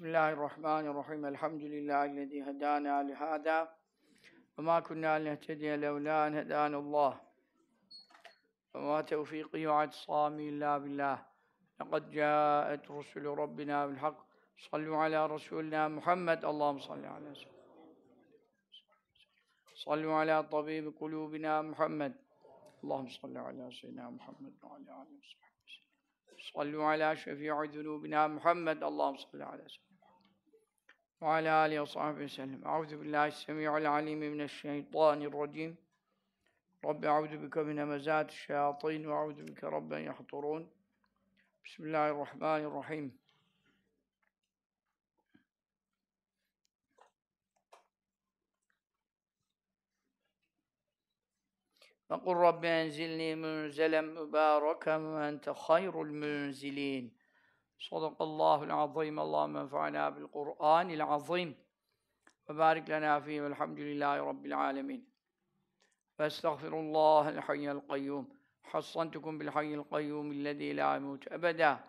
بسم الله الرحمن الرحيم. الحمد لله الذي هدانا لهذا وما كنا لنهتدي لولا أن هدانا الله. وما توفيقي واعتصامي إلا بالله. لقد جاءت رسل ربنا بالحق. صلوا على رسولنا محمد. اللهم صل على سيدنا صلوا على طبيب قلوبنا محمد. اللهم صل على سيدنا محمد وعلى آله وصحبه وسلم. صلوا على شفيع ذنوبنا محمد. اللهم صل على سيدنا وعلى آله وصحبه وسلم. أعوذ بالله السميع العليم من الشيطان الرجيم. رب أعوذ بك من همزات الشياطين وأعوذ بك رب أن يحضرون. بسم الله الرحمن الرحيم. وقل رب أنزلني منزلا مباركا وأنت خير المنزلين. Sadakallahul azim. Allahümme menfa'na bil Kur'anil azim. Ve barik lena fihi velhamdülillahi rabbil alemin. Ve estağfirullahel hayyel kayyum. Hassantukum bil hayyel kayyum illezî la yemut ebeda.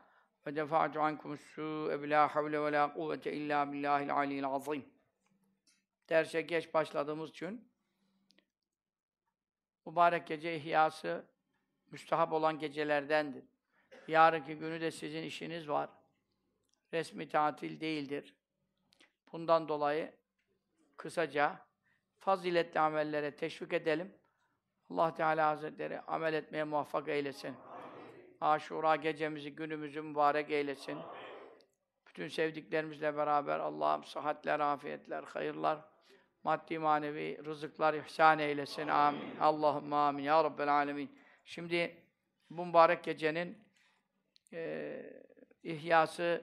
Ve defa'tu ankum s-sû'e bilâ havle ve lâ kuvvete illâ billâhil alîl azim. Derse geç başladığımız için mübarek gece ihyası müstahap olan gecelerdendir. Yarınki günü de sizin işiniz var. Resmi tatil değildir. Bundan dolayı kısaca faziletli amellere teşvik edelim. Allah Teala Hazretleri amel etmeye muvaffak eylesin. Aşura gecemizi, günümüzü mübarek eylesin. Bütün sevdiklerimizle beraber Allah'ım sıhhatler, afiyetler, hayırlar, maddi manevi rızıklar ihsan eylesin. Amin. Allahümme amin. Ya Rabbel alemin. Şimdi bu mübarek gecenin e, ihyası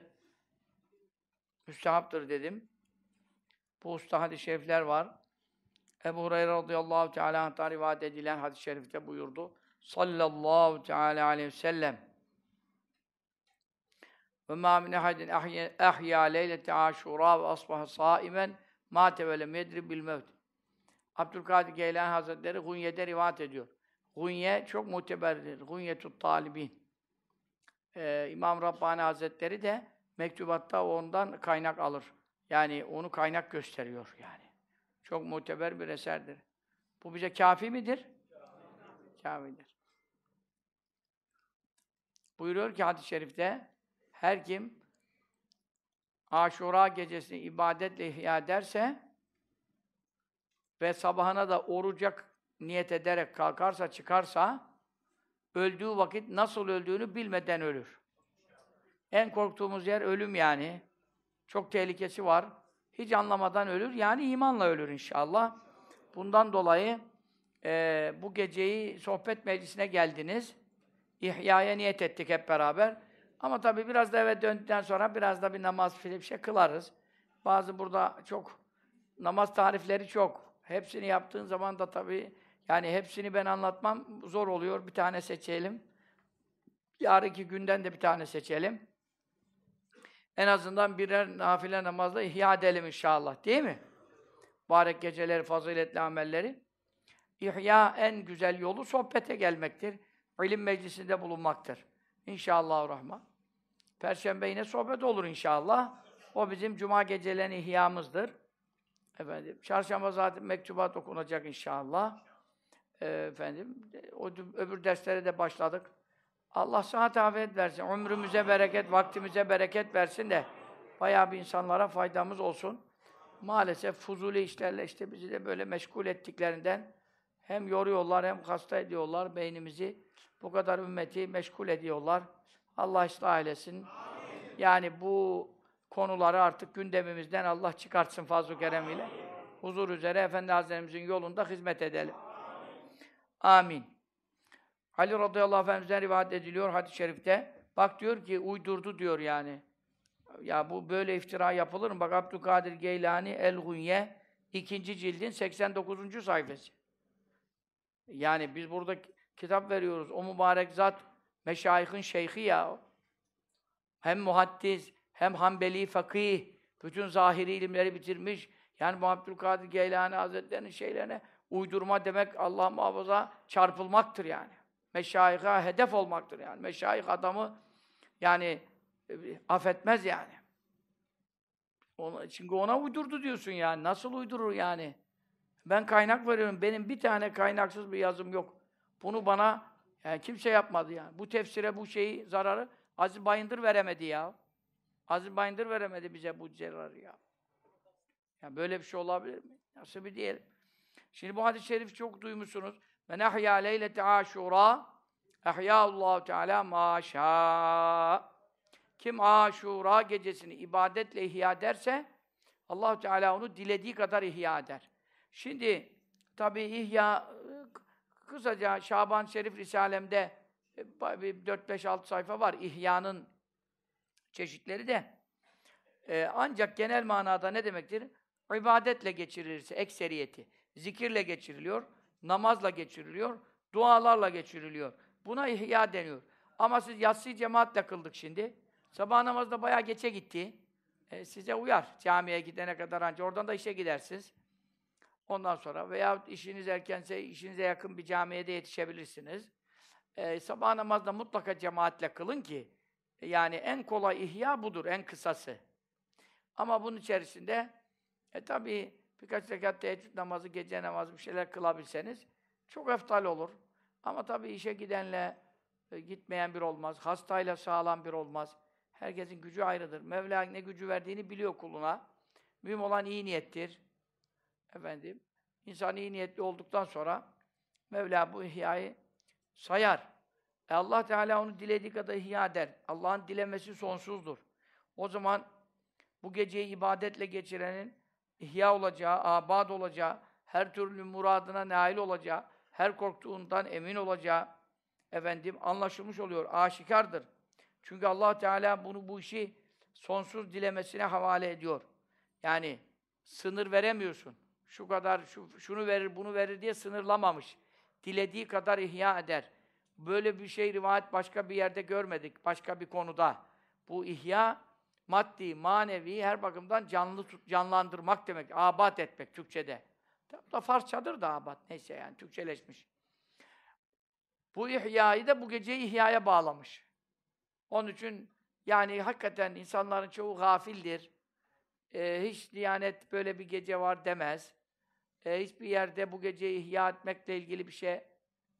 müstehaptır dedim. Bu usta hadis-i şerifler var. Ebu Hureyre radıyallahu teala rivayet edilen hadis-i şerifte buyurdu. Sallallahu teala aleyhi ve sellem. Ve ma min ahadin ahya leylete aşura ve asbaha saimen mâte ve lem yedri bil mevt. Abdülkadir Geylani Hazretleri Gunye'de rivayet ediyor. Gunye çok muteberdir. Gunyetut talibin. Ee, İmam Rabbani Hazretleri de mektubatta ondan kaynak alır. Yani onu kaynak gösteriyor yani. Çok muteber bir eserdir. Bu bize kafi midir? Kafidir. Buyuruyor ki hadis-i şerifte her kim Aşura gecesini ibadetle ihya ederse ve sabahına da orucak niyet ederek kalkarsa, çıkarsa öldüğü vakit nasıl öldüğünü bilmeden ölür. En korktuğumuz yer ölüm yani. Çok tehlikesi var. Hiç anlamadan ölür. Yani imanla ölür inşallah. Bundan dolayı e, bu geceyi sohbet meclisine geldiniz. İhya'ya niyet ettik hep beraber. Ama tabii biraz da eve döndükten sonra biraz da bir namaz filan bir şey kılarız. Bazı burada çok namaz tarifleri çok. Hepsini yaptığın zaman da tabii yani hepsini ben anlatmam zor oluyor. Bir tane seçelim. Yarınki günden de bir tane seçelim. En azından birer nafile namazla ihya edelim inşallah. Değil mi? Mübarek geceleri, faziletli amelleri. İhya en güzel yolu sohbete gelmektir. İlim meclisinde bulunmaktır. İnşallah rahman. Perşembe yine sohbet olur inşallah. O bizim cuma gecelerinin ihyamızdır. Efendim, çarşamba zaten mektubat okunacak inşallah. Ee, efendim, o öbür derslere de başladık. Allah sıhhat afiyet versin. Ömrümüze bereket, vaktimize bereket versin de bayağı bir insanlara faydamız olsun. Maalesef fuzuli işlerle işte bizi de böyle meşgul ettiklerinden hem yoruyorlar hem hasta ediyorlar beynimizi. Bu kadar ümmeti meşgul ediyorlar. Allah ıslah eylesin. Yani bu konuları artık gündemimizden Allah çıkartsın fazl-ı keremiyle. Huzur üzere Efendi Hazretlerimizin yolunda hizmet edelim. Amin. Ali radıyallahu efendimizden rivayet ediliyor hadis-i şerifte. Bak diyor ki uydurdu diyor yani. Ya bu böyle iftira yapılır mı? Bak Abdülkadir Geylani El-Gunye ikinci cildin 89. sayfası. Yani biz burada kitap veriyoruz. O mübarek zat meşayihin şeyhi ya. Hem muhaddis, hem hanbeli fakih, bütün zahiri ilimleri bitirmiş. Yani bu Abdülkadir Geylani Hazretleri'nin şeylerine uydurma demek Allah muhafaza çarpılmaktır yani. Meşayiha hedef olmaktır yani. Meşayih adamı yani e, affetmez yani. Ona, çünkü ona uydurdu diyorsun yani. Nasıl uydurur yani? Ben kaynak veriyorum. Benim bir tane kaynaksız bir yazım yok. Bunu bana yani kimse yapmadı yani. Bu tefsire bu şeyi zararı Aziz Bayındır veremedi ya. Aziz Bayındır veremedi bize bu zararı ya. Ya böyle bir şey olabilir mi? Nasıl bir diyelim? Şimdi bu hadis-i şerif çok duymuşsunuz. Ve nehya leylete aşura ehyâullahu teâlâ maşâ. Kim aşura gecesini ibadetle ihya ederse allah Teala onu dilediği kadar ihya eder. Şimdi tabi ihya kısaca Şaban Şerif Risalem'de 4-5-6 sayfa var. İhya'nın çeşitleri de. Ee, ancak genel manada ne demektir? İbadetle geçirilirse ekseriyeti. Zikirle geçiriliyor, namazla geçiriliyor, dualarla geçiriliyor. Buna ihya deniyor. Ama siz yatsı cemaatle kıldık şimdi. Sabah namazda bayağı geçe gitti. E, size uyar camiye gidene kadar anca. Oradan da işe gidersiniz. Ondan sonra veya işiniz erkense işinize yakın bir camiye de yetişebilirsiniz. E, sabah namazda mutlaka cemaatle kılın ki yani en kolay ihya budur, en kısası. Ama bunun içerisinde e tabi birkaç rekat teheccüd namazı, gece namazı bir şeyler kılabilseniz çok eftal olur. Ama tabi işe gidenle e, gitmeyen bir olmaz. Hastayla sağlam bir olmaz. Herkesin gücü ayrıdır. Mevla ne gücü verdiğini biliyor kuluna. Mühim olan iyi niyettir. Efendim, insan iyi niyetli olduktan sonra Mevla bu ihyayı sayar. E Allah Teala onu dilediği kadar ihya eder. Allah'ın dilemesi sonsuzdur. O zaman bu geceyi ibadetle geçirenin ihya olacağı, abad olacağı, her türlü muradına nail olacağı, her korktuğundan emin olacağı efendim anlaşılmış oluyor, aşikardır. Çünkü Allah Teala bunu bu işi sonsuz dilemesine havale ediyor. Yani sınır veremiyorsun. Şu kadar şu, şunu verir, bunu verir diye sınırlamamış. Dilediği kadar ihya eder. Böyle bir şey rivayet başka bir yerde görmedik, başka bir konuda. Bu ihya maddi, manevi her bakımdan canlı tut, canlandırmak demek. Abat etmek Türkçede. Bu da Farsçadır da abat. Neyse yani Türkçeleşmiş. Bu ihyayı da bu geceyi ihyaya bağlamış. Onun için yani hakikaten insanların çoğu gafildir. Ee, hiç Diyanet böyle bir gece var demez. Ee, hiçbir yerde bu geceyi ihya etmekle ilgili bir şey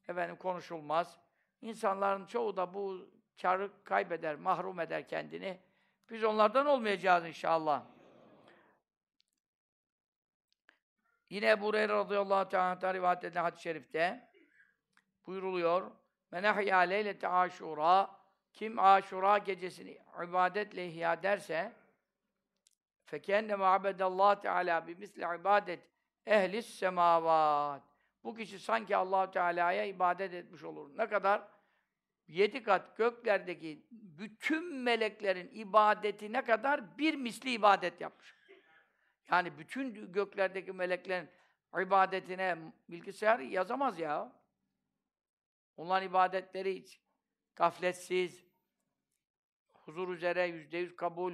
efendim konuşulmaz. İnsanların çoğu da bu karı kaybeder, mahrum eder kendini. Biz onlardan olmayacağız inşallah. Yine Ebu Hureyre radıyallahu teala rivayet edilen hadis-i şerifte buyuruluyor. Men ahya leylete aşura kim aşura gecesini ibadetle ihya derse fekenne ma'abedallah teala bi misli ibadet ehlis semavat. Bu kişi sanki allah Teala'ya ibadet etmiş olur. Ne kadar? Yedi kat göklerdeki bütün meleklerin ibadeti ne kadar? Bir misli ibadet yapmış. Yani bütün göklerdeki meleklerin ibadetine bilgisayar yazamaz ya. Onların ibadetleri hiç gafletsiz, huzur üzere yüzde yüz kabul,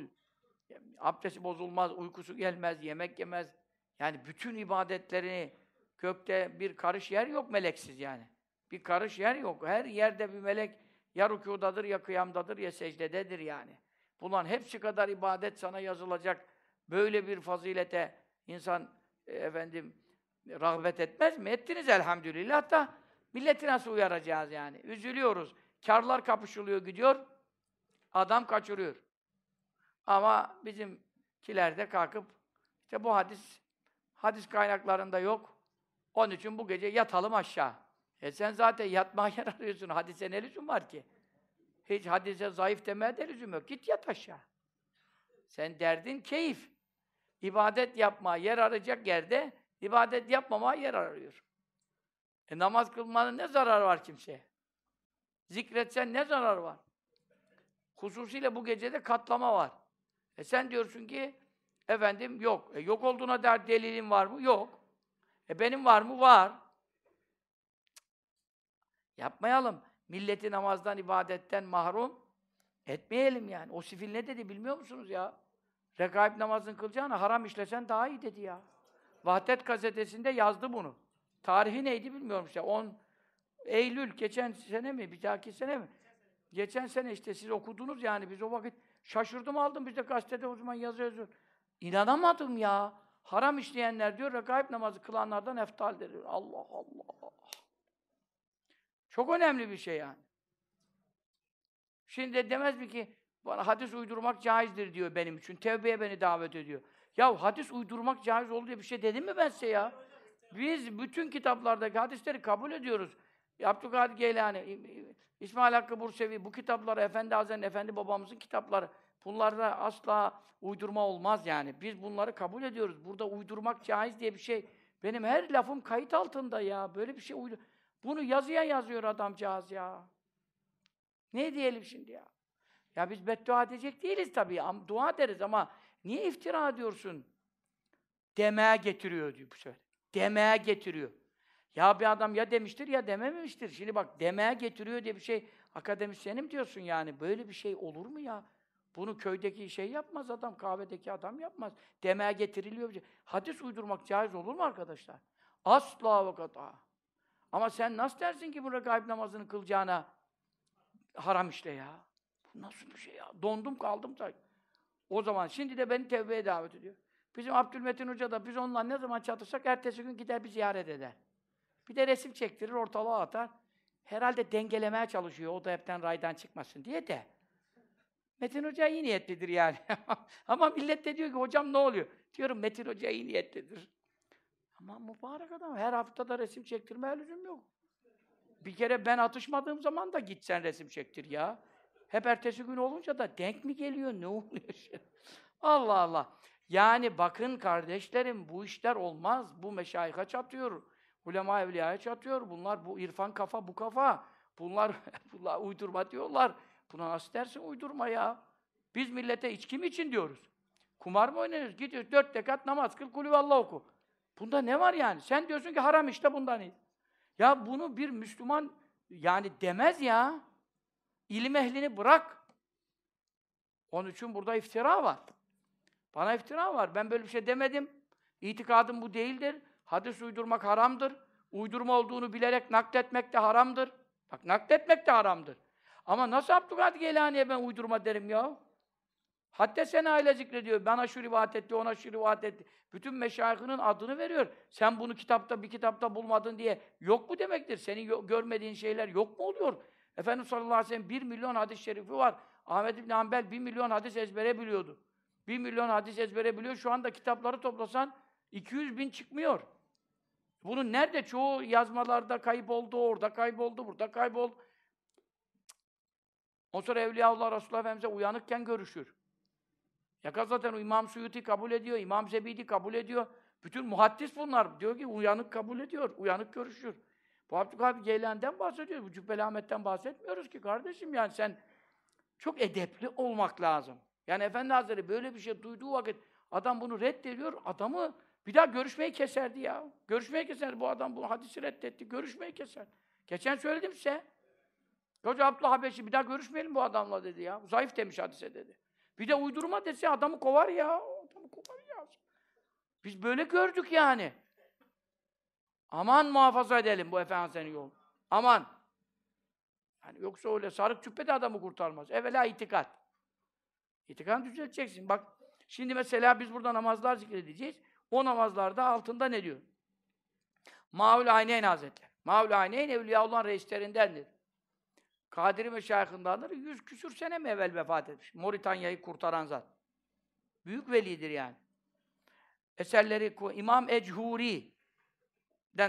abdesti bozulmaz, uykusu gelmez, yemek yemez. Yani bütün ibadetlerini gökte bir karış yer yok meleksiz yani. Bir karış yer yok. Her yerde bir melek ya rükudadır, ya kıyamdadır, ya secdededir yani. Bunların hepsi kadar ibadet sana yazılacak. Böyle bir fazilete insan e, efendim rağbet etmez mi? Ettiniz elhamdülillah da milleti nasıl uyaracağız yani? Üzülüyoruz. Karlar kapışılıyor gidiyor. Adam kaçırıyor. Ama bizimkiler de kalkıp işte bu hadis hadis kaynaklarında yok. Onun için bu gece yatalım aşağı. E sen zaten yatmaya yer arıyorsun. Hadise ne lüzum var ki? Hiç hadise zayıf demeye de lüzum yok. Git yat aşağı. Sen derdin keyif. İbadet yapma, yer arayacak yerde ibadet yapmama yer arıyor. E namaz kılmanın ne zararı var kimseye? Zikretsen ne zarar var? Hususiyle bu gecede katlama var. E sen diyorsun ki efendim yok. E yok olduğuna der delilin var mı? Yok. E benim var mı? Var. Yapmayalım. Milleti namazdan, ibadetten mahrum etmeyelim yani. O sifil ne dedi bilmiyor musunuz ya? Rekaip namazını kılacağına haram işlesen daha iyi dedi ya. Vahdet gazetesinde yazdı bunu. Tarihi neydi bilmiyorum işte. 10 Eylül geçen sene mi? Bir dahaki sene mi? Geçen sene işte siz okudunuz yani biz o vakit şaşırdım aldım biz de gazetede o zaman yazı yazıyor. İnanamadım ya. Haram işleyenler diyor, regaib namazı kılanlardan eftaldir. Allah Allah. Çok önemli bir şey yani. Şimdi de demez mi ki, bana hadis uydurmak caizdir diyor benim için. Tevbeye beni davet ediyor. Ya hadis uydurmak caiz oldu diye bir şey dedim mi ben size ya? Biz bütün kitaplardaki hadisleri kabul ediyoruz. Abdülkadir Geylani, İsmail Hakkı Bursevi, bu kitapları, Efendi Hazretleri, Efendi babamızın kitapları, bunlarda asla uydurma olmaz yani. Biz bunları kabul ediyoruz. Burada uydurmak caiz diye bir şey. Benim her lafım kayıt altında ya. Böyle bir şey uydur. Bunu yazıya yazıyor adamcağız ya. Ne diyelim şimdi ya? Ya biz beddua edecek değiliz tabii. Dua ederiz ama niye iftira ediyorsun? Demeye getiriyor diyor bu sefer. Demeye getiriyor. Ya bir adam ya demiştir ya demememiştir. Şimdi bak demeye getiriyor diye bir şey akademisyenim diyorsun yani. Böyle bir şey olur mu ya? Bunu köydeki şey yapmaz adam, kahvedeki adam yapmaz. Demeye getiriliyor. şey. Hadis uydurmak caiz olur mu arkadaşlar? Asla ve kata. Ama sen nasıl dersin ki burada gayb namazını kılacağına haram işte ya? Bu nasıl bir şey ya? Dondum kaldım da. O zaman şimdi de beni tevbeye davet ediyor. Bizim Abdülmetin Hoca da biz onunla ne zaman çatışsak ertesi gün gider bir ziyaret eder. Bir de resim çektirir, ortalığa atar. Herhalde dengelemeye çalışıyor, o da hepten raydan çıkmasın diye de. Metin Hoca iyi niyetlidir yani. Ama millet de diyor ki, hocam ne oluyor? Diyorum, Metin Hoca iyi niyetlidir. Ama mübarek adam, her hafta da resim çektirmeye lüzum yok. Bir kere ben atışmadığım zaman da git sen resim çektir ya. Hep ertesi gün olunca da denk mi geliyor, ne oluyor? Allah Allah. Yani bakın kardeşlerim, bu işler olmaz. Bu meşayika çatıyor. Ulema evliyaya çatıyor. Bunlar bu irfan kafa, bu kafa. Bunlar, bunlar uydurma diyorlar. Buna nasıl dersin uydurma ya? Biz millete içki mi için diyoruz? Kumar mı oynuyoruz? Gidiyoruz dört rekat namaz kıl, kulü vallah oku. Bunda ne var yani? Sen diyorsun ki haram işte bundan iyi. Ya bunu bir Müslüman yani demez ya. İlim ehlini bırak. Onun için burada iftira var. Bana iftira var. Ben böyle bir şey demedim. İtikadım bu değildir. Hadis uydurmak haramdır. Uydurma olduğunu bilerek nakletmek de haramdır. Bak nakletmek de haramdır. Ama nasıl Abdülkadir Geylani'ye ben uydurma derim ya? Hatta sen aile zikrediyor. Bana şu rivayet etti, ona şu rivayet etti. Bütün meşayihinin adını veriyor. Sen bunu kitapta, bir kitapta bulmadın diye yok mu demektir? Senin görmediğin şeyler yok mu oluyor? Efendimiz sallallahu aleyhi ve sellem bir milyon hadis-i şerifi var. Ahmet İbni Hanbel bir milyon hadis ezbere biliyordu. Bir milyon hadis ezbere biliyor. Şu anda kitapları toplasan 200 bin çıkmıyor. Bunun nerede? Çoğu yazmalarda kayboldu, orada kayboldu, burada kayboldu. O sonra Evliyaullah Resulullah Efendimiz'e uyanıkken görüşür. Yaka zaten İmam Suyuti kabul ediyor, İmam Zebidi kabul ediyor. Bütün muhaddis bunlar. Diyor ki uyanık kabul ediyor, uyanık görüşür. Bu Abdülkadir Geylani'den bahsediyor. Bu Cübbeli Ahmet'ten bahsetmiyoruz ki kardeşim yani sen çok edepli olmak lazım. Yani Efendi Hazretleri böyle bir şey duyduğu vakit adam bunu reddediyor, adamı bir daha görüşmeyi keserdi ya. Görüşmeyi keserdi. Bu adam bu hadisi reddetti. Görüşmeyi keser. Geçen söyledim size. Hoca Abdullah Habeşi bir daha görüşmeyelim bu adamla dedi ya. Zayıf demiş hadise dedi. Bir de uydurma dese adamı kovar ya. Adamı kovar ya. Biz böyle gördük yani. Aman muhafaza edelim bu Efendimiz'in yolu. Aman. Yani yoksa öyle sarık cübbe de adamı kurtarmaz. Evvela itikat. İtikadını düzelteceksin. Bak şimdi mesela biz burada namazlar zikredeceğiz. O namazlarda altında ne diyor? Maul Ayneyn Hazretleri. Maul Ayneyn Evliyaullah'ın reislerindendir. Kadiri Meşayih'ındandır. Yüz küsür sene mi evvel vefat etmiş. Moritanya'yı kurtaran zat. Büyük velidir yani. Eserleri İmam Echuri'den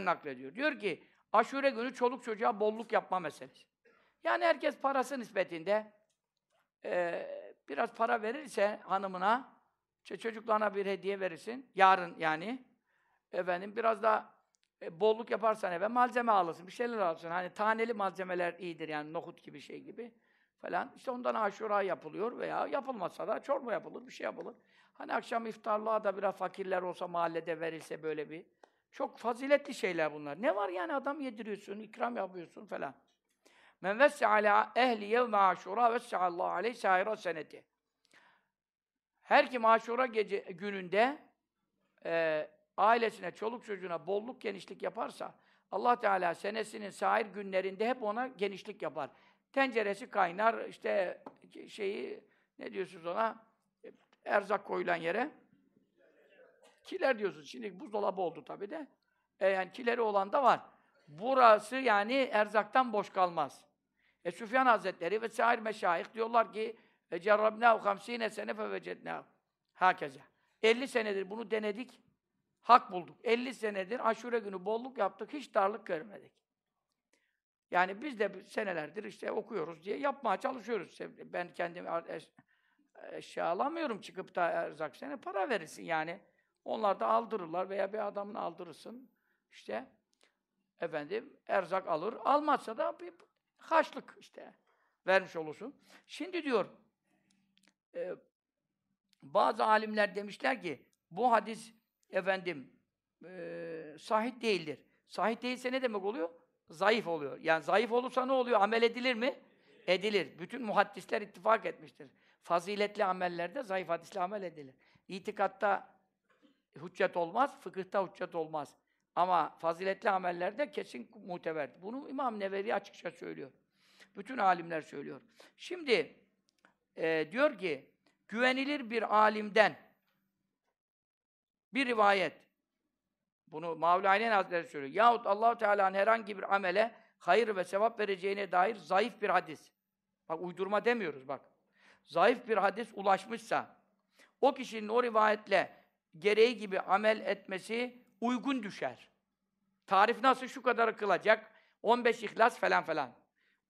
naklediyor. Diyor ki aşure günü çoluk çocuğa bolluk yapma meselesi. Yani herkes parası nispetinde eee, biraz para verirse hanımına, çocuklarına bir hediye verirsin, yarın yani, efendim biraz da e, bolluk yaparsan eve malzeme alırsın, bir şeyler alırsın. Hani taneli malzemeler iyidir yani nohut gibi şey gibi falan. İşte ondan aşura yapılıyor veya yapılmazsa da çorba yapılır, bir şey yapılır. Hani akşam iftarlığa da biraz fakirler olsa mahallede verilse böyle bir. Çok faziletli şeyler bunlar. Ne var yani adam yediriyorsun, ikram yapıyorsun falan. Men vesse ala ehli yevme aşura vesse Allah aleyh sâira seneti. Her kim aşura gece gününde e, ailesine, çoluk çocuğuna bolluk genişlik yaparsa Allah Teala senesinin sair günlerinde hep ona genişlik yapar. Tenceresi kaynar, işte şeyi ne diyorsunuz ona? Erzak koyulan yere Kiler diyorsun. Şimdi buzdolabı oldu tabii de. E yani kileri olan da var. Burası yani erzaktan boş kalmaz. E Süfyan Hazretleri ve sair meşayih diyorlar ki e cerrabnâhu hamsîne sene fevecednâhu. Hakeza. 50 senedir bunu denedik. Hak bulduk. 50 senedir aşure günü bolluk yaptık. Hiç darlık görmedik. Yani biz de senelerdir işte okuyoruz diye yapmaya çalışıyoruz. Ben kendimi eş, eşya alamıyorum çıkıp da erzak sene para verirsin yani. Onlar da aldırırlar veya bir adamını aldırırsın. İşte efendim erzak alır. Almazsa da bir haçlık işte vermiş olursun. Şimdi diyor e, bazı alimler demişler ki bu hadis efendim e, sahih değildir. Sahih değilse ne demek oluyor? Zayıf oluyor. Yani zayıf olursa ne oluyor? Amel edilir mi? Edilir. Bütün muhaddisler ittifak etmiştir. Faziletli amellerde zayıf hadisle amel edilir. İtikatta hüccet olmaz, fıkıhta hüccet olmaz. Ama faziletli amellerde kesin muteber. Bunu İmam Nevevi açıkça söylüyor. Bütün alimler söylüyor. Şimdi e, diyor ki güvenilir bir alimden bir rivayet bunu Mevlana Hazretleri söylüyor. Yahut Allahu Teala'nın herhangi bir amele hayır ve sevap vereceğine dair zayıf bir hadis. Bak uydurma demiyoruz bak. Zayıf bir hadis ulaşmışsa o kişinin o rivayetle gereği gibi amel etmesi uygun düşer. Tarif nasıl şu kadar kılacak? 15 ihlas falan falan.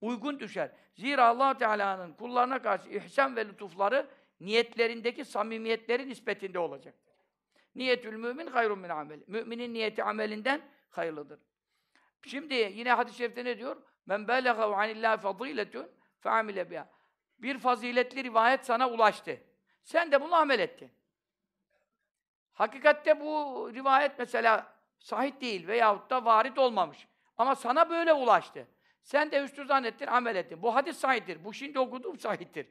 Uygun düşer. Zira allah Teala'nın kullarına karşı ihsan ve lütufları niyetlerindeki samimiyetleri nispetinde olacaktır. Niyetül mümin hayrun min ameli. Müminin niyeti amelinden hayırlıdır. Şimdi yine hadis-i şerifte ne diyor? Men belagahu anillahi fadiletun feamile biha. Bir faziletli rivayet sana ulaştı. Sen de bunu amel ettin. Hakikatte bu rivayet mesela sahih değil veyahut da varit olmamış. Ama sana böyle ulaştı. Sen de üstü zannettin, amel ettin. Bu hadis sahihtir. Bu şimdi okuduğum sahihtir.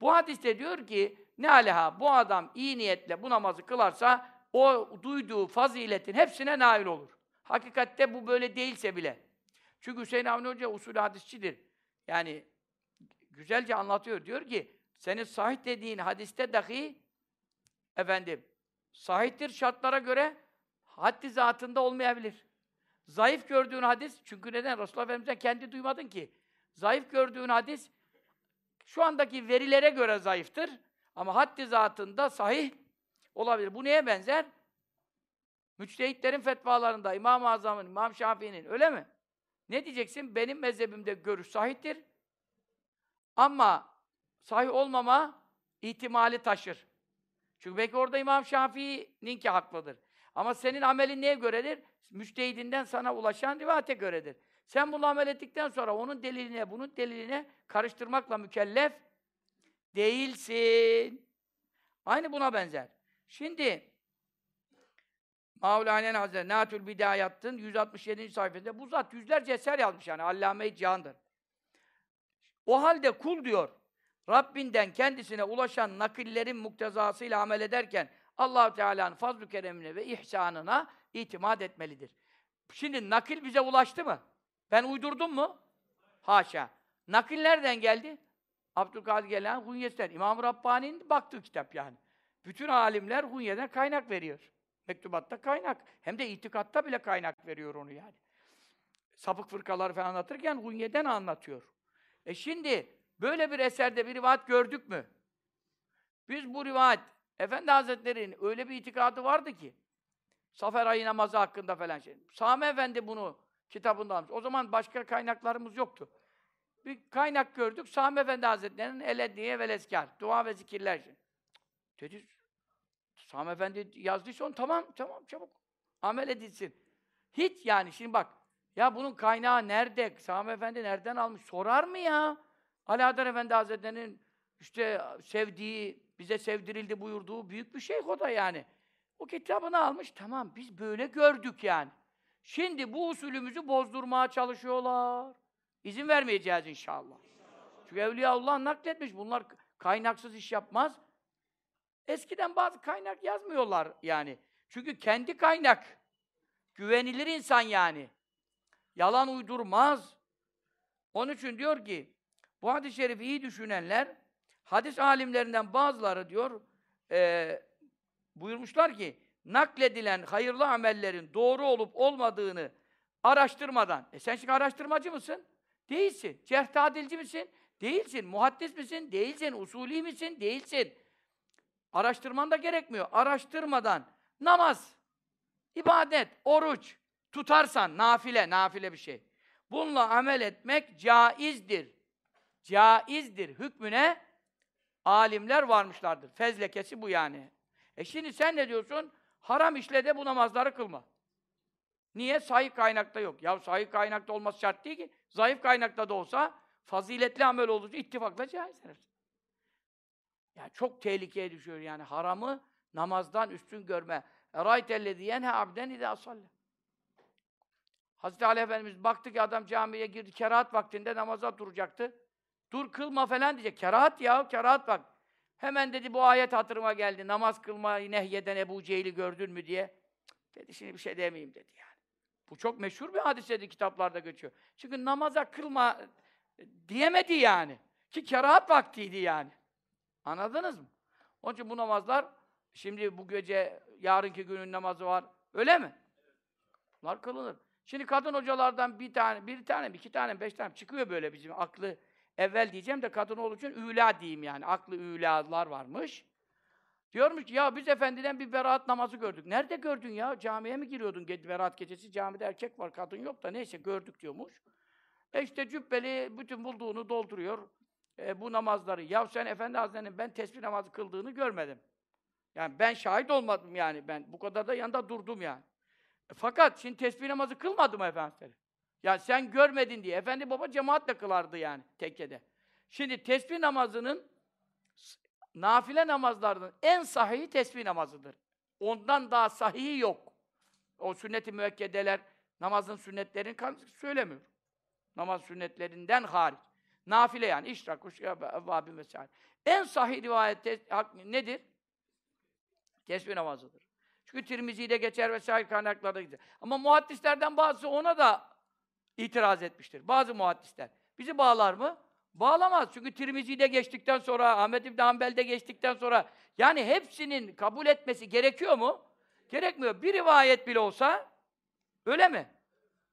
Bu hadiste diyor ki, ne aleha bu adam iyi niyetle bu namazı kılarsa o duyduğu faziletin hepsine nail olur. Hakikatte bu böyle değilse bile. Çünkü Hüseyin Avni Hoca usul hadisçidir. Yani güzelce anlatıyor. Diyor ki, senin sahih dediğin hadiste dahi efendim sahihtir şartlara göre haddi zatında olmayabilir. Zayıf gördüğün hadis, çünkü neden? Resulullah Efendimiz'den kendi duymadın ki. Zayıf gördüğün hadis, şu andaki verilere göre zayıftır. Ama haddi zatında sahih olabilir. Bu neye benzer? Müçtehitlerin fetvalarında İmam-ı Azam'ın, İmam Şafii'nin öyle mi? Ne diyeceksin? Benim mezhebimde görüş sahihtir. Ama sahih olmama ihtimali taşır. Çünkü belki orada İmam Şafii'nin ki haklıdır. Ama senin amelin neye göredir? Müçtehidinden sana ulaşan rivayete göredir. Sen bunu amel ettikten sonra onun deliline, bunun deliline karıştırmakla mükellef değilsin. Aynı buna benzer. Şimdi Mevlana Hazretleri Natül Bidayat'ın 167. sayfasında bu zat yüzlerce eser yazmış yani Allame-i Cihan'dır. O halde kul diyor Rabbinden kendisine ulaşan nakillerin muktezasıyla amel ederken allah Teala'nın fazl-ı keremine ve ihsanına itimat etmelidir. Şimdi nakil bize ulaştı mı? Ben uydurdum mu? Haşa. Nakil nereden geldi? Abdülkadir Gelen Hunyesi'den. İmam-ı Rabbani'nin baktığı kitap yani. Bütün alimler Hunye'den kaynak veriyor. Mektubatta kaynak. Hem de itikatta bile kaynak veriyor onu yani. Sapık fırkaları falan anlatırken Hunye'den anlatıyor. E şimdi böyle bir eserde bir rivayet gördük mü? Biz bu rivayet Efendi Hazretleri'nin öyle bir itikadı vardı ki Safer ayı namazı hakkında falan şey. Sami Efendi bunu kitabında almış. O zaman başka kaynaklarımız yoktu. Bir kaynak gördük. Sami Efendi Hazretleri'nin Eledniye ve Leskar. Dua ve zikirler. Dedi, Sami Efendi yazdıysa onu tamam, tamam çabuk. Amel edilsin. Hiç yani şimdi bak. Ya bunun kaynağı nerede? Sami Efendi nereden almış? Sorar mı ya? Alaeddin Efendi Hazretleri'nin işte sevdiği, bize sevdirildi buyurduğu büyük bir şey o da yani. O kitabını almış, tamam biz böyle gördük yani. Şimdi bu usulümüzü bozdurmaya çalışıyorlar. İzin vermeyeceğiz inşallah. Çünkü Evliyaullah nakletmiş, bunlar kaynaksız iş yapmaz. Eskiden bazı kaynak yazmıyorlar yani. Çünkü kendi kaynak. Güvenilir insan yani. Yalan uydurmaz. Onun için diyor ki, bu hadis-i şerifi iyi düşünenler, hadis alimlerinden bazıları diyor, e, buyurmuşlar ki, nakledilen hayırlı amellerin doğru olup olmadığını araştırmadan, e sen şimdi araştırmacı mısın? Değilsin. Cerh tadilci misin? Değilsin. Muhaddis misin? Değilsin. Usulî misin? Değilsin. Araştırman da gerekmiyor. Araştırmadan namaz, ibadet, oruç tutarsan, nafile, nafile bir şey. Bununla amel etmek caizdir. Caizdir. Hükmüne alimler varmışlardır. Fezlekesi bu yani. E şimdi sen ne diyorsun? Haram işle de bu namazları kılma. Niye? Sahih kaynakta yok. Ya sahih kaynakta olması şart değil ki. Zayıf kaynakta da olsa faziletli amel olduğu için ittifakla caizdir. Yani çok tehlikeye düşüyor yani. Haramı namazdan üstün görme. Eraytellezi yenhe abden idâ salle. Hazreti Ali Efendimiz baktı ki adam camiye girdi, kerahat vaktinde namaza duracaktı. Dur kılma falan diyecek. Kerahat ya, kerahat bak. Hemen dedi bu ayet hatırıma geldi. Namaz kılmayı nehyeden Ebu Cehil'i gördün mü diye. Dedi şimdi bir şey demeyeyim dedi yani. Bu çok meşhur bir hadisedir kitaplarda geçiyor. Çünkü namaza kılma e, diyemedi yani. Ki kerahat vaktiydi yani. Anladınız mı? Onun için bu namazlar şimdi bu gece yarınki günün namazı var. Öyle mi? Bunlar kılınır. Şimdi kadın hocalardan bir tane, bir tane, iki tane, beş tane çıkıyor böyle bizim aklı evvel diyeceğim de kadın olduğu için üla diyeyim yani. Aklı ülalar varmış. Diyormuş ki ya biz efendiden bir beraat namazı gördük. Nerede gördün ya? Camiye mi giriyordun ge- beraat gecesi? Camide erkek var, kadın yok da neyse gördük diyormuş. E işte cübbeli bütün bulduğunu dolduruyor. E, bu namazları. Ya sen Efendi Hazretleri'nin ben tesbih namazı kıldığını görmedim. Yani ben şahit olmadım yani ben. Bu kadar da yanında durdum yani. E, fakat şimdi tesbih namazı kılmadı mı Efendimiz? Ya sen görmedin diye. Efendi baba cemaatle kılardı yani tekkede. Şimdi tesbih namazının nafile namazlarının en sahihi tesbih namazıdır. Ondan daha sahihi yok. O sünnet-i müekkedeler namazın sünnetlerini söylemiyor. Namaz sünnetlerinden hariç. Nafile yani işrak, evvabin vesaire. En sahih rivayet tes- hak- nedir? Tesbih namazıdır. Çünkü Tirmizi'de geçer vesaire kaynaklarda gider. Ama muhaddislerden bazısı ona da itiraz etmiştir. Bazı muhaddisler. Bizi bağlar mı? Bağlamaz. Çünkü Tirmizi'de geçtikten sonra, Ahmet İbn Hanbel'de geçtikten sonra yani hepsinin kabul etmesi gerekiyor mu? Gerekmiyor. Bir rivayet bile olsa öyle mi?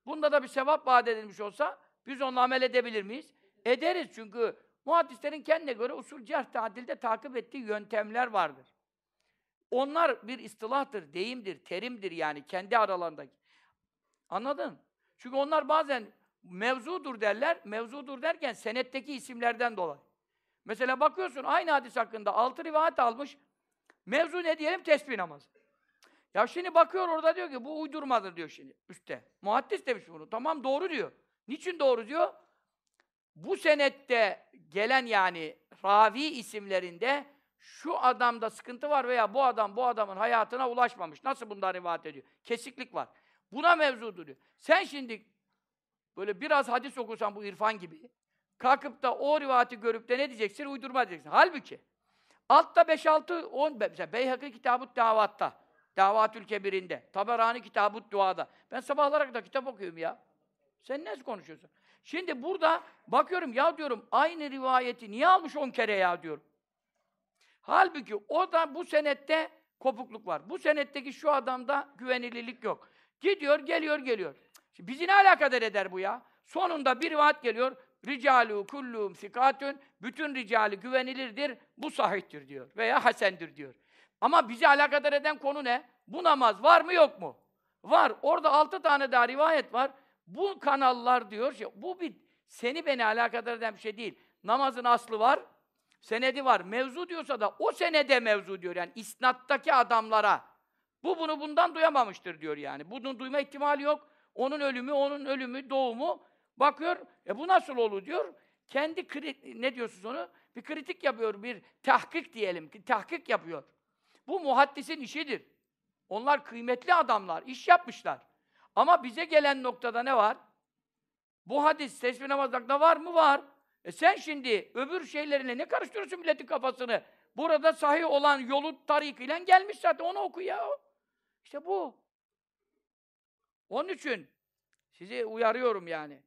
Bunda da bir sevap vaat edilmiş olsa biz onunla amel edebilir miyiz? Ederiz çünkü muhaddislerin kendine göre usul cerh tadilde takip ettiği yöntemler vardır. Onlar bir istilahtır, deyimdir, terimdir yani kendi aralarındaki. Anladın? Çünkü onlar bazen mevzudur derler, mevzudur derken senetteki isimlerden dolayı. Mesela bakıyorsun aynı hadis hakkında altı rivayet almış, mevzu ne diyelim? Tesbih namazı. Ya şimdi bakıyor orada diyor ki bu uydurmadır diyor şimdi üstte. Muhaddis demiş bunu. Tamam doğru diyor. Niçin doğru diyor? Bu senette gelen yani ravi isimlerinde şu adamda sıkıntı var veya bu adam bu adamın hayatına ulaşmamış. Nasıl bundan rivayet ediyor? Kesiklik var. Buna mevzudur diyor. Sen şimdi böyle biraz hadis okursan bu irfan gibi kalkıp da o rivayeti görüp de ne diyeceksin? Uydurma diyeceksin. Halbuki altta 5-6 10 mesela Beyhakî Kitabut Davat'ta Davatül Kebir'inde, Taberani Kitabut Duada. Ben sabahlara kadar kitap okuyorum ya. Sen ne konuşuyorsun? Şimdi burada bakıyorum ya diyorum aynı rivayeti niye almış 10 kere ya diyorum. Halbuki o da bu senette kopukluk var. Bu senetteki şu adamda güvenilirlik yok. Gidiyor, geliyor, geliyor. Şimdi bizi ne alakadar eder bu ya? Sonunda bir rivayet geliyor. Ricalu kullum sikatün. Bütün ricali güvenilirdir. Bu sahihtir diyor. Veya hasendir diyor. Ama bizi alakadar eden konu ne? Bu namaz var mı yok mu? Var. Orada altı tane daha rivayet var. Bu kanallar diyor ki bu bir seni beni alakadar eden bir şey değil. Namazın aslı var, senedi var. Mevzu diyorsa da o senede mevzu diyor. Yani isnattaki adamlara. Bu bunu bundan duyamamıştır diyor yani. Bunun duyma ihtimali yok. Onun ölümü, onun ölümü, doğumu bakıyor. E bu nasıl olur diyor. Kendi kri- ne diyorsunuz onu? Bir kritik yapıyor, bir tahkik diyelim ki tahkik yapıyor. Bu muhaddisin işidir. Onlar kıymetli adamlar, iş yapmışlar. Ama bize gelen noktada ne var? Bu hadis tesbih namazda var mı? Var. E sen şimdi öbür şeylerine ne karıştırıyorsun milletin kafasını? Burada sahih olan yolu tarikiyle gelmiş zaten onu oku ya. İşte bu. Onun için sizi uyarıyorum yani.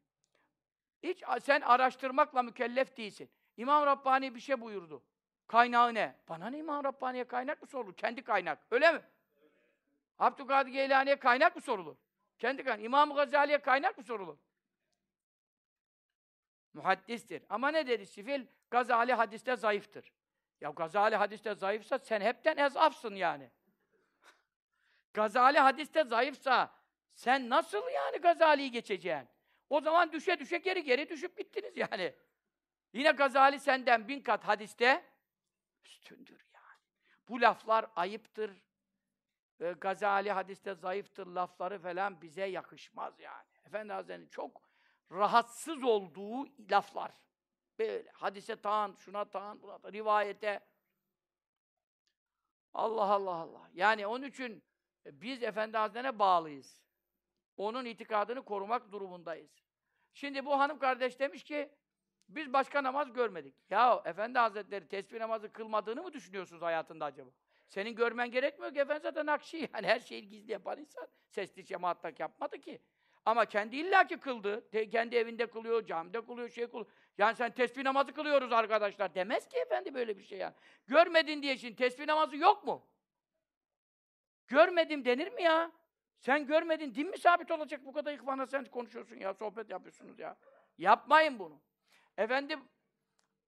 Hiç sen araştırmakla mükellef değilsin. İmam Rabbani bir şey buyurdu. Kaynağı ne? Bana ne İmam Rabbani'ye kaynak mı sordu? Kendi kaynak. Öyle mi? Abdülkadir Geylani'ye kaynak mı sorulur? Kendi kaynak. İmam Gazali'ye kaynak mı sorulur? Muhaddistir. Ama ne dedi Sifil? Gazali hadiste zayıftır. Ya Gazali hadiste zayıfsa sen hepten ezafsın yani. Gazali hadiste zayıfsa sen nasıl yani Gazali'yi geçeceksin? O zaman düşe düşe geri geri düşüp gittiniz yani. Yine Gazali senden bin kat hadiste üstündür yani. Bu laflar ayıptır. Ee, Gazali hadiste zayıftır lafları falan bize yakışmaz yani. Efendi Hazretleri'nin çok rahatsız olduğu laflar. Böyle hadise taan, şuna taan, buna taan, rivayete. Allah Allah Allah. Yani onun için biz Efendi Hazretlerine bağlıyız. Onun itikadını korumak durumundayız. Şimdi bu hanım kardeş demiş ki, biz başka namaz görmedik. Ya Efendi Hazretleri tesbih namazı kılmadığını mı düşünüyorsunuz hayatında acaba? Senin görmen gerekmiyor ki Efendi zaten Nakşi. Yani her şeyi gizli yapan insan. Sesli cemaattak yapmadı ki. Ama kendi illaki kıldı. De, kendi evinde kılıyor, camide kılıyor, şey kılıyor. Yani sen tesbih namazı kılıyoruz arkadaşlar. Demez ki efendi böyle bir şey yani. Görmedin diye şimdi tesbih namazı yok mu? Görmedim denir mi ya? Sen görmedin, din mi sabit olacak bu kadar ihvana sen konuşuyorsun ya, sohbet yapıyorsunuz ya. Yapmayın bunu. Efendim,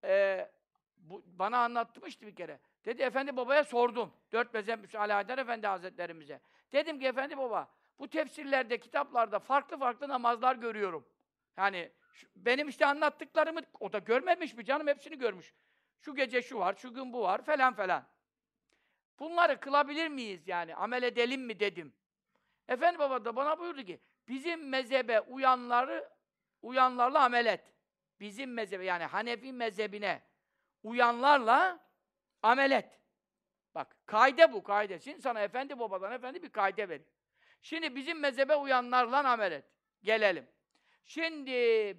e, bu, bana anlatmıştı bir kere. Dedi, efendi babaya sordum. Dört mezhep Müsaade Haydar Efendi Hazretlerimize. Dedim ki, efendi baba, bu tefsirlerde, kitaplarda farklı farklı namazlar görüyorum. Yani şu, benim işte anlattıklarımı o da görmemiş mi canım? Hepsini görmüş. Şu gece şu var, şu gün bu var falan falan. Bunları kılabilir miyiz yani? Amel edelim mi dedim. Efendi baba da bana buyurdu ki bizim mezhebe uyanları uyanlarla amel et. Bizim mezhebe yani Hanefi mezhebine uyanlarla amel et. Bak kaide bu kaide. Şimdi sana efendi babadan efendi bir kaide verir. Şimdi bizim mezhebe uyanlarla amel et. Gelelim. Şimdi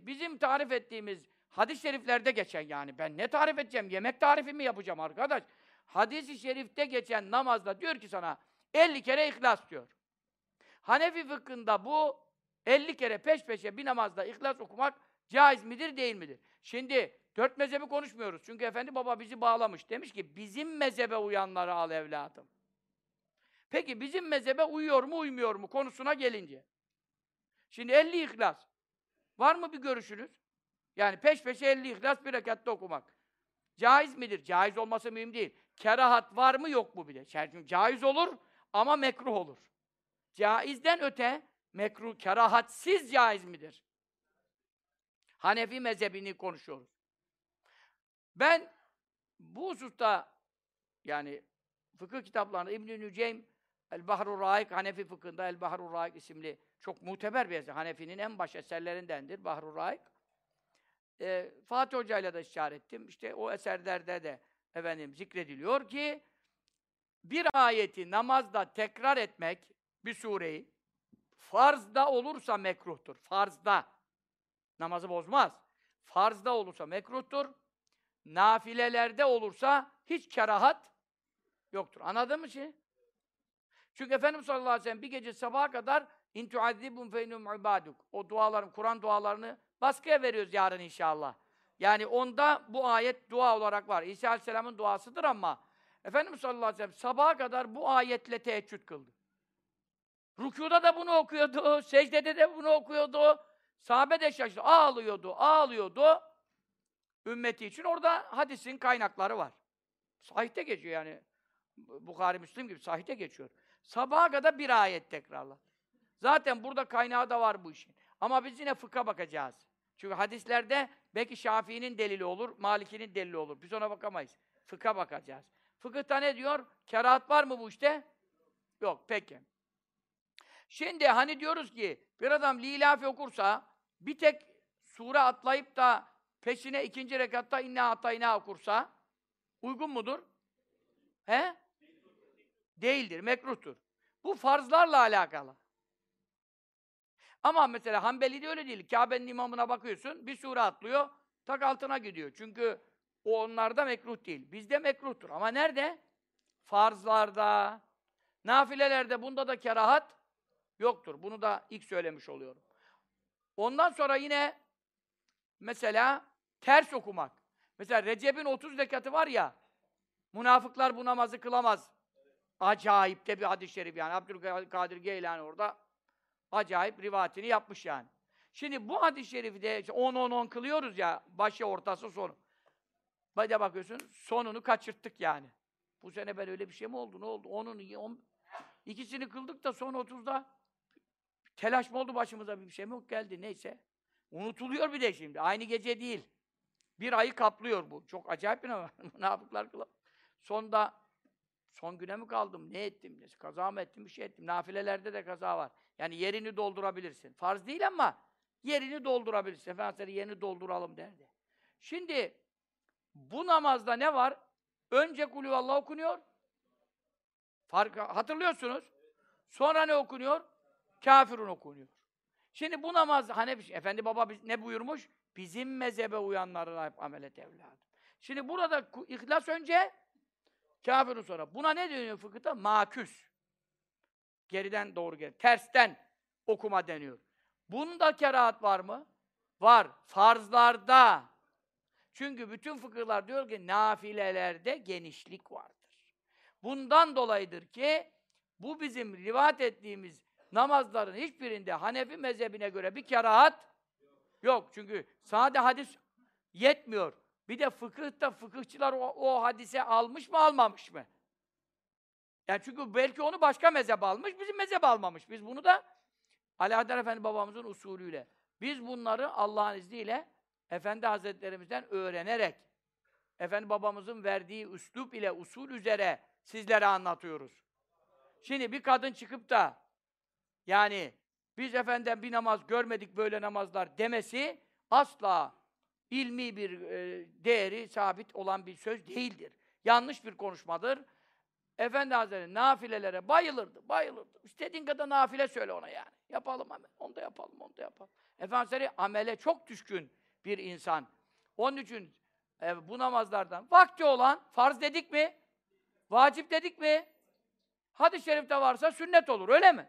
bizim tarif ettiğimiz hadis-i şeriflerde geçen yani ben ne tarif edeceğim? Yemek tarifi mi yapacağım arkadaş? Hadis-i şerifte geçen namazda diyor ki sana 50 kere ihlas diyor. Hanefi fıkhında bu 50 kere peş peşe bir namazda ihlas okumak caiz midir değil midir? Şimdi dört mezhebi konuşmuyoruz. Çünkü efendi baba bizi bağlamış. Demiş ki bizim mezhebe uyanları al evladım. Peki bizim mezhebe uyuyor mu uymuyor mu konusuna gelince. Şimdi 50 ihlas. Var mı bir görüşünüz? Yani peş peşe 50 ihlas bir rekatta okumak. Caiz midir? Caiz olması mühim değil. Kerahat var mı yok mu bile? Çünkü caiz olur ama mekruh olur. Caizden öte mekruh, kerahatsiz caiz midir? Hanefi mezhebini konuşuyoruz. Ben bu hususta yani fıkıh kitaplarında İbn-i Nüceym El-Bahrur Raik Hanefi fıkhında El-Bahrur Raik isimli çok muteber bir eser. Hanefi'nin en baş eserlerindendir Bahrur Raik. Ee, Fatih Hoca'yla da işaret ettim. İşte o eserlerde de efendim zikrediliyor ki bir ayeti namazda tekrar etmek bir sureyi farzda olursa mekruhtur. Farzda. Namazı bozmaz. Farzda olursa mekruhtur. Nafilelerde olursa hiç kerahat yoktur. Anladın mı şey? Çünkü Efendimiz sallallahu aleyhi ve sellem bir gece sabaha kadar in tuazibum fe ibaduk. O duaların, Kur'an dualarını baskıya veriyoruz yarın inşallah. Yani onda bu ayet dua olarak var. İsa aleyhisselamın duasıdır ama Efendimiz sallallahu aleyhi ve sellem sabaha kadar bu ayetle teheccüd kıldı. Rükuda da bunu okuyordu, secdede de bunu okuyordu. Sahabe de şaşırdı. Ağlıyordu, ağlıyordu. Ümmeti için orada hadisin kaynakları var. Sahihte geçiyor yani. Bukhari Müslim gibi sahihte geçiyor. Sabaha kadar bir ayet tekrarla. Zaten burada kaynağı da var bu işin. Ama biz yine fıkha bakacağız. Çünkü hadislerde belki Şafii'nin delili olur, Maliki'nin delili olur. Biz ona bakamayız. Fıkha bakacağız. Fıkıhta ne diyor? Kerahat var mı bu işte? Yok. Peki. Şimdi hani diyoruz ki bir adam lilafi okursa bir tek sure atlayıp da peşine ikinci rekatta inna atayna okursa uygun mudur? He? Değildir, mekruhtur. Bu farzlarla alakalı. Ama mesela Hanbeli'de öyle değil. Kabe'nin imamına bakıyorsun, bir sure atlıyor, tak altına gidiyor. Çünkü o onlarda mekruh değil. Bizde mekruhtur. Ama nerede? Farzlarda, nafilelerde bunda da kerahat yoktur. Bunu da ilk söylemiş oluyorum. Ondan sonra yine mesela ters okumak. Mesela Recep'in 30 rekatı var ya, münafıklar bu namazı kılamaz. Acayip de bir hadis-i şerif yani. Abdülkadir Geylani orada acayip rivayetini yapmış yani. Şimdi bu hadis-i şerifi de 10-10-10 kılıyoruz ya, başı, ortası, sonu. Bada bakıyorsun, sonunu kaçırttık yani. Bu sene ben öyle bir şey mi oldu, ne oldu? Onun, on, ikisini kıldık da son 30'da telaş mı oldu başımıza bir şey mi yok geldi, neyse. Unutuluyor bir de şimdi, aynı gece değil. Bir ayı kaplıyor bu. Çok acayip bir münafıklar kılar. Sonda, son güne mi kaldım, ne ettim, ne, kaza mı ettim, bir şey ettim. Nafilelerde de kaza var. Yani yerini doldurabilirsin. Farz değil ama yerini doldurabilirsin. Efendimiz yerini dolduralım derdi. Şimdi bu namazda ne var? Önce kulüvallah okunuyor. Farkı hatırlıyorsunuz. Sonra ne okunuyor? Kafirun okunuyor. Şimdi bu namaz Hanefi Efendi Baba ne buyurmuş? Bizim mezhebe uyanların hep amel et evladım. Şimdi burada ihlas önce, kafirun sonra. Buna ne deniyor fıkıhta? Maküs. Geriden doğru gel. Tersten okuma deniyor. Bunda kerahat var mı? Var. Farzlarda. Çünkü bütün fıkıhlar diyor ki nafilelerde genişlik vardır. Bundan dolayıdır ki bu bizim rivayet ettiğimiz namazların hiçbirinde Hanefi mezhebine göre bir kerahat yok. Çünkü sade hadis yetmiyor. Bir de fıkıhta fıkıhçılar o, o hadise almış mı almamış mı? Yani çünkü belki onu başka mezhep almış, bizim mezhep almamış. Biz bunu da Ali Adar Efendi babamızın usulüyle. Biz bunları Allah'ın izniyle Efendi Hazretlerimizden öğrenerek Efendi babamızın verdiği üslup ile usul üzere sizlere anlatıyoruz. Şimdi bir kadın çıkıp da yani biz efendim bir namaz görmedik böyle namazlar demesi asla ilmi bir e, değeri sabit olan bir söz değildir. Yanlış bir konuşmadır. Efendi Hazretleri nafilelere bayılırdı, bayılırdı. İstediğin kadar nafile söyle ona yani. Yapalım hemen, onu da yapalım, onu da yapalım. Efendi Hazretleri amele çok düşkün bir insan. Onun için e, bu namazlardan vakti olan, farz dedik mi? Vacip dedik mi? Hadis-i şerifte varsa sünnet olur, öyle mi?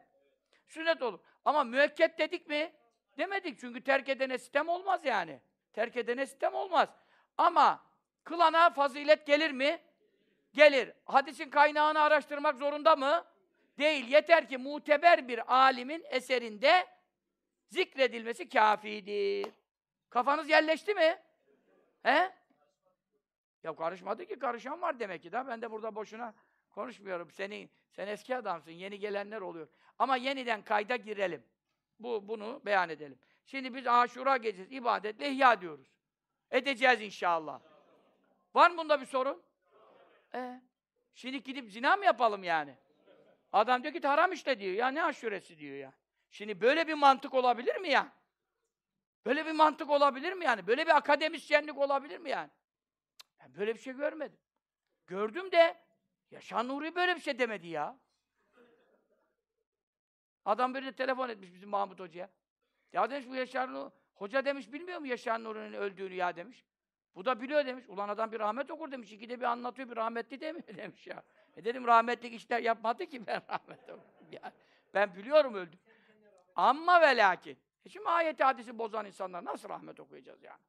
Sünnet olur. Ama müekket dedik mi? Demedik çünkü terk edene sistem olmaz yani. Terk edene sistem olmaz. Ama kılana fazilet gelir mi? Gelir. Hadisin kaynağını araştırmak zorunda mı? Değil. Yeter ki muteber bir alimin eserinde zikredilmesi kafidir. Kafanız yerleşti mi? He? Ya karışmadı ki, karışan var demek ki da. Ben de burada boşuna konuşmuyorum. Seni, sen eski adamsın, yeni gelenler oluyor. Ama yeniden kayda girelim. Bu, bunu beyan edelim. Şimdi biz aşura gecesi ibadetle ihya diyoruz. Edeceğiz inşallah. Var mı bunda bir sorun? Ee, şimdi gidip zina mı yapalım yani? Adam diyor ki haram işte diyor. Ya ne aşuresi diyor ya. Şimdi böyle bir mantık olabilir mi ya? Böyle bir mantık olabilir mi yani? Böyle bir akademisyenlik olabilir mi yani? Ben böyle bir şey görmedim. Gördüm de Yaşar Nuri böyle bir şey demedi ya. Adam birine telefon etmiş bizim Mahmut Hoca'ya. Ya demiş bu Yaşar Nuri, hoca demiş bilmiyor mu Yaşar Nuri'nin öldüğünü ya demiş. Bu da biliyor demiş. Ulan adam bir rahmet okur demiş. İkide bir anlatıyor bir rahmetli demiyor demiş ya. E dedim rahmetlik işler yapmadı ki ben rahmet okudum ya. Ben biliyorum öldü. Amma ve lakin. E şimdi ayeti hadisi bozan insanlar nasıl rahmet okuyacağız yani?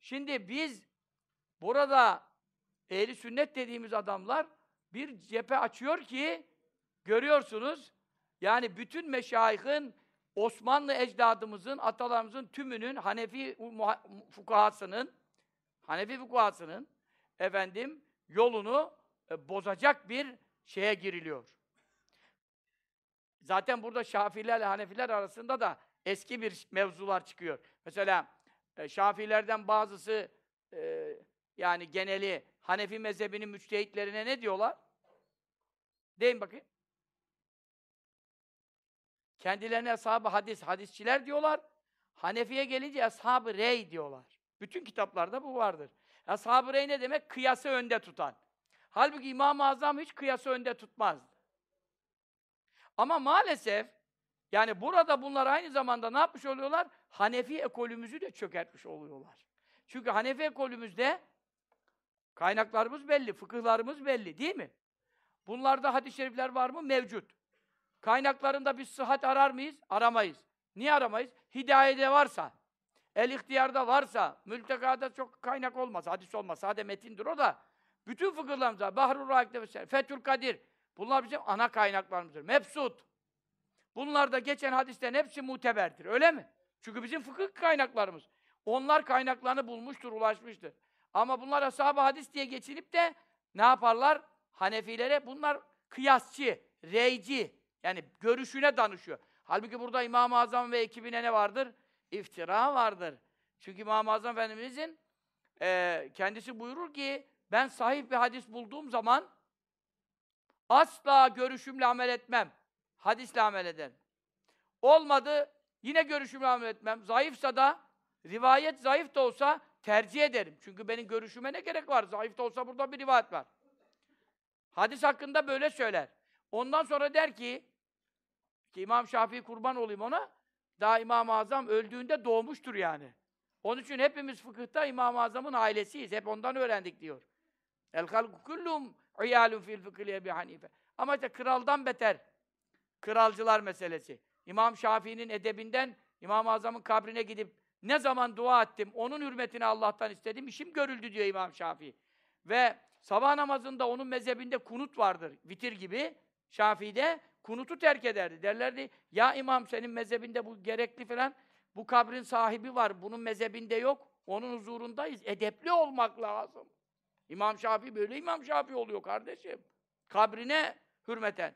Şimdi biz burada ehli sünnet dediğimiz adamlar bir cephe açıyor ki görüyorsunuz yani bütün meşayihin Osmanlı ecdadımızın, atalarımızın tümünün Hanefi fukahasının Hanefi fukahasının efendim yolunu e, bozacak bir şeye giriliyor. Zaten burada Şafilerle Hanefiler arasında da eski bir mevzular çıkıyor. Mesela e, Şafilerden bazısı e, yani geneli Hanefi mezhebinin müçtehitlerine ne diyorlar? Deyin bakayım. Kendilerine ashab hadis, hadisçiler diyorlar. Hanefi'ye gelince ashab-ı rey diyorlar. Bütün kitaplarda bu vardır. Ashab-ı rey ne demek? Kıyası önde tutan. Halbuki İmam-ı Azam hiç kıyası önde tutmazdı. Ama maalesef yani burada bunlar aynı zamanda ne yapmış oluyorlar? Hanefi ekolümüzü de çökertmiş oluyorlar. Çünkü Hanefi ekolümüzde kaynaklarımız belli, fıkıhlarımız belli değil mi? Bunlarda hadis-i şerifler var mı? Mevcut. Kaynaklarında biz sıhhat arar mıyız? Aramayız. Niye aramayız? Hidayede varsa, el ihtiyarda varsa, mültekada çok kaynak olmaz, hadis olmaz, sade metindir o da. Bütün fıkıhlarımızda, Bahrul Rahik'te vesaire, Fethül Kadir, Bunlar bizim ana kaynaklarımızdır. Mebsut. Bunlarda geçen hadislerin hepsi muteberdir. Öyle mi? Çünkü bizim fıkıh kaynaklarımız. Onlar kaynaklarını bulmuştur, ulaşmıştır. Ama bunlar ashab hadis diye geçinip de ne yaparlar? Hanefilere bunlar kıyasçı, reyci. Yani görüşüne danışıyor. Halbuki burada İmam-ı Azam ve ekibine ne vardır? İftira vardır. Çünkü İmam-ı Azam Efendimizin e, kendisi buyurur ki ben sahih bir hadis bulduğum zaman asla görüşümle amel etmem. Hadisle amel ederim. Olmadı yine görüşümle amel etmem. Zayıfsa da rivayet zayıf da olsa tercih ederim. Çünkü benim görüşüme ne gerek var? Zayıf da olsa burada bir rivayet var. Hadis hakkında böyle söyler. Ondan sonra der ki, ki İmam Şafii kurban olayım ona, daha İmam-ı Azam öldüğünde doğmuştur yani. Onun için hepimiz fıkıhta İmam-ı Azam'ın ailesiyiz. Hep ondan öğrendik diyor. El halku kullum iyalun fil fıkhi Ebi Hanife. Ama işte kraldan beter. Kralcılar meselesi. İmam Şafii'nin edebinden İmam-ı Azam'ın kabrine gidip ne zaman dua ettim, onun hürmetine Allah'tan istedim, işim görüldü diyor İmam Şafii. Ve sabah namazında onun mezhebinde kunut vardır, vitir gibi. Şafii'de kunutu terk ederdi. Derlerdi, ya imam senin mezhebinde bu gerekli falan, bu kabrin sahibi var, bunun mezhebinde yok, onun huzurundayız, edepli olmak lazım. İmam Şafii böyle İmam Şafii oluyor kardeşim. Kabrine hürmeten.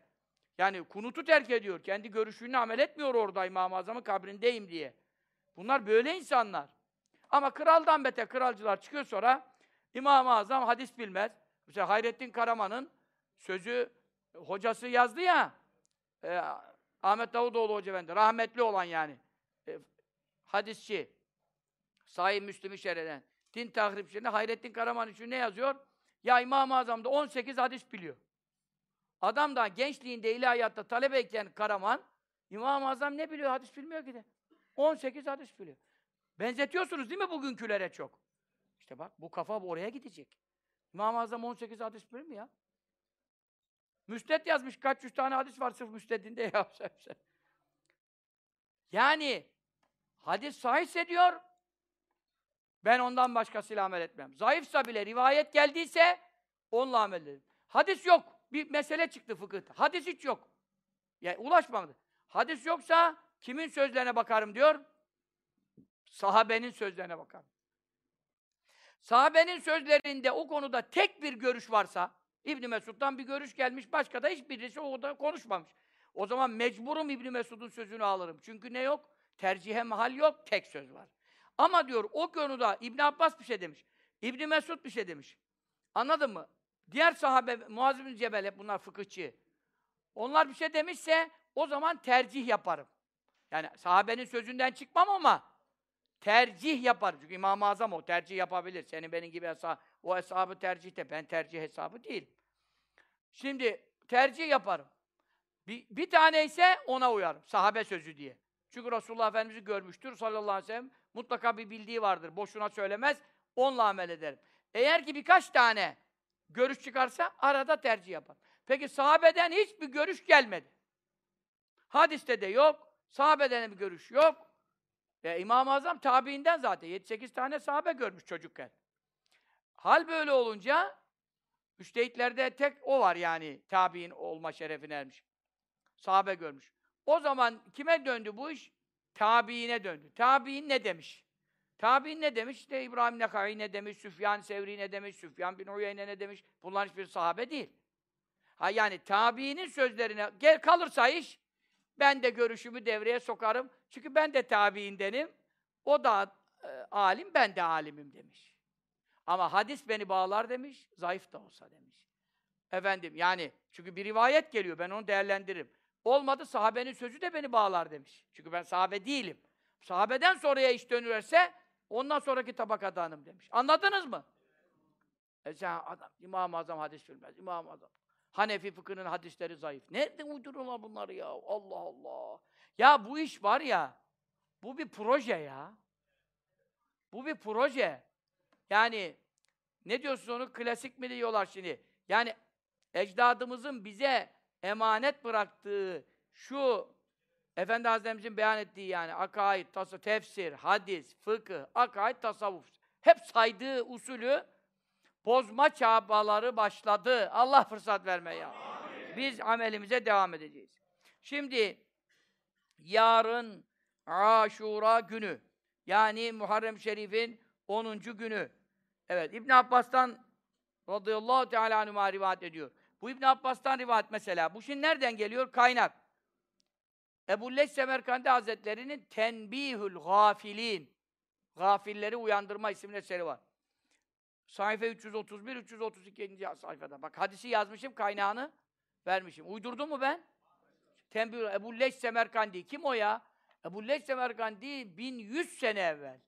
Yani kunutu terk ediyor. Kendi görüşünü amel etmiyor orada İmam-ı Azam'ın kabrindeyim diye. Bunlar böyle insanlar. Ama kraldan beter kralcılar çıkıyor sonra İmam-ı Azam hadis bilmez. Mesela Hayrettin Karaman'ın sözü hocası yazdı ya e, Ahmet Davutoğlu Hoca Efendi, rahmetli olan yani. E, hadisçi. Sahih Müslüm'ü şerheden. Din tahripçilerinde Hayrettin Karaman için ne yazıyor? Ya İmam-ı Azam'da 18 hadis biliyor. Adam da gençliğinde ilahiyatta talebeyken Karaman, İmam-ı Azam ne biliyor? Hadis bilmiyor ki de. 18 hadis biliyor. Benzetiyorsunuz değil mi bugünkülere çok? İşte bak bu kafa oraya gidecek. İmam-ı Azam 18 hadis bilir mi ya? Müsted yazmış kaç yüz tane hadis var sırf müstedinde ya. yani hadis sahihse diyor ben ondan başkasıyla amel etmem. Zayıfsa bile rivayet geldiyse onunla amel ederim. Hadis yok. Bir mesele çıktı fıkıhta. Hadis hiç yok. Yani ulaşmadı. Hadis yoksa kimin sözlerine bakarım diyor? Sahabenin sözlerine bakarım. Sahabenin sözlerinde o konuda tek bir görüş varsa, İbn Mesud'dan bir görüş gelmiş, başka da hiçbirisi orada konuşmamış. O zaman mecburum İbn Mesud'un sözünü alırım. Çünkü ne yok? Tercihe mahal yok, tek söz var. Ama diyor o konuda İbn Abbas bir şey demiş. İbn Mesud bir şey demiş. Anladın mı? Diğer sahabe Muaz bin Cebel hep bunlar fıkıhçı. Onlar bir şey demişse o zaman tercih yaparım. Yani sahabenin sözünden çıkmam ama tercih yaparım. Çünkü İmam-ı Azam o tercih yapabilir. Senin benim gibi hesabı, o hesabı tercihte. Ben tercih hesabı değil. Şimdi tercih yaparım. Bir, bir tane ise ona uyarım. Sahabe sözü diye. Çünkü Resulullah Efendimiz'i görmüştür sallallahu aleyhi ve sellem. Mutlaka bir bildiği vardır. Boşuna söylemez. Onunla amel ederim. Eğer ki birkaç tane görüş çıkarsa arada tercih yapar. Peki sahabeden hiçbir görüş gelmedi. Hadiste de yok. Sahabeden bir görüş yok. E, İmam-ı Azam tabiinden zaten 7-8 tane sahabe görmüş çocukken. Hal böyle olunca müştehitlerde tek o var yani tabiin olma şerefine ermiş. Sahabe görmüş. O zaman kime döndü bu iş? Tabiine döndü. Tabiin ne demiş? Tabiin ne demiş? İşte İbrahim Nekai ne demiş? Süfyan Sevri ne demiş? Süfyan bin Uyeyne ne demiş? Bunlar hiçbir sahabe değil. Ha yani tabiinin sözlerine gel kalırsa iş ben de görüşümü devreye sokarım. Çünkü ben de tabiindenim. O da e, alim, ben de alimim demiş. Ama hadis beni bağlar demiş, zayıf da olsa demiş. Efendim yani çünkü bir rivayet geliyor, ben onu değerlendiririm. Olmadı sahabenin sözü de beni bağlar demiş. Çünkü ben sahabe değilim. Sahabeden sonraya iş dönülürse ondan sonraki tabakadanım demiş. Anladınız mı? E sen adam, İmam-ı Azam hadis bilmez. İmam-ı Azam. Hanefi fıkhının hadisleri zayıf. Nerede uydururlar bunları ya? Allah Allah. Ya bu iş var ya, bu bir proje ya. Bu bir proje. Yani ne diyorsunuz onu klasik mi diyorlar şimdi? Yani ecdadımızın bize emanet bıraktığı şu Efendi Hazretlerimizin beyan ettiği yani akaid, tasavvuf, tefsir, hadis, fıkıh, akaid, tasavvuf. Hep saydığı usulü bozma çabaları başladı. Allah fırsat verme ya. Biz amelimize devam edeceğiz. Şimdi yarın Aşura günü. Yani Muharrem Şerif'in 10. günü. Evet İbn Abbas'tan radıyallahu teala anhuma rivayet ediyor. Bu İbn Abbas'tan rivayet mesela. Bu şimdi nereden geliyor? Kaynak. Ebu Leys Semerkandi Hazretleri'nin Tenbihül Gafilin Gafilleri Uyandırma isimli eseri var. Sayfa 331 332. sayfada. Bak hadisi yazmışım, kaynağını vermişim. Uydurdum mu ben? Tembih Ebu Leys Semerkandi. Kim o ya? Ebu Leys Semerkandi 1100 sene evvel.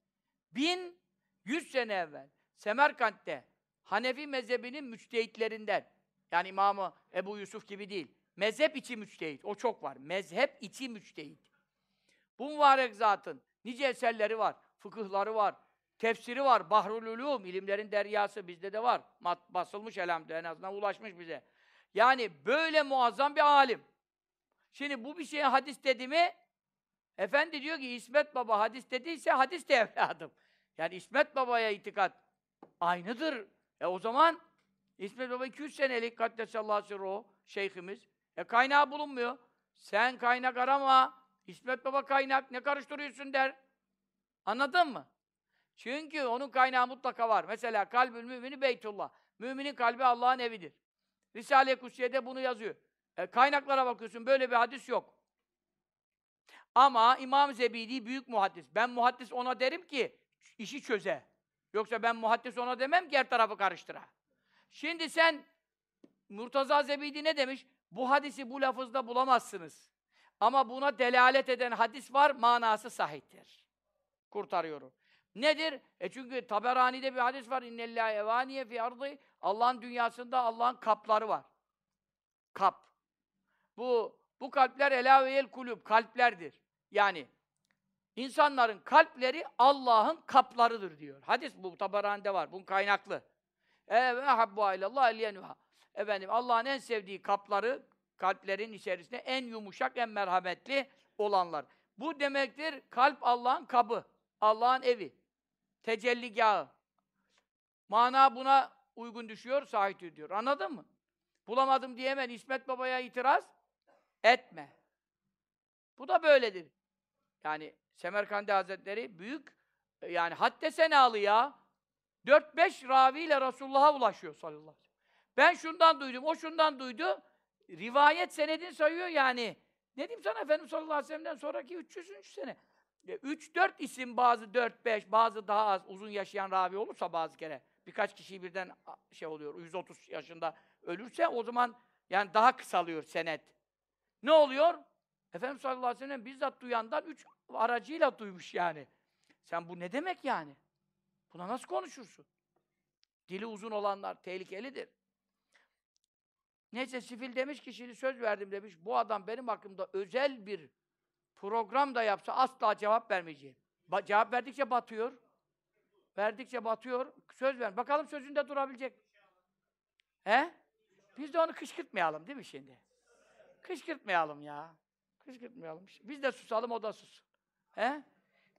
1100 sene evvel. Semerkant'te Hanefi mezhebinin müçtehitlerinden. Yani İmamı Ebu Yusuf gibi değil. Mezhep içi müçtehit. O çok var. Mezhep içi müçtehit. Bu mübarek zatın nice eserleri var. Fıkıhları var. Tefsiri var. Bahrul Ulum, ilimlerin deryası bizde de var. Mat, basılmış elhamdülillah en azından ulaşmış bize. Yani böyle muazzam bir alim. Şimdi bu bir şeye hadis dedi mi Efendi diyor ki İsmet Baba hadis dediyse hadis de evladım. Yani İsmet Baba'ya itikat aynıdır. E o zaman İsmet Baba 200 senelik Kaddesallahu sirruhu şeyhimiz. E kaynağı bulunmuyor. Sen kaynak arama. İsmet Baba kaynak. Ne karıştırıyorsun der. Anladın mı? Çünkü onun kaynağı mutlaka var. Mesela kalbül mümini Beytullah. Müminin kalbi Allah'ın evidir. Risale-i Kutsiye'de bunu yazıyor. E, kaynaklara bakıyorsun böyle bir hadis yok. Ama İmam Zebidi büyük muhaddis. Ben muhaddis ona derim ki işi çöze. Yoksa ben muhaddis ona demem ki her tarafı karıştıra. Şimdi sen Murtaza Zebidi ne demiş? Bu hadisi bu lafızda bulamazsınız. Ama buna delalet eden hadis var, manası sahiptir. Kurtarıyorum. Nedir? E çünkü Taberani'de bir hadis var. İnnellâhe evaniye fi ardı. Allah'ın dünyasında Allah'ın kapları var. Kap. Bu bu kalpler elaveyel kulüp, kalplerdir. Yani insanların kalpleri Allah'ın kaplarıdır diyor. Hadis bu Taberani'de var. Bunun kaynaklı. Ve habbu ilallah eliyenuha. Efendim Allah'ın en sevdiği kapları kalplerin içerisinde en yumuşak, en merhametli olanlar. Bu demektir kalp Allah'ın kabı, Allah'ın evi, tecelligahı. Mana buna uygun düşüyor, sahih diyor. Anladın mı? Bulamadım diye hemen İsmet Baba'ya itiraz etme. Bu da böyledir. Yani Semerkandi Hazretleri büyük yani hadde senalı ya. 4-5 raviyle Resulullah'a ulaşıyor sallallahu aleyhi ve sellem. Ben şundan duydum, o şundan duydu. Rivayet senedini sayıyor yani. Ne diyeyim sana Efendimiz sallallahu aleyhi ve sellem'den sonraki 300. sene. 3-4 isim bazı 4-5, bazı daha az uzun yaşayan ravi olursa bazı kere birkaç kişi birden şey oluyor, 130 yaşında ölürse o zaman yani daha kısalıyor senet. Ne oluyor? Efendimiz sallallahu aleyhi ve sellem bizzat duyandan üç aracıyla duymuş yani. Sen bu ne demek yani? Buna nasıl konuşursun? Dili uzun olanlar tehlikelidir. Neyse sifil demiş ki şimdi söz verdim demiş. Bu adam benim hakkımda özel bir program da yapsa asla cevap vermeyeceğim. Ba cevap verdikçe batıyor. Verdikçe batıyor. Söz ver. Bakalım sözünde durabilecek. He? Biz de onu kışkırtmayalım değil mi şimdi? Kışkırtmayalım ya. Kışkırtmayalım. Biz de susalım, o da susun. He?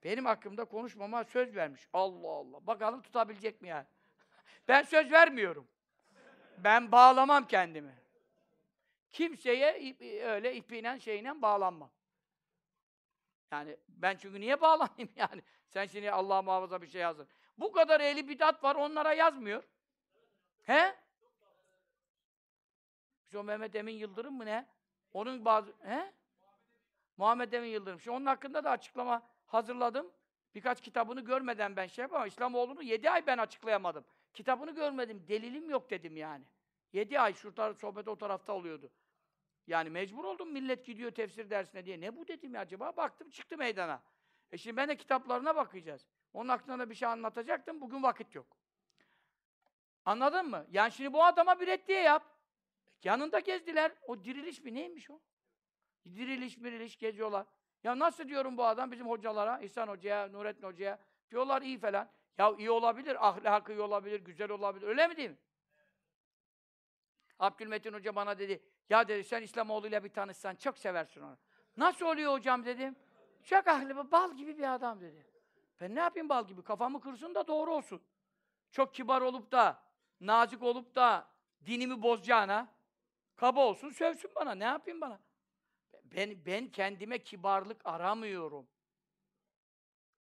Benim hakkımda konuşmama söz vermiş. Allah Allah. Bakalım tutabilecek mi yani? ben söz vermiyorum. Ben bağlamam kendimi. Kimseye öyle ipiyle şeyle bağlanmam. Yani ben çünkü niye bağlanayım yani? Sen şimdi Allah muhafaza bir şey yazın. Bu kadar ehli bidat var, onlara yazmıyor. He? Şu Mehmet Emin Yıldırım mı ne? Onun bazı... He? Muhammed Emin Yıldırım. Şimdi onun hakkında da açıklama hazırladım. Birkaç kitabını görmeden ben şey yapamam. İslamoğlu'nu yedi ay ben açıklayamadım. Kitabını görmedim, delilim yok dedim yani. Yedi ay şurada sohbet o tarafta oluyordu. Yani mecbur oldum millet gidiyor tefsir dersine diye. Ne bu dedim ya acaba? Baktım çıktı meydana. E şimdi ben de kitaplarına bakacağız. Onun hakkında da bir şey anlatacaktım. Bugün vakit yok. Anladın mı? Yani şimdi bu adama bir reddiye yap. Yanında gezdiler. O diriliş mi? Neymiş o? Diriliş miriliş geziyorlar. Ya nasıl diyorum bu adam bizim hocalara, İhsan Hoca'ya, Nurettin Hoca'ya diyorlar iyi falan. Ya iyi olabilir, ahlakı iyi olabilir, güzel olabilir. Öyle mi değil mi? Abdülmetin Hoca bana dedi, ya dedi sen İslamoğlu ile bir tanışsan çok seversin onu. Nasıl oluyor hocam dedim. Çok ahli, bal gibi bir adam dedi. Ben ne yapayım bal gibi? Kafamı kırsın da doğru olsun. Çok kibar olup da, nazik olup da dinimi bozacağına, Kaba olsun, sövsün bana. Ne yapayım bana? Ben, ben kendime kibarlık aramıyorum.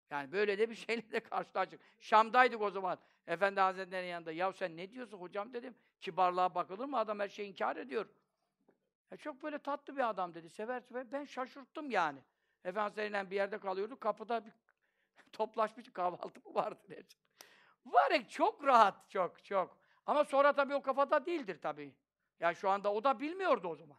Yani böyle de bir şeyle de karşılaştık. Şam'daydık o zaman. Efendi Hazretleri'nin yanında. Ya sen ne diyorsun hocam dedim. Kibarlığa bakılır mı? Adam her şeyi inkar ediyor. E çok böyle tatlı bir adam dedi. Sever sever. Ben şaşırttım yani. Efendi Hazretleri'yle bir yerde kalıyorduk. Kapıda bir toplaşmış kahvaltı mı vardı. Var ya çok rahat, çok çok. Ama sonra tabii o kafada değildir tabii. Yani şu anda o da bilmiyordu o zaman.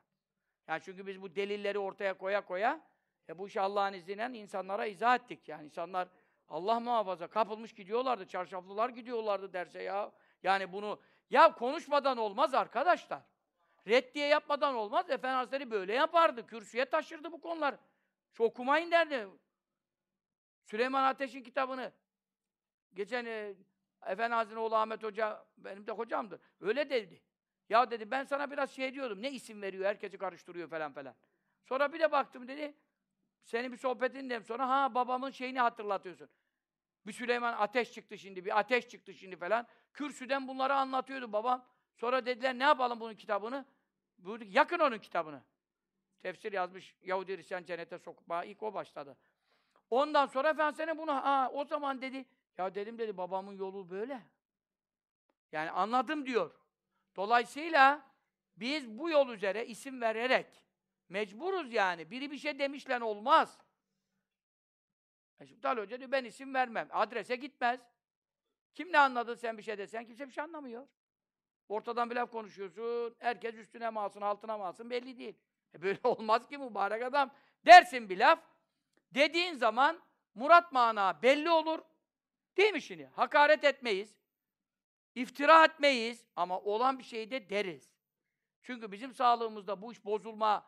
Yani çünkü biz bu delilleri ortaya koya koya e bu işi Allah'ın izniyle insanlara izah ettik. Yani insanlar Allah muhafaza kapılmış gidiyorlardı. Çarşaflılar gidiyorlardı derse ya. Yani bunu ya konuşmadan olmaz arkadaşlar. Reddiye yapmadan olmaz. Efendi böyle yapardı. Kürsüye taşırdı bu konular. Şu okumayın derdi. Süleyman Ateş'in kitabını geçen e, Efendi Hazretleri oğlu Ahmet Hoca benim de hocamdır. Öyle dedi. Ya dedi ben sana biraz şey diyordum. Ne isim veriyor? Herkesi karıştırıyor falan falan. Sonra bir de baktım dedi. Senin bir sohbetinden sonra ha babamın şeyini hatırlatıyorsun. Bir Süleyman ateş çıktı şimdi, bir ateş çıktı şimdi falan. Kürsüden bunları anlatıyordu babam. Sonra dediler ne yapalım bunun kitabını? Buyurduk yakın onun kitabını. Tefsir yazmış Yahudi Hristiyan cennete sokma ilk o başladı. Ondan sonra Efendimiz'e bunu ha o zaman dedi ya dedim dedi babamın yolu böyle. Yani anladım diyor. Dolayısıyla biz bu yol üzere isim vererek mecburuz yani. Biri bir şey demişlen olmaz. E şimdi Tal Hoca diyor ben isim vermem. Adrese gitmez. Kim ne anladı sen bir şey desen kimse bir şey anlamıyor. Ortadan bir laf konuşuyorsun. Herkes üstüne mi alsın, altına mı alsın belli değil. E böyle olmaz ki mübarek adam. Dersin bir laf. Dediğin zaman murat mana belli olur. Değil mi şimdi? Hakaret etmeyiz. İftira etmeyiz ama olan bir şeyi de deriz. Çünkü bizim sağlığımızda bu iş bozulma,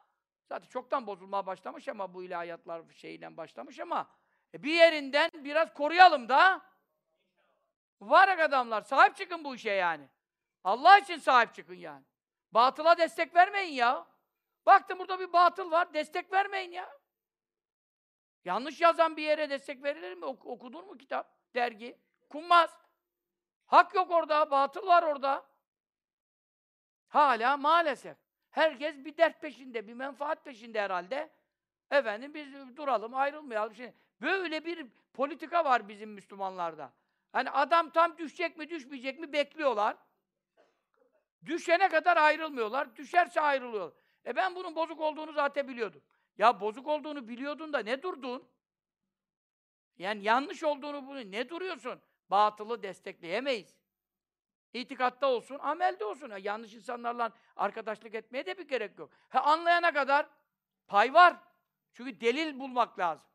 zaten çoktan bozulmaya başlamış ama bu ilahiyatlar şeyiyle başlamış ama e bir yerinden biraz koruyalım da var adamlar, sahip çıkın bu işe yani. Allah için sahip çıkın yani. Batıla destek vermeyin ya. Baktım burada bir batıl var, destek vermeyin ya. Yanlış yazan bir yere destek verilir mi? Ok okudun mu kitap, dergi? Kunmaz. Hak yok orada, batıl var orada. Hala maalesef. Herkes bir dert peşinde, bir menfaat peşinde herhalde. Efendim biz duralım, ayrılmayalım. Şimdi böyle bir politika var bizim Müslümanlarda. Hani adam tam düşecek mi, düşmeyecek mi bekliyorlar. Düşene kadar ayrılmıyorlar. Düşerse ayrılıyor. E ben bunun bozuk olduğunu zaten biliyordum. Ya bozuk olduğunu biliyordun da ne durdun? Yani yanlış olduğunu bunu ne duruyorsun? Batılı destekleyemeyiz. İtikatta olsun, amelde olsun. Ya yanlış insanlarla arkadaşlık etmeye de bir gerek yok. Ha, anlayana kadar pay var. Çünkü delil bulmak lazım.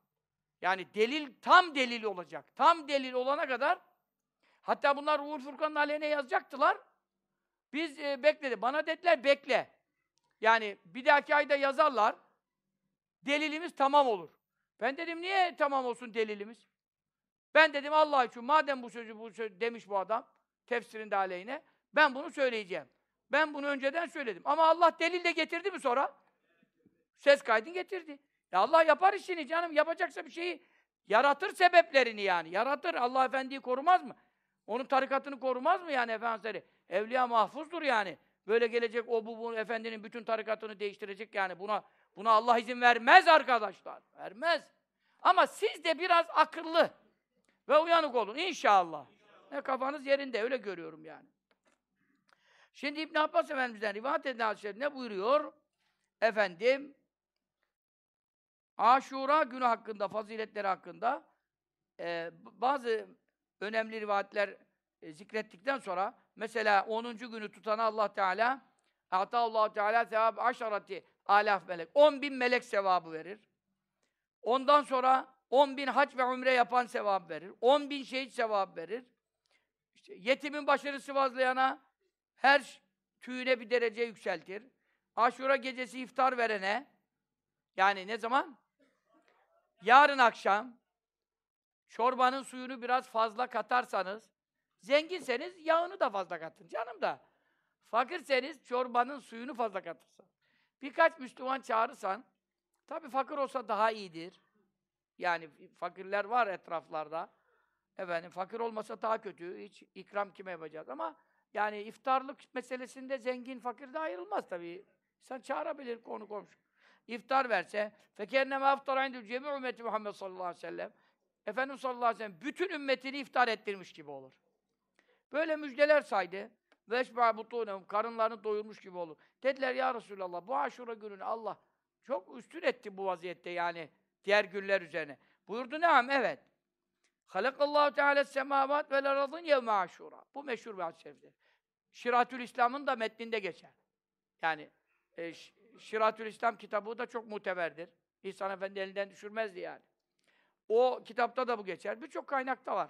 Yani delil, tam delil olacak. Tam delil olana kadar hatta bunlar Uğur Furkan'ın aleyhine yazacaktılar. Biz e, bekledi. Bana dediler bekle. Yani bir dahaki ayda yazarlar. Delilimiz tamam olur. Ben dedim niye tamam olsun delilimiz? Ben dedim Allah için madem bu sözü bu söz demiş bu adam tefsirinde aleyhine ben bunu söyleyeceğim. Ben bunu önceden söyledim. Ama Allah delil de getirdi mi sonra? Ses kaydını getirdi. Ya Allah yapar işini canım. Yapacaksa bir şeyi yaratır sebeplerini yani. Yaratır. Allah Efendi'yi korumaz mı? Onun tarikatını korumaz mı yani Efendimiz? Evliya mahfuzdur yani. Böyle gelecek o bu, bu efendinin bütün tarikatını değiştirecek yani buna buna Allah izin vermez arkadaşlar. Vermez. Ama siz de biraz akıllı ve uyanık olun inşallah. Ne kafanız yerinde öyle görüyorum yani. Şimdi İbn Abbas Efendimiz'den rivayet edilen ne buyuruyor? Efendim Aşura günü hakkında, faziletleri hakkında e, bazı önemli rivayetler e, zikrettikten sonra mesela 10. günü tutana Allah Teala Ata Allah Teala sevabı aşarati alaf melek. 10 bin melek sevabı verir. Ondan sonra 10 bin hac ve umre yapan sevap verir. 10 bin şehit sevap verir. İşte yetimin başını sıvazlayana her tüyüne bir derece yükseltir. Aşura gecesi iftar verene yani ne zaman? Yarın akşam çorbanın suyunu biraz fazla katarsanız zenginseniz yağını da fazla katın canım da. Fakirseniz çorbanın suyunu fazla katırsan. Birkaç Müslüman çağırırsan tabii fakir olsa daha iyidir. Yani fakirler var etraflarda. Efendim fakir olmasa daha kötü. Hiç ikram kime yapacağız ama yani iftarlık meselesinde zengin fakir de ayrılmaz tabii. Sen çağırabilir konu komşu. İftar verse, fekenneme aftara indü cemi ümmeti Muhammed sallallahu aleyhi ve sellem. Efendimiz sallallahu aleyhi ve sellem bütün ümmetini iftar ettirmiş gibi olur. Böyle müjdeler saydı. Veşba butunehum karınlarını doyurmuş gibi olur. Dediler ya Resulallah bu aşura gününü Allah çok üstün etti bu vaziyette yani diğer günler üzerine. Buyurdu neam evet. Halakallahu Teala semavat ve aradın yevme aşura. Bu meşhur bir hadis-i şeriftir. Şiratül İslam'ın da metninde geçer. Yani e, Şiratül İslam kitabı da çok muteberdir. İhsan Efendi elinden düşürmezdi yani. O kitapta da bu geçer. Birçok kaynakta var.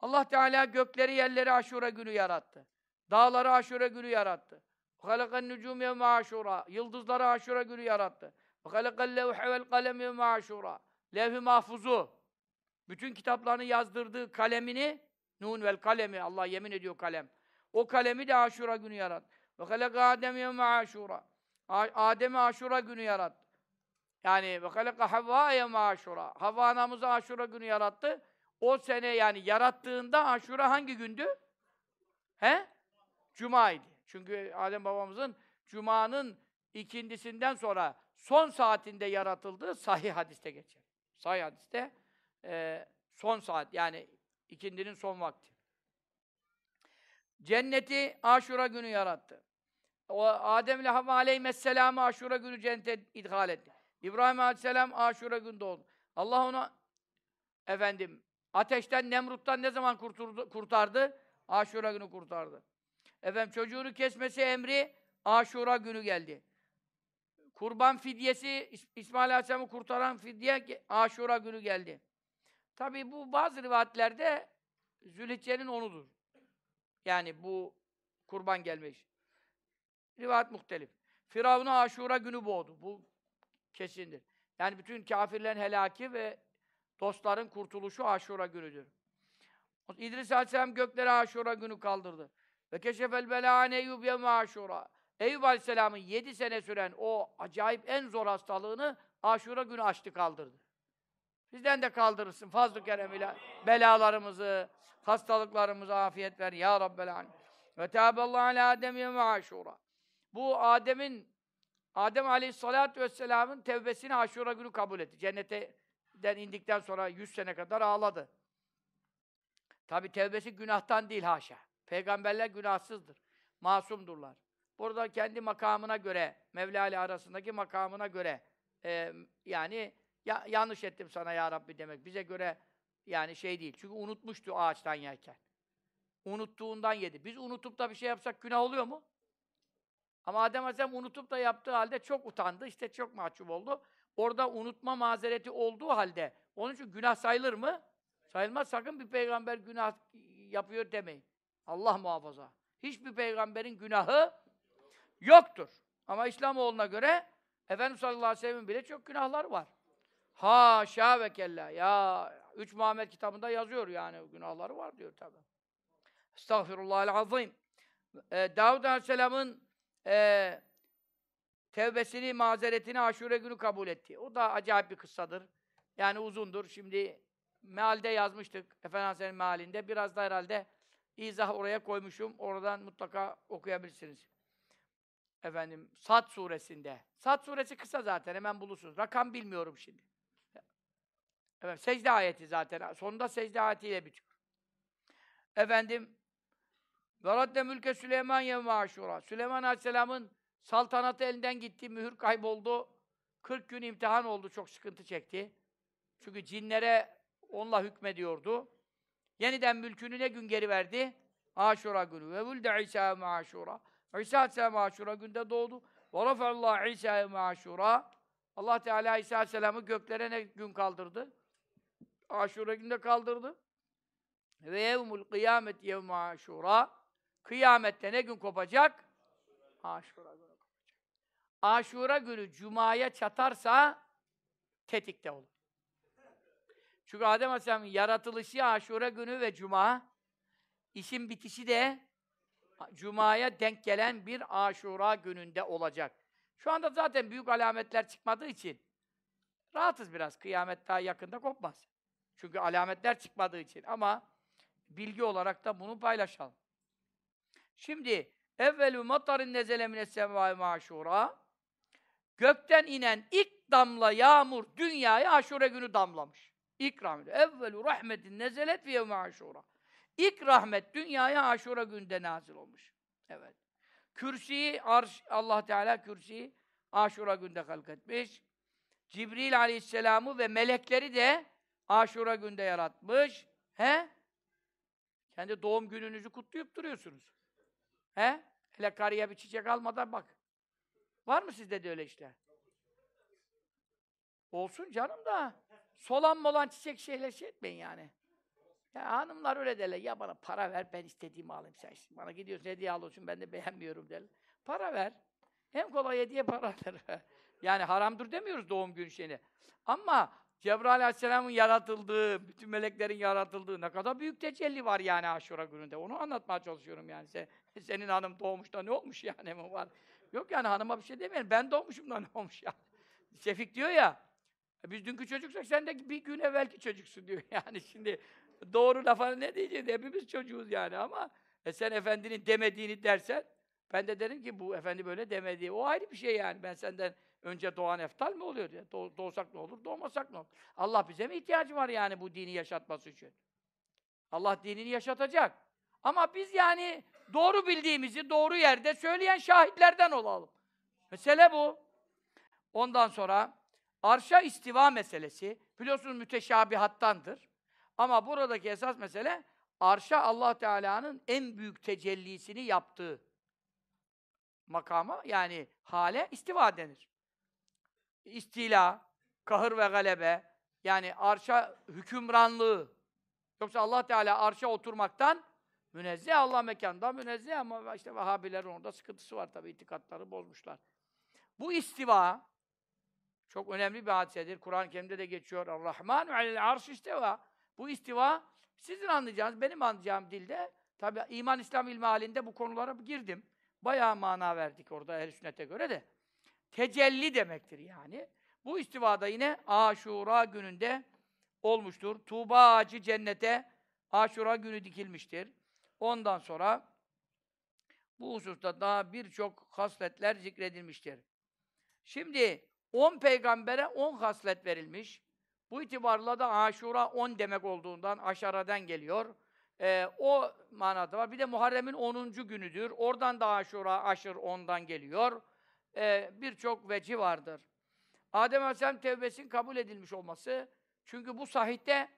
Allah Teala gökleri, yerleri aşure günü yarattı. Dağları aşure günü yarattı. وَخَلَقَ النُّجُومِ يَوْمَ aşura. Yıldızları aşure günü yarattı. وَخَلَقَ اللَّوْحَ وَالْقَلَمِ يَوْمَ aşura. Levh-i mahfuzu. Bütün kitaplarını yazdırdığı kalemini, nun vel kalemi, Allah yemin ediyor kalem. O kalemi de aşura günü yarattı. وَخَلَقَ آدَمِ يَوْمَ aşura. A- Adem'i aşura günü yarattı. Yani ve halaka Havva yevme aşura. Havva anamızı aşura günü yarattı. O sene yani yarattığında aşura hangi gündü? He? Cuma'ydı. Çünkü Adem babamızın Cuma'nın ikindisinden sonra son saatinde yaratıldığı sahih hadiste geçer. Sahih hadiste e, son saat yani ikindinin son vakti. Cenneti aşura günü yarattı. O Adem ile Havva aleyhisselam'ı aşura günü cennete idhal etti. İbrahim aleyhisselam aşura günü doğdu. Allah ona efendim ateşten, Nemrut'tan ne zaman kurturdu, kurtardı? Aşura günü kurtardı. Efendim çocuğunu kesmesi emri Aşura günü geldi. Kurban fidyesi İs- İsmail Aleyhisselam'ı kurtaran fidye Aşura günü geldi. Tabi bu bazı rivayetlerde Zülhicce'nin onudur. Yani bu kurban gelmiş. Rivayet muhtelif. Firavun'u Aşura günü boğdu. Bu kesindir. Yani bütün kafirlerin helaki ve dostların kurtuluşu Aşura günüdür. İdris Aleyhisselam gökleri Aşura günü kaldırdı. Ve keşefel belâ Eyyub yevme Aşura. Eyüp Aleyhisselam'ın yedi sene süren o acayip en zor hastalığını Aşura günü açtı kaldırdı. Bizden de kaldırırsın fazl-ı kerem ile belalarımızı, hastalıklarımızı afiyet ver ya Rabbel alemin. Ve tâballahu alâ Adem yevme Aşura. Bu Adem'in Adem Aleyhisselatü Vesselam'ın tevbesini Aşura günü kabul etti. Cennetten indikten sonra 100 sene kadar ağladı. Tabi tevbesi günahtan değil haşa. Peygamberler günahsızdır. Masumdurlar. Burada kendi makamına göre, Mevla ile arasındaki makamına göre e, yani ya, yanlış ettim sana ya Rabbi demek. Bize göre yani şey değil. Çünkü unutmuştu ağaçtan yerken. Unuttuğundan yedi. Biz unutup da bir şey yapsak günah oluyor mu? Ama Adem Aleyhisselam unutup da yaptığı halde çok utandı. işte çok mahcup oldu. Orada unutma mazereti olduğu halde onun için günah sayılır mı? Sayılmaz. Sakın bir peygamber günah yapıyor demeyin. Allah muhafaza. Hiçbir peygamberin günahı yoktur. Ama İslamoğlu'na göre Efendimiz sallallahu aleyhi ve sellem'in bile çok günahlar var. Haşa ve kella. Ya üç Muhammed kitabında yazıyor yani günahları var diyor tabi. Estağfirullahal azim. Ee, Davud aleyhisselamın e, tevbesini, mazeretini aşure günü kabul etti. O da acayip bir kıssadır. Yani uzundur. Şimdi mealde yazmıştık. Efendimiz Aleyhisselam'ın mealinde. Biraz da herhalde izah oraya koymuşum. Oradan mutlaka okuyabilirsiniz. Efendim, Sad suresinde. Sad suresi kısa zaten, hemen bulursunuz. Rakam bilmiyorum şimdi. Efendim, secde ayeti zaten. Sonunda secde ayetiyle bitiyor. Efendim, ve radde mülke Süleyman yevme aşura. Süleyman Aleyhisselam'ın saltanatı elinden gitti, mühür kayboldu. 40 gün imtihan oldu, çok sıkıntı çekti. Çünkü cinlere onunla hükmediyordu. Yeniden mülkünü ne gün geri verdi? Aşura günü. Ve vulde İsa ve Aşura. İsa Aleyhisselam Aşura günde doğdu. Ve rafa'allahu İsa ve Aşura. Allah Teala İsa Aleyhisselam'ı göklere ne gün kaldırdı? Aşura günde kaldırdı. Ve yevmul kıyamet yevme Aşura. Kıyamette ne gün kopacak? Aşura günü kopacak. Aşura günü Cuma'ya çatarsa tetikte olur. Çünkü Adem Aleyhisselam'ın yaratılışı Aşura günü ve Cuma, işin bitişi de Cuma'ya denk gelen bir Aşura gününde olacak. Şu anda zaten büyük alametler çıkmadığı için rahatız biraz. Kıyamet daha yakında kopmaz. Çünkü alametler çıkmadığı için. Ama bilgi olarak da bunu paylaşalım. Şimdi Evvelü matarin nezele mines semâi maşura. Gökten inen ilk damla yağmur dünyaya aşure günü damlamış. İlk rahmet. Evvelü rahmetin nezelet fi yevme aşura. İlk rahmet dünyaya aşura günde nazil olmuş. Evet. Kürsiyi, arş, Allah Teala kürsiyi aşura günde halk etmiş. Cibril aleyhisselamı ve melekleri de aşura günde yaratmış. He? Kendi doğum gününüzü kutlayıp duruyorsunuz. He? Hele karıya bir çiçek almadan bak. Var mı sizde de öyle işler? Olsun canım da. Solan molan çiçek şeyler şey etmeyin yani. Ya hanımlar öyle derler. Ya bana para ver ben istediğimi alayım sen şimdi. Bana gidiyorsun hediye alıyorsun ben de beğenmiyorum derler. Para ver. En kolay hediye paradır. yani haramdır demiyoruz doğum günü şeyini. Ama Cebrail Aleyhisselam'ın yaratıldığı, bütün meleklerin yaratıldığı ne kadar büyük tecelli var yani Aşura gününde. Onu anlatmaya çalışıyorum yani. Sen, senin hanım doğmuş da ne olmuş yani mi var? Yok yani hanıma bir şey demeyelim. Ben doğmuşum da ne olmuş ya? Şefik diyor ya, biz dünkü çocuksak sen de bir gün evvelki çocuksun diyor. Yani şimdi doğru lafa ne diyeceğiz? Hepimiz çocuğuz yani ama e sen efendinin demediğini dersen ben de derim ki bu efendi böyle demediği. O ayrı bir şey yani. Ben senden önce doğan eftal mi oluyor diye. Do doğsak ne olur, doğmasak ne olur? Allah bize mi ihtiyacı var yani bu dini yaşatması için? Allah dinini yaşatacak. Ama biz yani doğru bildiğimizi doğru yerde söyleyen şahitlerden olalım. Mesele bu. Ondan sonra arşa istiva meselesi biliyorsunuz müteşabihattandır. Ama buradaki esas mesele arşa Allah Teala'nın en büyük tecellisini yaptığı makama yani hale istiva denir. İstila, kahır ve galebe yani arşa hükümranlığı. Yoksa Allah Teala arşa oturmaktan münezzeh, Allah mekanda münezzeh ama işte Vahabilerin orada sıkıntısı var tabii, itikatları bozmuşlar. Bu istiva çok önemli bir hadisedir. Kur'an-ı Kerim'de de geçiyor. Ar-Rahmanu alel arş istiva. Bu istiva sizin anlayacağınız, benim anlayacağım dilde tabi iman İslam ilmi halinde bu konulara girdim. Bayağı mana verdik orada ehl sünnete göre de. Tecelli demektir yani. Bu istivada yine Aşura gününde olmuştur. Tuğba ağacı cennete Aşura günü dikilmiştir. Ondan sonra bu hususta daha birçok hasletler zikredilmiştir. Şimdi 10 peygambere 10 haslet verilmiş. Bu itibarla da Aşura 10 demek olduğundan aşaradan geliyor. Ee, o manada var. Bir de Muharrem'in 10. günüdür. Oradan da Aşura, aşır 10'dan geliyor. Ee, Birçok veci vardır. Adem Aleyhisselam tevbesinin kabul edilmiş olması. Çünkü bu sahihte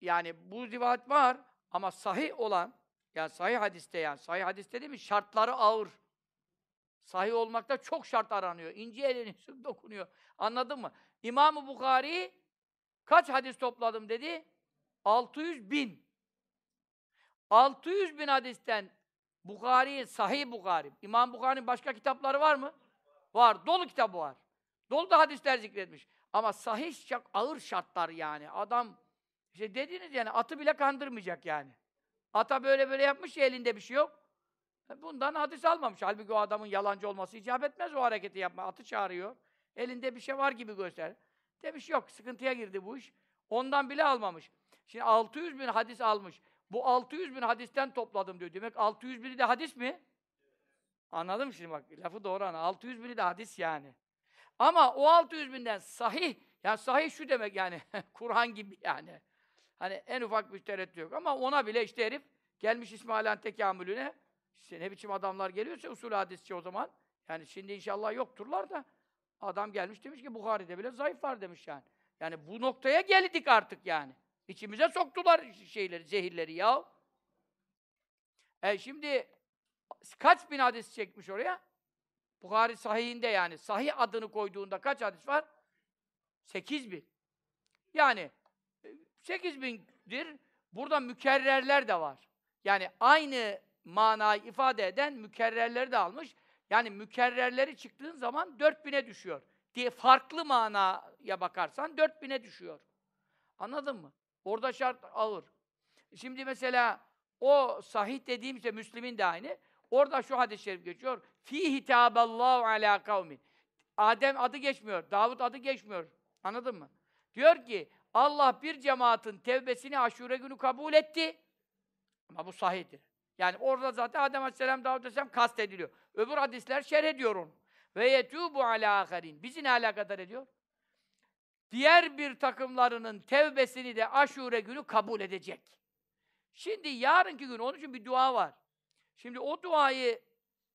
yani bu rivayet var ama sahih olan yani sahih hadiste yani sahih hadiste değil mi? Şartları ağır. Sahih olmakta çok şart aranıyor. İnce elini sık dokunuyor. Anladın mı? İmam-ı Bukhari kaç hadis topladım dedi? 600 bin. 600 bin hadisten Bukhari, Sahih Bukhari. İmam Bukhari'nin başka kitapları var mı? Var. Dolu kitabı var. Dolu da hadisler zikretmiş. Ama sahih çok ağır şartlar yani. Adam işte dediniz yani atı bile kandırmayacak yani. Ata böyle böyle yapmış ya elinde bir şey yok. Bundan hadis almamış. Halbuki o adamın yalancı olması icap etmez o hareketi yapma. Atı çağırıyor. Elinde bir şey var gibi göster. Demiş yok, sıkıntıya girdi bu iş. Ondan bile almamış. Şimdi 600 bin hadis almış. Bu 600 bin hadisten topladım diyor. Demek 600 bini de hadis mi? Anladın mı şimdi bak, lafı doğru ana. 600 bini de hadis yani. Ama o 600 binden sahih, yani sahih şu demek yani, Kur'an gibi yani. Hani en ufak bir tereddüt yok. Ama ona bile işte herif gelmiş İsmail'in tekamülüne, işte ne biçim adamlar geliyorsa usul hadisçi o zaman. Yani şimdi inşallah yokturlar da adam gelmiş demiş ki Bukhari'de bile zayıf var demiş yani. Yani bu noktaya geldik artık yani. İçimize soktular şeyleri, zehirleri ya. E şimdi kaç bin hadis çekmiş oraya? Bukhari sahihinde yani. Sahih adını koyduğunda kaç hadis var? Sekiz bin. Yani e, sekiz bindir. Burada mükerrerler de var. Yani aynı manayı ifade eden mükerrerleri de almış. Yani mükerrerleri çıktığın zaman 4000'e düşüyor. Diye farklı manaya bakarsan 4000'e düşüyor. Anladın mı? Orada şart ağır. Şimdi mesela o sahih dediğim işte Müslim'in de aynı. Orada şu hadis-i şerif geçiyor. Fi hitaballahu ala kavmin. Adem adı geçmiyor. Davut adı geçmiyor. Anladın mı? Diyor ki Allah bir cemaatin tevbesini aşure günü kabul etti. Ama bu sahihtir. Yani orada zaten Adem Aleyhisselam, Davud Aleyhisselam kastediliyor. Öbür hadisler şerh ediyor onu. Ve yetûbu alâ âkharîn. Bizi ne alakadar ediyor? Diğer bir takımlarının tevbesini de aşure günü kabul edecek. Şimdi yarınki gün onun için bir dua var. Şimdi o duayı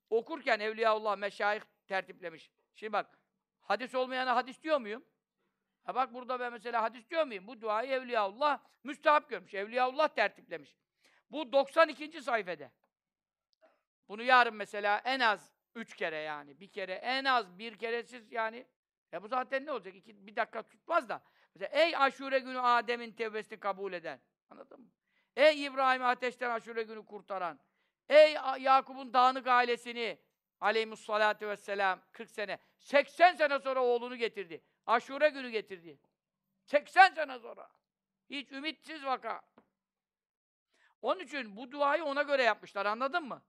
okurken Evliyaullah, meşayih tertiplemiş. Şimdi bak, hadis olmayana hadis diyor muyum? Ha bak burada ben mesela hadis diyor muyum? Bu duayı Evliyaullah müstahap görmüş. Evliyaullah tertiplemiş. Bu 92. sayfede. Bunu yarın mesela en az üç kere yani. Bir kere, en az bir keresiz yani. Ya bu zaten ne olacak? İki, bir dakika tutmaz da. Mesela ey aşure günü Adem'in tevbesini kabul eden. Anladın mı? Ey İbrahim ateşten aşure günü kurtaran. Ey Yakup'un dağınık ailesini aleyhissalatu vesselam 40 sene, 80 sene sonra oğlunu getirdi. Aşure günü getirdi. 80 sene sonra. Hiç ümitsiz vaka. Onun için bu duayı ona göre yapmışlar anladın mı?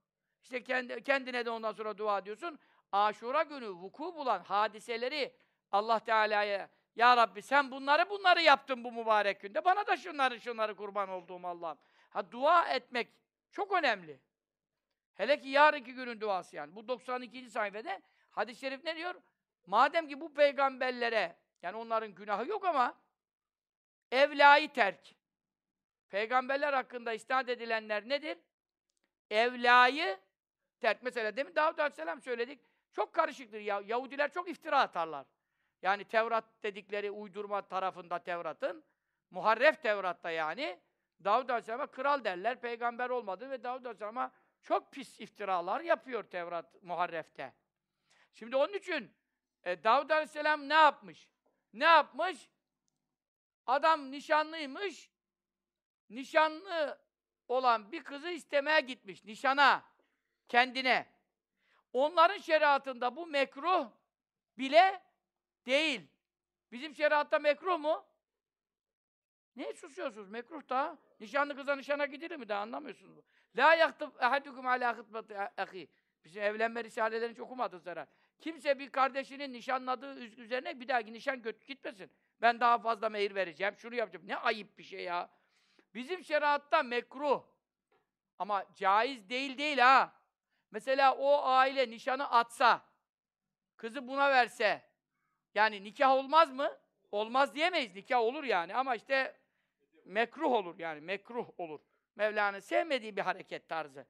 İşte kendi, kendine de ondan sonra dua diyorsun. Aşura günü vuku bulan hadiseleri Allah Teala'ya Ya Rabbi sen bunları bunları yaptın bu mübarek günde. Bana da şunları şunları kurban olduğum Allah'ım. Ha dua etmek çok önemli. Hele ki yarınki günün duası yani. Bu 92. sayfada hadis-i şerif ne diyor? Madem ki bu peygamberlere yani onların günahı yok ama evlayı terk. Peygamberler hakkında istat edilenler nedir? Evlayı terk. Mesela demin Davud Aleyhisselam söyledik. Çok karışıktır ya. Yahudiler çok iftira atarlar. Yani Tevrat dedikleri uydurma tarafında Tevrat'ın, muharref Tevrat'ta yani, Davud Aleyhisselam'a kral derler, peygamber olmadı ve Davud Aleyhisselam'a çok pis iftiralar yapıyor Tevrat muharrefte. Şimdi onun için e, Davud Aleyhisselam ne yapmış? Ne yapmış? Adam nişanlıymış, nişanlı olan bir kızı istemeye gitmiş, nişana, kendine. Onların şeriatında bu mekruh bile değil. Bizim şeriatta mekruh mu? Ne susuyorsunuz? Mekruh da. Nişanlı kıza nişana gidilir mi? Daha anlamıyorsunuz. La yaktıb ehadukum ala hıtbati ahi. Bizim evlenme risalelerini hiç okumadınız herhalde. Kimse bir kardeşinin nişanladığı üz- üzerine bir dahaki nişan göt gitmesin. Ben daha fazla mehir vereceğim, şunu yapacağım. Ne ayıp bir şey ya. Bizim şeriatta mekruh. Ama caiz değil değil ha. Mesela o aile nişanı atsa, kızı buna verse, yani nikah olmaz mı? Olmaz diyemeyiz, nikah olur yani ama işte mekruh olur yani, mekruh olur. Mevla'nın sevmediği bir hareket tarzı.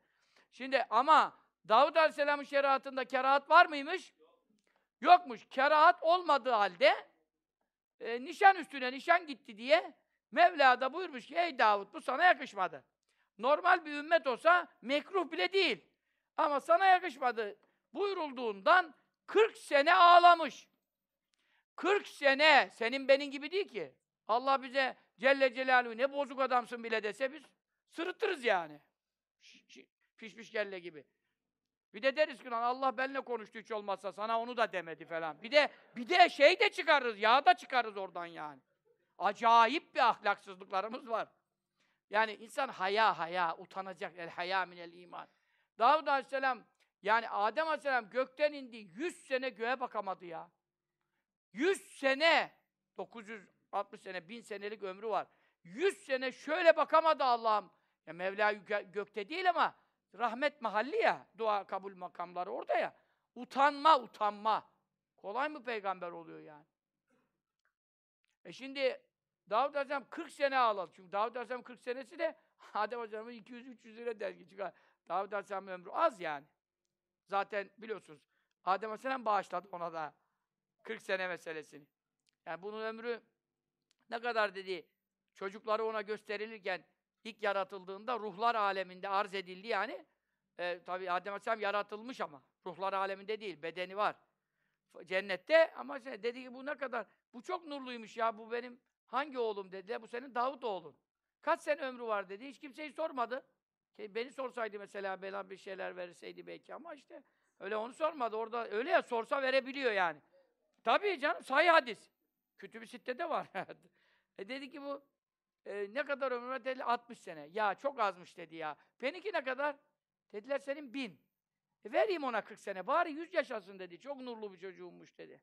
Şimdi ama Davud Aleyhisselam'ın şeriatında kerahat var mıymış? Yokmuş. Kerahat olmadığı halde e, nişan üstüne nişan gitti diye Mevla da buyurmuş ki ey Davud bu sana yakışmadı. Normal bir ümmet olsa mekruh bile değil. Ama sana yakışmadı buyurulduğundan 40 sene ağlamış. 40 sene senin benim gibi değil ki. Allah bize Celle Celaluhu ne bozuk adamsın bile dese biz sırıtırız yani. Pişmiş kelle gibi. Bir de deriz ki lan Allah benimle konuştu hiç olmazsa sana onu da demedi falan. Bir de bir de şey de çıkarırız, yağ da çıkarırız oradan yani. Acayip bir ahlaksızlıklarımız var. Yani insan haya haya utanacak. El haya minel iman. Davud Aleyhisselam yani Adem Aleyhisselam gökten indi. 100 sene göğe bakamadı ya. 100 sene 960 sene, 1000 senelik ömrü var. 100 sene şöyle bakamadı Allah'ım. Ya Mevla gö- gökte değil ama rahmet mahalli ya. Dua kabul makamları orada ya. Utanma, utanma. Kolay mı peygamber oluyor yani? E şimdi Davud Aleyhisselam 40 sene ağladı. Çünkü Davud Aleyhisselam 40 senesi de Adem Aleyhisselam'ın 200-300 lira dergi çıkar. Davud Aleyhisselam'ın ömrü az yani. Zaten biliyorsunuz Adem Aleyhisselam bağışladı ona da 40 sene meselesini. Yani bunun ömrü ne kadar dedi çocukları ona gösterilirken ilk yaratıldığında ruhlar aleminde arz edildi yani. E, tabii Adem Aleyhisselam yaratılmış ama ruhlar aleminde değil, bedeni var. Cennette ama şey, dedi ki bu ne kadar bu çok nurluymuş ya bu benim hangi oğlum dediler. Bu senin Davut oğlun. Kaç sene ömrü var dedi. Hiç kimseyi sormadı. Beni sorsaydı mesela bana bir şeyler verseydi belki ama işte öyle onu sormadı. Orada öyle ya sorsa verebiliyor yani. Tabii canım sahih hadis. Kütüb-i Sitte'de var. e dedi ki bu e, ne kadar ömrü var? Dedi 60 sene. Ya çok azmış dedi ya. Benimki ne kadar? Dediler senin bin. E, vereyim ona 40 sene. Bari 100 yaşasın dedi. Çok nurlu bir çocuğummuş dedi.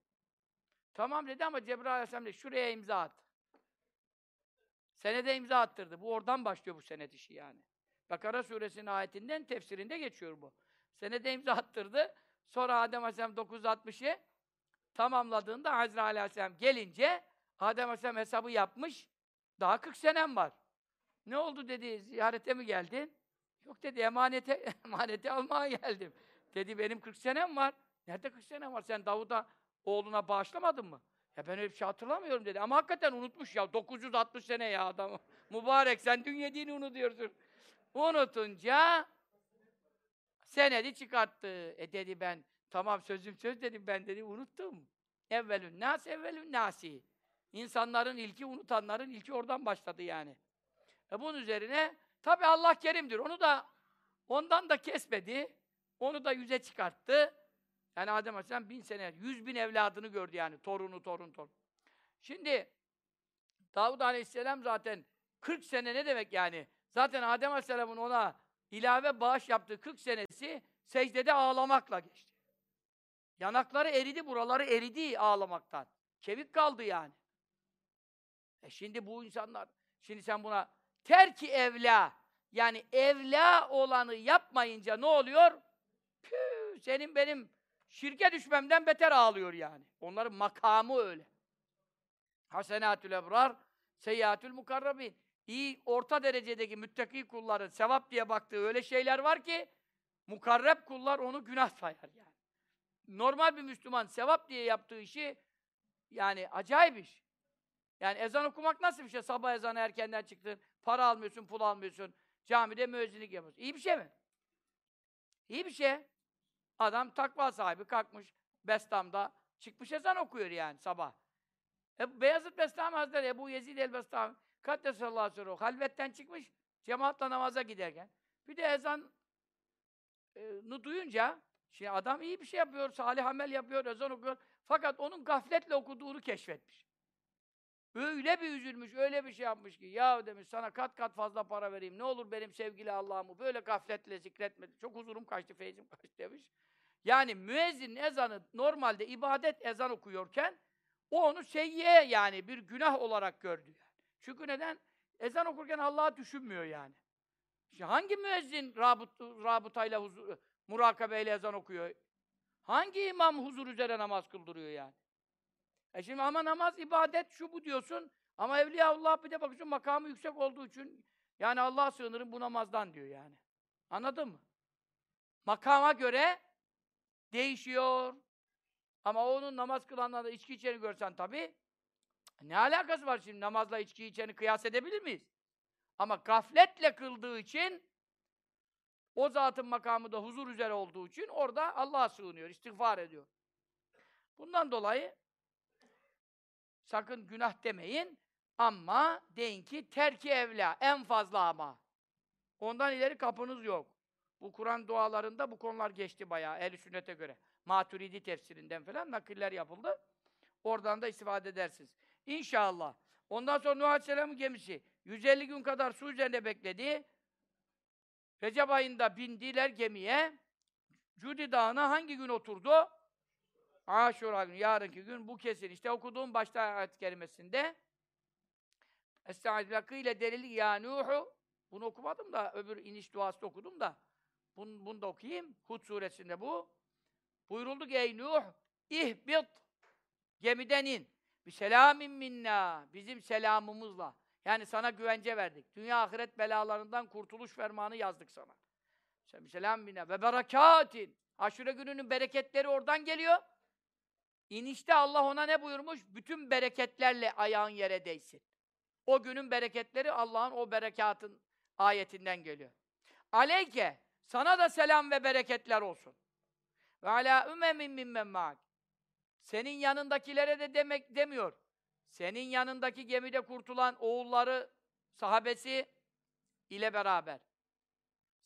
Tamam dedi ama Cebrail Aleyhisselam dedi şuraya imza at. Senede imza attırdı. Bu oradan başlıyor bu senet işi yani. Bakara suresinin ayetinden tefsirinde geçiyor bu. Senede imza attırdı. Sonra Adem Aleyhisselam 960'ı tamamladığında Hazreti Aleyhisselam gelince Adem Aleyhisselam hesabı yapmış. Daha 40 senem var. Ne oldu dedi, ziyarete mi geldin? Yok dedi, emanete, emaneti almaya geldim. Dedi, benim 40 senem var. Nerede 40 senem var? Sen Davud'a, oğluna bağışlamadın mı? Ya ben öyle bir şey hatırlamıyorum dedi. Ama hakikaten unutmuş ya. 960 sene ya adam. Mübarek, sen dün yediğini unutuyorsun. Unutunca senedi çıkarttı. E dedi ben, tamam sözüm söz dedim ben dedi, unuttum. Evvelün nas, evvelün nasi. İnsanların ilki, unutanların ilki oradan başladı yani. E bunun üzerine tabi Allah kerimdir. Onu da ondan da kesmedi. Onu da yüze çıkarttı. Yani Adem Aleyhisselam bin sene, yüz bin evladını gördü yani. Torunu, torun, torun. Şimdi Davud Aleyhisselam zaten 40 sene ne demek yani? Zaten Adem Aleyhisselam'ın ona ilave bağış yaptığı 40 senesi secdede ağlamakla geçti. Yanakları eridi, buraları eridi ağlamaktan. Kemik kaldı yani. E şimdi bu insanlar, şimdi sen buna terki evla, yani evla olanı yapmayınca ne oluyor? Püh, senin benim şirke düşmemden beter ağlıyor yani. Onların makamı öyle. Hasenatül ebrar, seyyiatül mukarrabin. İyi, orta derecedeki müttaki kulların sevap diye baktığı öyle şeyler var ki mukarreb kullar onu günah sayar yani. Normal bir Müslüman sevap diye yaptığı işi yani acayip iş. Yani ezan okumak nasıl bir şey? Sabah ezanı erkenden çıktın, para almıyorsun, pul almıyorsun, camide müezzinlik yapıyorsun. İyi bir şey mi? İyi bir şey. Adam takva sahibi kalkmış Bestam'da, çıkmış ezan okuyor yani sabah. E, Beyazıt Bestami Hazretleri, Ebu Yezid el-Bestami, Kaddesallahu aleyhi halvetten çıkmış, cemaatle namaza giderken. Bir de ezanı duyunca, şimdi adam iyi bir şey yapıyor, salih amel yapıyor, ezan okuyor. Fakat onun gafletle okuduğunu keşfetmiş. Öyle bir üzülmüş, öyle bir şey yapmış ki, ya demiş sana kat kat fazla para vereyim, ne olur benim sevgili Allah'ımı böyle gafletle zikretmedi. Çok huzurum kaçtı, feyzim kaçtı demiş. Yani müezzin ezanı normalde ibadet ezan okuyorken o onu seyyiye yani bir günah olarak gördü. Çünkü neden? Ezan okurken Allah'ı düşünmüyor yani. İşte hangi müezzin rabıt, rabıtayla huzur, murakabeyle ezan okuyor? Hangi imam huzur üzere namaz kıldırıyor yani? E şimdi ama namaz, ibadet, şu bu diyorsun. Ama Evliyaullah bir de bakıyorsun makamı yüksek olduğu için yani Allah'a sığınırım bu namazdan diyor yani. Anladın mı? Makama göre değişiyor. Ama onun namaz kılanlarla içki içeni görsen tabii ne alakası var şimdi namazla içki içeni kıyas edebilir miyiz? Ama gafletle kıldığı için o zatın makamı da huzur üzere olduğu için orada Allah'a sığınıyor, istiğfar ediyor. Bundan dolayı sakın günah demeyin ama deyin ki terki evla en fazla ama. Ondan ileri kapınız yok. Bu Kur'an dualarında bu konular geçti bayağı ehl sünnete göre. Maturidi tefsirinden falan nakiller yapıldı. Oradan da istifade edersiniz. İnşallah. Ondan sonra Nuh Aleyhisselam'ın gemisi 150 gün kadar su üzerinde bekledi. Recep ayında bindiler gemiye. Cudi Dağı'na hangi gün oturdu? Aşura günü, yarınki gün bu kesin. İşte okuduğum başta ayet kerimesinde Estaizu ile delil ya Nuhu bunu okumadım da öbür iniş duası okudum da bunu, bunu da okuyayım. Hud suresinde bu. Buyuruldu ki ey Nuh ihbit gemiden in. Bir selamin minna. Bizim selamımızla. Yani sana güvence verdik. Dünya ahiret belalarından kurtuluş fermanı yazdık sana. Selam minna ve berekatin. Aşure gününün bereketleri oradan geliyor. İnişte Allah ona ne buyurmuş? Bütün bereketlerle ayağın yere değsin. O günün bereketleri Allah'ın o berekatın ayetinden geliyor. Aleyke sana da selam ve bereketler olsun. Ve ala ümemin mimmen ma'ak. Senin yanındakilere de demek demiyor. Senin yanındaki gemide kurtulan oğulları, sahabesi ile beraber.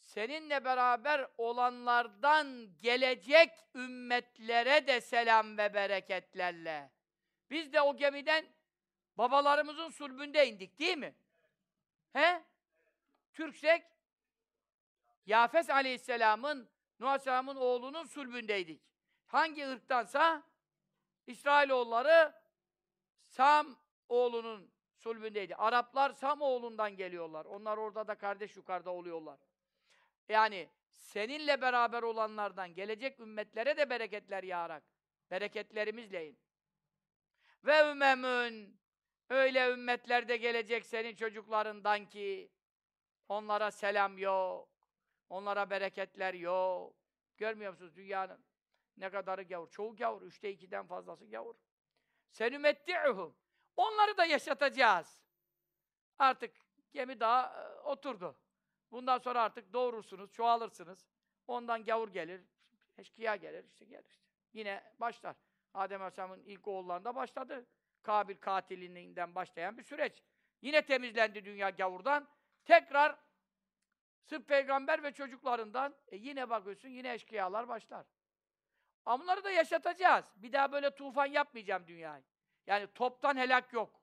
Seninle beraber olanlardan gelecek ümmetlere de selam ve bereketlerle. Biz de o gemiden babalarımızın sulbünde indik değil mi? He? Türksek Yafes Aleyhisselam'ın Nuh Aleyhisselam'ın oğlunun sulbündeydik. Hangi ırktansa İsrailoğulları Sam oğlunun sulbündeydi. Araplar Sam oğlundan geliyorlar. Onlar orada da kardeş yukarıda oluyorlar. Yani seninle beraber olanlardan gelecek ümmetlere de bereketler yağarak. Bereketlerimizle in. Ve ümemün öyle ümmetler de gelecek senin çocuklarından ki onlara selam yok. Onlara bereketler yok. Görmüyor musunuz dünyanın ne kadarı gavur? Çoğu gavur. Üçte ikiden fazlası gavur. Senümetti'uhum. Onları da yaşatacağız. Artık gemi daha e, oturdu. Bundan sonra artık doğurursunuz, çoğalırsınız. Ondan gavur gelir, eşkıya gelir, işte gelir. Işte. Yine başlar. Adem Aleyhisselam'ın ilk oğullarında başladı. Kabil katilinden başlayan bir süreç. Yine temizlendi dünya gavurdan. Tekrar sırf peygamber ve çocuklarından e yine bakıyorsun yine eşkıyalar başlar. Ama bunları da yaşatacağız. Bir daha böyle tufan yapmayacağım dünyayı. Yani toptan helak yok.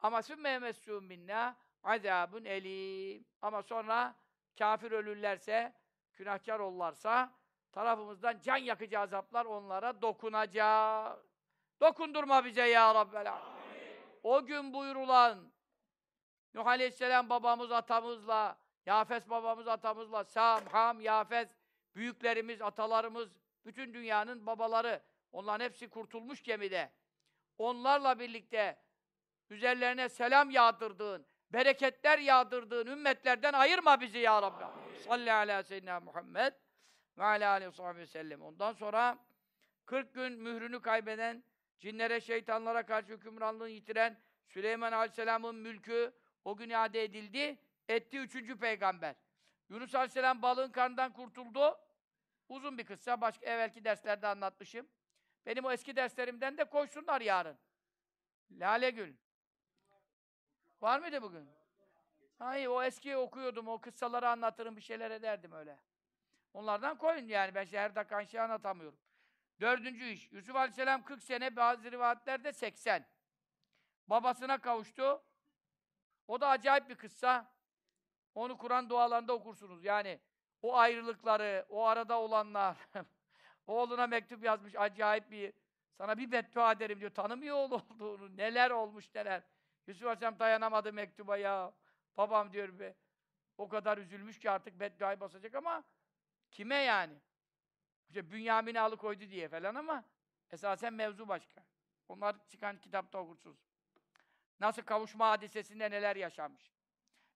Ama sümme yemessûn minna azabun elim. Ama sonra kafir ölürlerse, günahkar olurlarsa tarafımızdan can yakıcı azaplar onlara dokunacak. Dokundurma bize ya Rabbel. O gün buyurulan Nuh Aleyhisselam babamız atamızla, Yafes babamız atamızla, Sam, Ham, Yafes, büyüklerimiz, atalarımız, bütün dünyanın babaları, onların hepsi kurtulmuş gemide. Onlarla birlikte üzerlerine selam yağdırdığın, bereketler yağdırdığın ümmetlerden ayırma bizi ya Rabbi. Salli ala seyyidina Muhammed ve ala aleyhi ve sellem. Ondan sonra 40 gün mührünü kaybeden, cinlere, şeytanlara karşı hükümranlığını yitiren Süleyman Aleyhisselam'ın mülkü o gün iade edildi. Etti üçüncü peygamber. Yunus Aleyhisselam balığın karnından kurtuldu. Uzun bir kıssa. Başka evvelki derslerde anlatmışım. Benim o eski derslerimden de koysunlar yarın. Lale Gül. Var mıydı bugün? Hayır, o eski okuyordum, o kıssaları anlatırım, bir şeyler ederdim öyle. Onlardan koyun yani, ben şey her dakika şey anlatamıyorum. Dördüncü iş, Yusuf Aleyhisselam 40 sene, bazı rivayetlerde 80. Babasına kavuştu. O da acayip bir kıssa. Onu Kur'an dualarında okursunuz. Yani o ayrılıkları, o arada olanlar, oğluna mektup yazmış, acayip bir, sana bir beddua ederim diyor, tanımıyor oğlu olduğunu, neler olmuş neler. Yusuf Aleyhisselam dayanamadı mektuba ya. Babam diyor be, o kadar üzülmüş ki artık bedduayı basacak ama kime yani? İşte Bünyamin'i alıkoydu diye falan ama esasen mevzu başka. Onlar çıkan kitapta okursunuz. Nasıl kavuşma hadisesinde neler yaşanmış.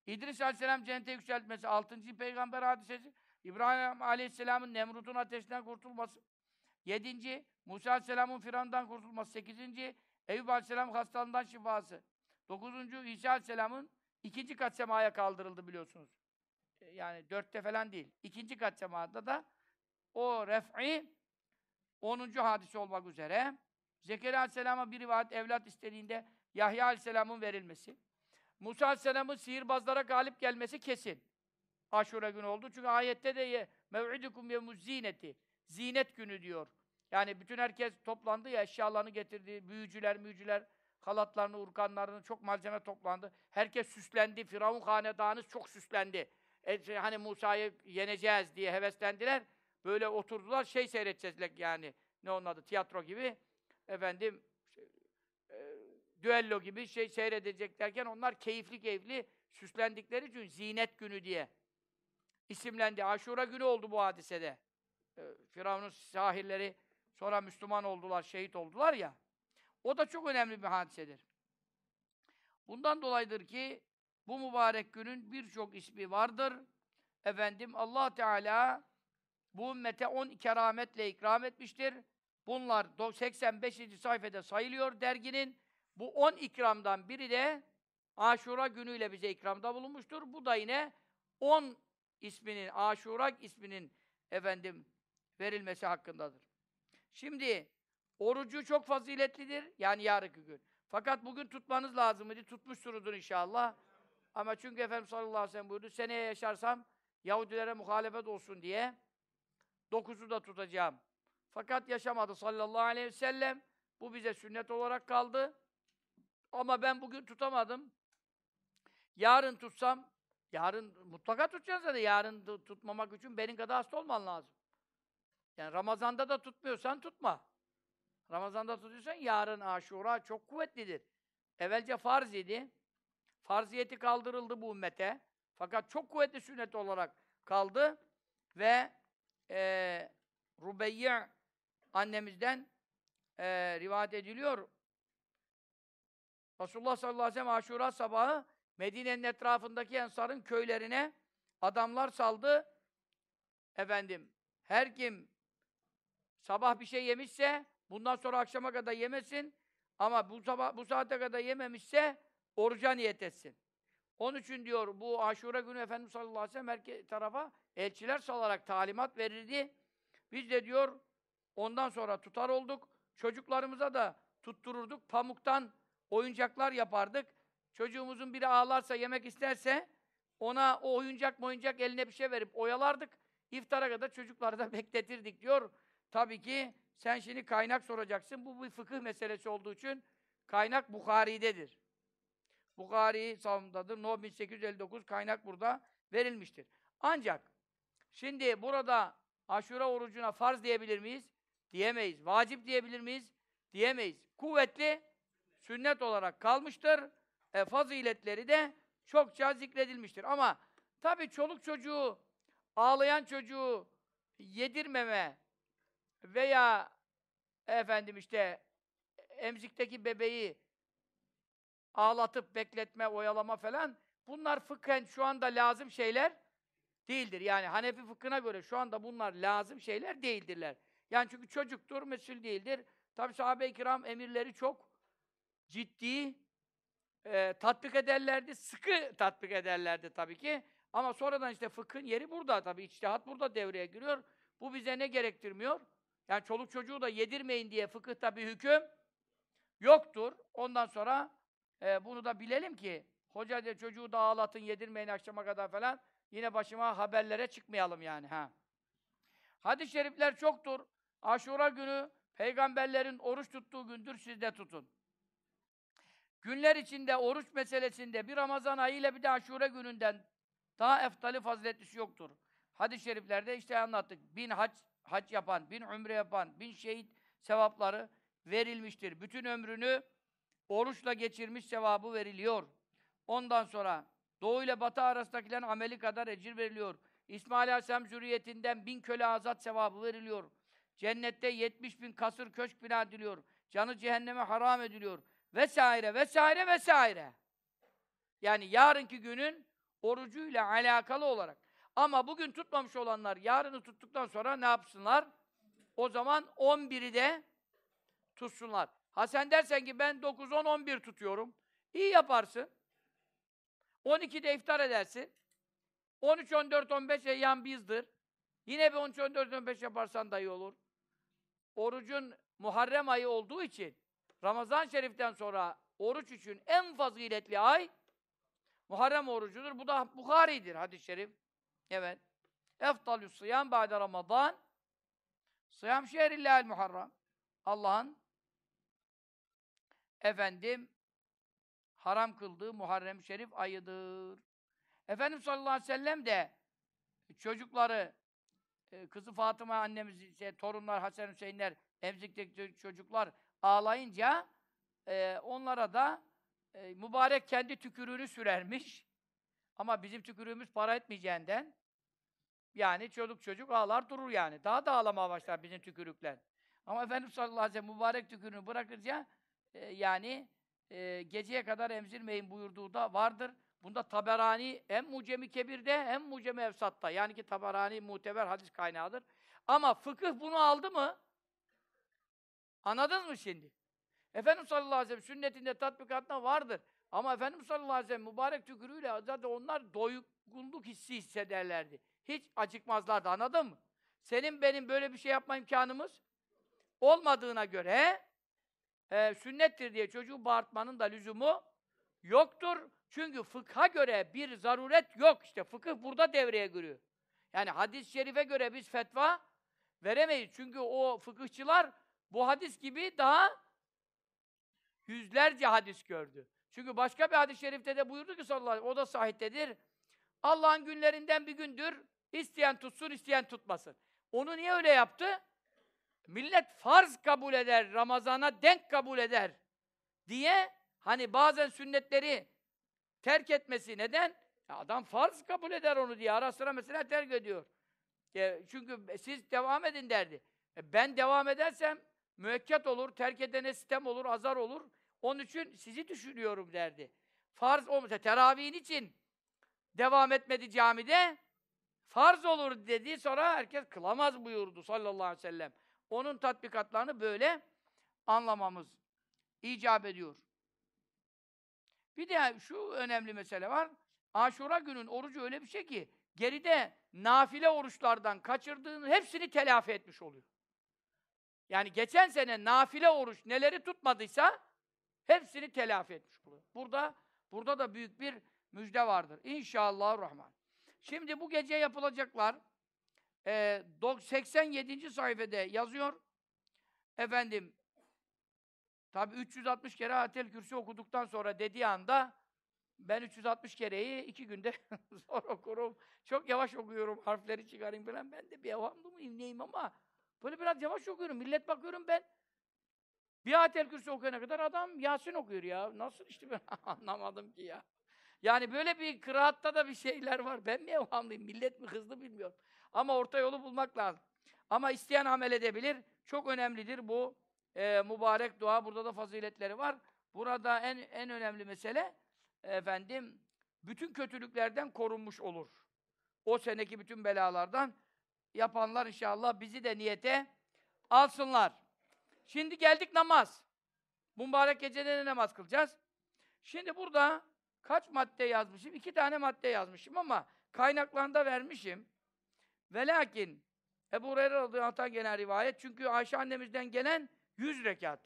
İdris Aleyhisselam cennete yükseltmesi, altıncı peygamber hadisesi, İbrahim Aleyhisselam'ın Nemrut'un ateşinden kurtulması, yedinci, Musa Aleyhisselam'ın Firavun'dan kurtulması, sekizinci, Eyüp Aleyhisselam hastalığından şifası, dokuzuncu, İsa Aleyhisselam'ın ikinci kat semaya kaldırıldı biliyorsunuz. E, Yani dörtte falan değil. İkinci kat semada da o ref'i onuncu hadise olmak üzere Zekeriya Aleyhisselam'a bir rivayet evlat istediğinde Yahya Aleyhisselam'ın verilmesi, Musa Aleyhisselam'ın sihirbazlara galip gelmesi kesin. Aşure günü oldu. Çünkü ayette de mev'idukum yevmuz zineti. Zinet günü diyor. Yani bütün herkes toplandı ya eşyalarını getirdi. Büyücüler, müyücüler, halatlarını, urkanlarını çok malzeme toplandı. Herkes süslendi. Firavun hanedanı çok süslendi. E, şey, hani Musa'yı yeneceğiz diye heveslendiler. Böyle oturdular şey seyredecekler yani. Ne onun adı? Tiyatro gibi. Efendim e, düello gibi şey seyredecek derken onlar keyifli keyifli süslendikleri için zinet günü diye isimlendi. Aşura günü oldu bu hadisede. E, Firavun'un sahilleri sonra Müslüman oldular, şehit oldular ya. O da çok önemli bir hadisedir. Bundan dolayıdır ki bu mübarek günün birçok ismi vardır. Efendim Allah Teala bu ümmete 10 kerametle ikram etmiştir. Bunlar 85. sayfada sayılıyor derginin. Bu 10 ikramdan biri de Aşura günüyle bize ikramda bulunmuştur. Bu da yine 10 isminin, Aşura isminin efendim verilmesi hakkındadır. Şimdi orucu çok faziletlidir. Yani yarınki gün. Fakat bugün tutmanız lazım idi. Tutmuşsunuzdur inşallah. Ama çünkü Efendimiz sallallahu aleyhi ve sellem buyurdu. Seneye yaşarsam Yahudilere muhalefet olsun diye dokuzu da tutacağım. Fakat yaşamadı sallallahu aleyhi ve sellem. Bu bize sünnet olarak kaldı. Ama ben bugün tutamadım. Yarın tutsam, yarın mutlaka tutacaksın zaten. Yarın tutmamak için benim kadar hasta olman lazım. Yani Ramazan'da da tutmuyorsan tutma. Ramazan'da tutuyorsan yarın aşura çok kuvvetlidir. Evvelce farz idi. Farziyeti kaldırıldı bu ümmete. Fakat çok kuvvetli sünnet olarak kaldı ve e, Rubeyye annemizden e, rivayet ediliyor. Resulullah sallallahu aleyhi ve sellem aşura sabahı Medine'nin etrafındaki ensarın köylerine adamlar saldı. Efendim, her kim sabah bir şey yemişse bundan sonra akşama kadar yemesin ama bu sabah bu saate kadar yememişse oruca niyet etsin. Onun için diyor bu Aşura günü Efendimiz sallallahu aleyhi ve sellem tarafa elçiler salarak talimat verirdi. Biz de diyor ondan sonra tutar olduk. Çocuklarımıza da tuttururduk. Pamuktan oyuncaklar yapardık. Çocuğumuzun biri ağlarsa, yemek isterse ona o oyuncak mı oyuncak eline bir şey verip oyalardık. İftara kadar çocukları da bekletirdik diyor. Tabii ki sen şimdi kaynak soracaksın. Bu bir fıkıh meselesi olduğu için kaynak Bukhari'dedir. Bukhari savundadır. No 1859 kaynak burada verilmiştir. Ancak şimdi burada aşure orucuna farz diyebilir miyiz? Diyemeyiz. Vacip diyebilir miyiz? Diyemeyiz. Kuvvetli sünnet olarak kalmıştır. E, faziletleri de çokça zikredilmiştir. Ama tabii çoluk çocuğu, ağlayan çocuğu yedirmeme veya efendim işte emzikteki bebeği ağlatıp bekletme, oyalama falan bunlar fıkhen şu anda lazım şeyler değildir. Yani Hanefi fıkhına göre şu anda bunlar lazım şeyler değildirler. Yani çünkü çocuktur, mesul değildir. Tabi sahabe-i kiram emirleri çok ciddi e, tatbik ederlerdi, sıkı tatbik ederlerdi tabii ki. Ama sonradan işte fıkhın yeri burada tabii, içtihat burada devreye giriyor. Bu bize ne gerektirmiyor? Yani çoluk çocuğu da yedirmeyin diye fıkıhta bir hüküm yoktur. Ondan sonra e, bunu da bilelim ki hoca de çocuğu da ağlatın, yedirmeyin akşama kadar falan. Yine başıma haberlere çıkmayalım yani. ha. Hadis-i şerifler çoktur. Aşura günü peygamberlerin oruç tuttuğu gündür, siz de tutun. Günler içinde, oruç meselesinde bir Ramazan ayı ile bir de aşure gününden daha eftali faziletlisi yoktur. Hadis-i şeriflerde işte anlattık. Bin hac, hac yapan, bin umre yapan, bin şehit sevapları verilmiştir. Bütün ömrünü oruçla geçirmiş sevabı veriliyor. Ondan sonra doğu ile batı arasındakilerin ameli kadar ecir veriliyor. İsmail Aleyhisselam zürriyetinden bin köle azat sevabı veriliyor. Cennette yetmiş bin kasır köşk bina ediliyor. Canı cehenneme haram ediliyor. Vesaire, vesaire, vesaire. Yani yarınki günün orucuyla alakalı olarak. Ama bugün tutmamış olanlar yarını tuttuktan sonra ne yapsınlar? O zaman 11'i de tutsunlar. Ha sen dersen ki ben 9, 10, 11 tutuyorum. İyi yaparsın. 12'de iftar edersin. 13, 14, 15 eyyam bizdir. Yine bir 13, 14, 15 yaparsan da iyi olur. Orucun Muharrem ayı olduğu için Ramazan Şerif'ten sonra oruç için en faziletli ay Muharrem orucudur. Bu da Bukhari'dir hadis-i şerif. Evet. Eftalü sıyam ba'de Ramazan Sıyam şehrillahil muharram. Allah'ın efendim haram kıldığı Muharrem Şerif ayıdır. Efendimiz sallallahu aleyhi ve sellem de çocukları e, kızı Fatıma annemiz, şey, torunlar Hasan Hüseyinler, emzikteki çocuklar ağlayınca e, onlara da e, mübarek kendi tükürüğünü sürermiş. Ama bizim tükürüğümüz para etmeyeceğinden yani çocuk çocuk ağlar durur yani. Daha da ağlamaya başlar bizim tükürükler. Ama Efendimiz sallallahu aleyhi ve sellem mübarek tükürüğünü bırakınca e, yani e, geceye kadar emzirmeyin buyurduğu da vardır. Bunda Taberani hem Mucemi Kebir'de hem Mucemi Efsat'ta. Yani ki Taberani muteber hadis kaynağıdır. Ama fıkıh bunu aldı mı? Anladınız mı şimdi? Efendimiz sallallahu aleyhi ve sellem sünnetinde tatbikatında vardır. Ama Efendimiz sallallahu aleyhi ve sellem mübarek tükürüğüyle zaten onlar doygunluk hissi hissederlerdi. Hiç acıkmazlardı anladın mı? Senin benim böyle bir şey yapma imkanımız olmadığına göre e, sünnettir diye çocuğu bağırtmanın da lüzumu yoktur. Çünkü fıkha göre bir zaruret yok. İşte fıkıh burada devreye giriyor. Yani hadis-i şerife göre biz fetva veremeyiz. Çünkü o fıkıhçılar bu hadis gibi daha yüzlerce hadis gördü. Çünkü başka bir hadis-i şerifte de buyurdu ki sallallahu aleyhi ve sellem, o da sahihtedir. Allah'ın günlerinden bir gündür, isteyen tutsun, isteyen tutmasın. Onu niye öyle yaptı? Millet farz kabul eder, Ramazan'a denk kabul eder diye hani bazen sünnetleri terk etmesi neden? Ya adam farz kabul eder onu diye. Ara sıra mesela terk ediyor. E, çünkü siz devam edin derdi. E, ben devam edersem müekket olur, terk edene sistem olur, azar olur. Onun için sizi düşünüyorum derdi. Farz o mesela teravihin için devam etmedi camide. Farz olur dedi sonra herkes kılamaz buyurdu sallallahu aleyhi ve sellem. Onun tatbikatlarını böyle anlamamız icap ediyor. Bir de şu önemli mesele var. Aşura günün orucu öyle bir şey ki geride nafile oruçlardan kaçırdığın hepsini telafi etmiş oluyor. Yani geçen sene nafile oruç neleri tutmadıysa hepsini telafi etmiş oluyor. Burada burada da büyük bir müjde vardır. İnşallah Rahman. Şimdi bu gece yapılacaklar e, 87. sayfada yazıyor. Efendim tabi 360 kere Atel Kürsi okuduktan sonra dediği anda ben 360 kereyi iki günde zor okurum. Çok yavaş okuyorum, harfleri çıkarayım falan. Ben de bir evhamlı mıyım, ama böyle biraz yavaş okuyorum. Millet bakıyorum ben bir Atel Kürsi okuyana kadar adam Yasin okuyor ya. Nasıl işte ben anlamadım ki ya. Yani böyle bir kıraatta da bir şeyler var. Ben mi evhamlıyım, millet mi hızlı bilmiyorum. Ama orta yolu bulmak lazım. Ama isteyen amel edebilir. Çok önemlidir bu e, mübarek dua. Burada da faziletleri var. Burada en en önemli mesele efendim bütün kötülüklerden korunmuş olur. O seneki bütün belalardan yapanlar inşallah bizi de niyete alsınlar. Şimdi geldik namaz. Mübarek gecede ne namaz kılacağız? Şimdi burada kaç madde yazmışım? İki tane madde yazmışım ama kaynaklarında vermişim. Ve lakin Ebu Hureyre radıyallahu gelen rivayet. Çünkü Ayşe annemizden gelen yüz rekat.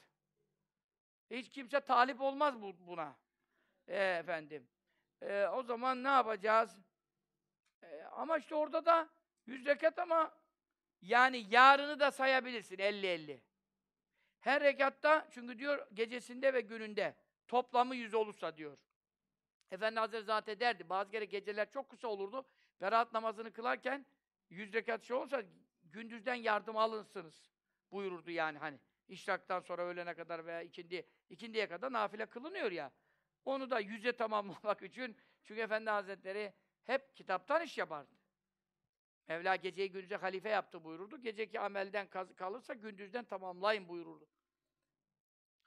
Hiç kimse talip olmaz bu, buna. E, efendim. E, o zaman ne yapacağız? E, ama işte orada da yüz rekat ama yani yarını da sayabilirsin 50-50. Her rekatta çünkü diyor gecesinde ve gününde toplamı yüz olursa diyor. Efendi Hazretleri zaten derdi. Bazı kere geceler çok kısa olurdu. Berat namazını kılarken yüz rekat şey olursa gündüzden yardım alınsınız buyururdu yani hani. İşraktan sonra öğlene kadar veya ikindi, ikindiye kadar nafile kılınıyor ya. Onu da yüze tamamlamak için çünkü Efendi Hazretleri hep kitaptan iş yapardı. Mevla geceyi gündüze halife yaptı buyururdu. Geceki amelden kalırsa gündüzden tamamlayın buyururdu.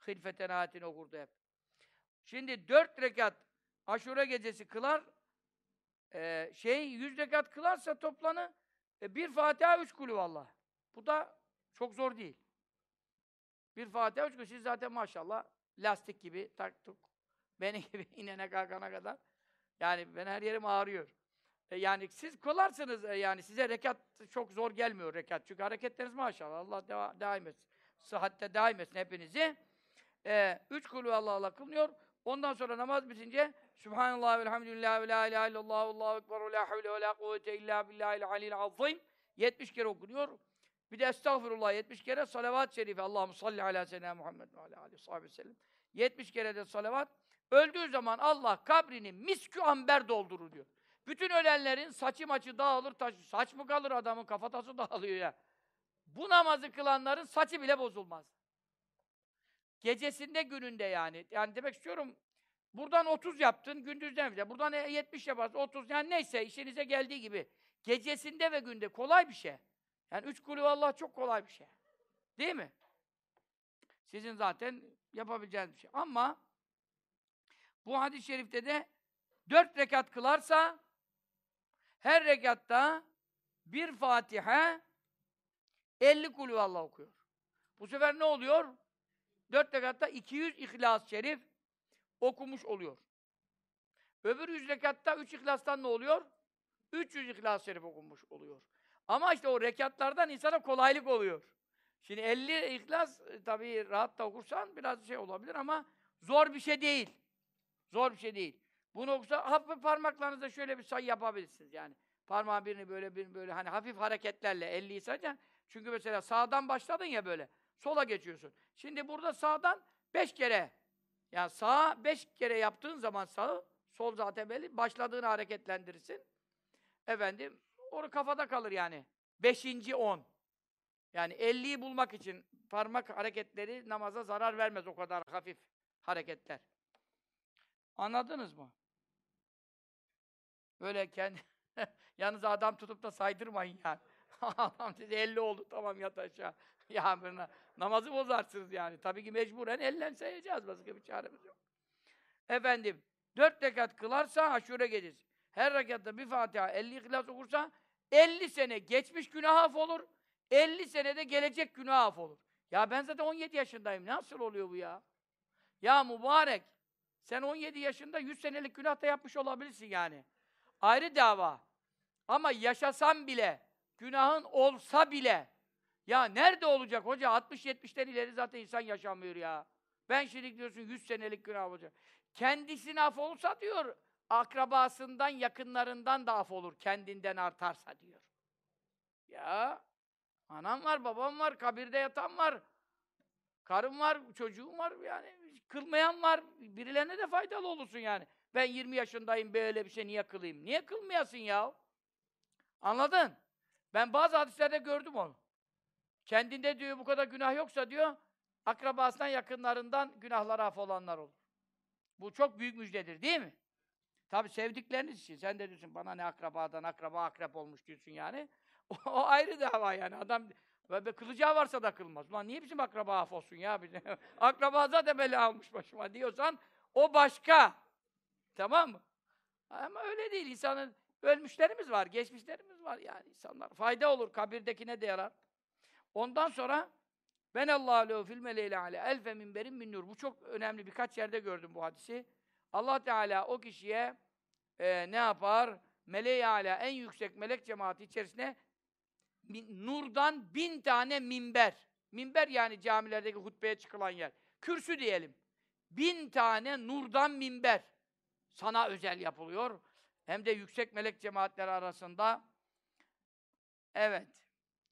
Hilfeten ayetini okurdu hep. Şimdi dört rekat aşure gecesi kılar, e, şey yüz rekat kılarsa toplanı e, bir Fatiha, üç kulü valla. Bu da çok zor değil. Bir Fatiha, üç kulü. Siz zaten maşallah lastik gibi taktık. Beni gibi inene kalkana kadar. Yani ben her yerim ağrıyor. E, yani siz kolarsınız e, yani size rekat çok zor gelmiyor rekat. Çünkü hareketleriniz maşallah Allah deva, daim etsin. Sıhhatte daim etsin hepinizi. E, üç kulü Allah Allah kılınıyor. Ondan sonra namaz bitince Subhanallah ve elhamdülillah ve la ilahe illallah Allahu ekber ve la havle ve la kuvvete illa billahil alil azim 70 kere okunuyor. Bir de estağfurullah 70 kere salavat-ı şerife. Allahu salli ala seyyidina Muhammed ve ala aleyhi ve sellem. 70 kere de salavat. Öldüğü zaman Allah kabrini miskü amber doldurur diyor. Bütün ölenlerin saçı maçı dağılır, taş, saç mı kalır adamın kafatası dağılıyor ya. Bu namazı kılanların saçı bile bozulmaz. Gecesinde gününde yani. Yani demek istiyorum buradan 30 yaptın gündüzden bile. Buradan 70 yaparsın 30 yani neyse işinize geldiği gibi. Gecesinde ve günde kolay bir şey. Yani üç kulü Allah çok kolay bir şey. Değil mi? Sizin zaten yapabileceğiniz bir şey. Ama bu hadis-i şerifte de dört rekat kılarsa her rekatta bir Fatiha 50 kulü Allah okuyor. Bu sefer ne oluyor? Dört rekatta 200 İhlas-ı Şerif okumuş oluyor. Öbür yüz rekatta üç ihlastan ne oluyor? 300 İhlas-ı Şerif okunmuş oluyor. Ama işte o rekatlardan insana kolaylık oluyor. Şimdi 50 ihlas e, tabii rahat da okursan biraz şey olabilir ama zor bir şey değil. Zor bir şey değil. Bunu okusa hafif parmaklarınızla şöyle bir say yapabilirsiniz yani. Parmağın birini böyle birini böyle hani hafif hareketlerle 50'yi sayacaksın. Çünkü mesela sağdan başladın ya böyle. Sola geçiyorsun. Şimdi burada sağdan 5 kere yani sağa 5 kere yaptığın zaman sağı sol zaten belli. Başladığını hareketlendirirsin. Efendim onu kafada kalır yani. Beşinci on. Yani 50'yi bulmak için parmak hareketleri namaza zarar vermez o kadar hafif hareketler. Anladınız mı? Böyle kendi yanınıza adam tutup da saydırmayın yani. adam dedi 50 oldu tamam yat aşağı. ya böyle namazı bozarsınız yani. Tabii ki mecburen ellen sayacağız. Başka bir çaremiz yok. Efendim, dört rekat kılarsa aşure gecesi. Her rekatta bir Fatiha, 50 ihlas okursa 50 sene geçmiş günah af olur. 50 senede gelecek günah af olur. Ya ben zaten 17 yaşındayım. Nasıl oluyor bu ya? Ya mübarek. Sen 17 yaşında 100 senelik günah da yapmış olabilirsin yani. Ayrı dava. Ama yaşasan bile, günahın olsa bile, ya nerede olacak hoca? 60-70'ten ileri zaten insan yaşamıyor ya. Ben şimdi diyorsun 100 senelik günah olacak. Kendisine af olsa diyor, akrabasından, yakınlarından da af olur. Kendinden artarsa diyor. Ya, anam var, babam var, kabirde yatan var. Karım var, çocuğum var yani. Kılmayan var. Birilerine de faydalı olursun yani. Ben 20 yaşındayım böyle bir şey niye kılayım? Niye kılmayasın ya? Anladın? Ben bazı hadislerde gördüm onu. Kendinde diyor bu kadar günah yoksa diyor, akrabasından, yakınlarından günahları af olanlar olur. Bu çok büyük müjdedir değil mi? Tabi sevdikleriniz için. Sen de diyorsun bana ne akrabadan, akraba akrep olmuş diyorsun yani. O, o ayrı dava yani. Adam ve kılacağı varsa da kılmaz. Ulan niye bizim akraba af olsun ya? Akraba zaten bela almış başıma diyorsan o başka. Tamam mı? Ama öyle değil. İnsanın ölmüşlerimiz var, geçmişlerimiz var yani insanlar. Fayda olur, kabirdekine de yarar. Ondan sonra ben Allahu lehu fil meleyle ale elfe minberin min nur. Bu çok önemli. Birkaç yerde gördüm bu hadisi. Allah Teala o kişiye e, ne yapar? Meleği ala en yüksek melek cemaati içerisine min- nurdan bin tane minber. Minber yani camilerdeki hutbeye çıkılan yer. Kürsü diyelim. Bin tane nurdan minber. Sana özel yapılıyor. Hem de yüksek melek cemaatleri arasında. Evet.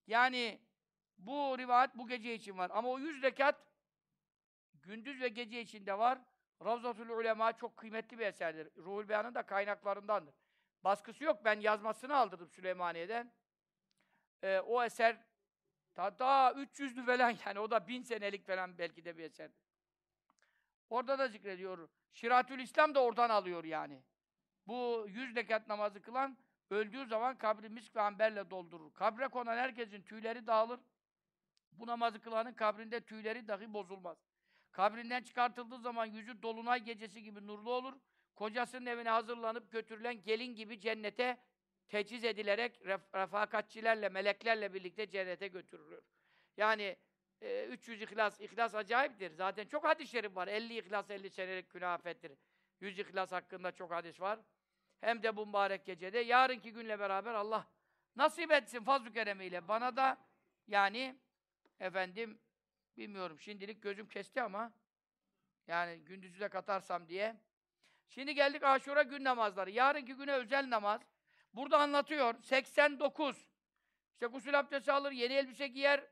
Yani bu rivayet bu gece için var. Ama o yüz rekat gündüz ve gece içinde var. Ravzatul Ulema çok kıymetli bir eserdir. Ruhul Beyan'ın da kaynaklarındandır. Baskısı yok. Ben yazmasını aldırdım Süleymaniye'den. Ee, o eser ta, daha 300'lü falan yani o da bin senelik falan belki de bir eserdir. Orada da zikrediyor. Şiratül İslam da oradan alıyor yani. Bu yüz rekat namazı kılan öldüğü zaman kabri misk ve amberle doldurur. Kabre konan herkesin tüyleri dağılır. Bu namazı kılanın kabrinde tüyleri dahi bozulmaz. Kabrinden çıkartıldığı zaman yüzü dolunay gecesi gibi nurlu olur. Kocasının evine hazırlanıp götürülen gelin gibi cennete teciz edilerek ref- refakatçilerle, meleklerle birlikte cennete götürülür. Yani e, 300 ihlas, ihlas acayiptir. Zaten çok hadis-i şerif var. 50 ihlas, 50 senelik günah affettir. 100 ihlas hakkında çok hadis var. Hem de bu mübarek gecede. Yarınki günle beraber Allah nasip etsin fazl-ı keremiyle. Bana da yani efendim bilmiyorum şimdilik gözüm kesti ama yani gündüzü de katarsam diye. Şimdi geldik aşura gün namazları. Yarınki güne özel namaz. Burada anlatıyor. 89. İşte gusül abdesti alır, yeni elbise giyer,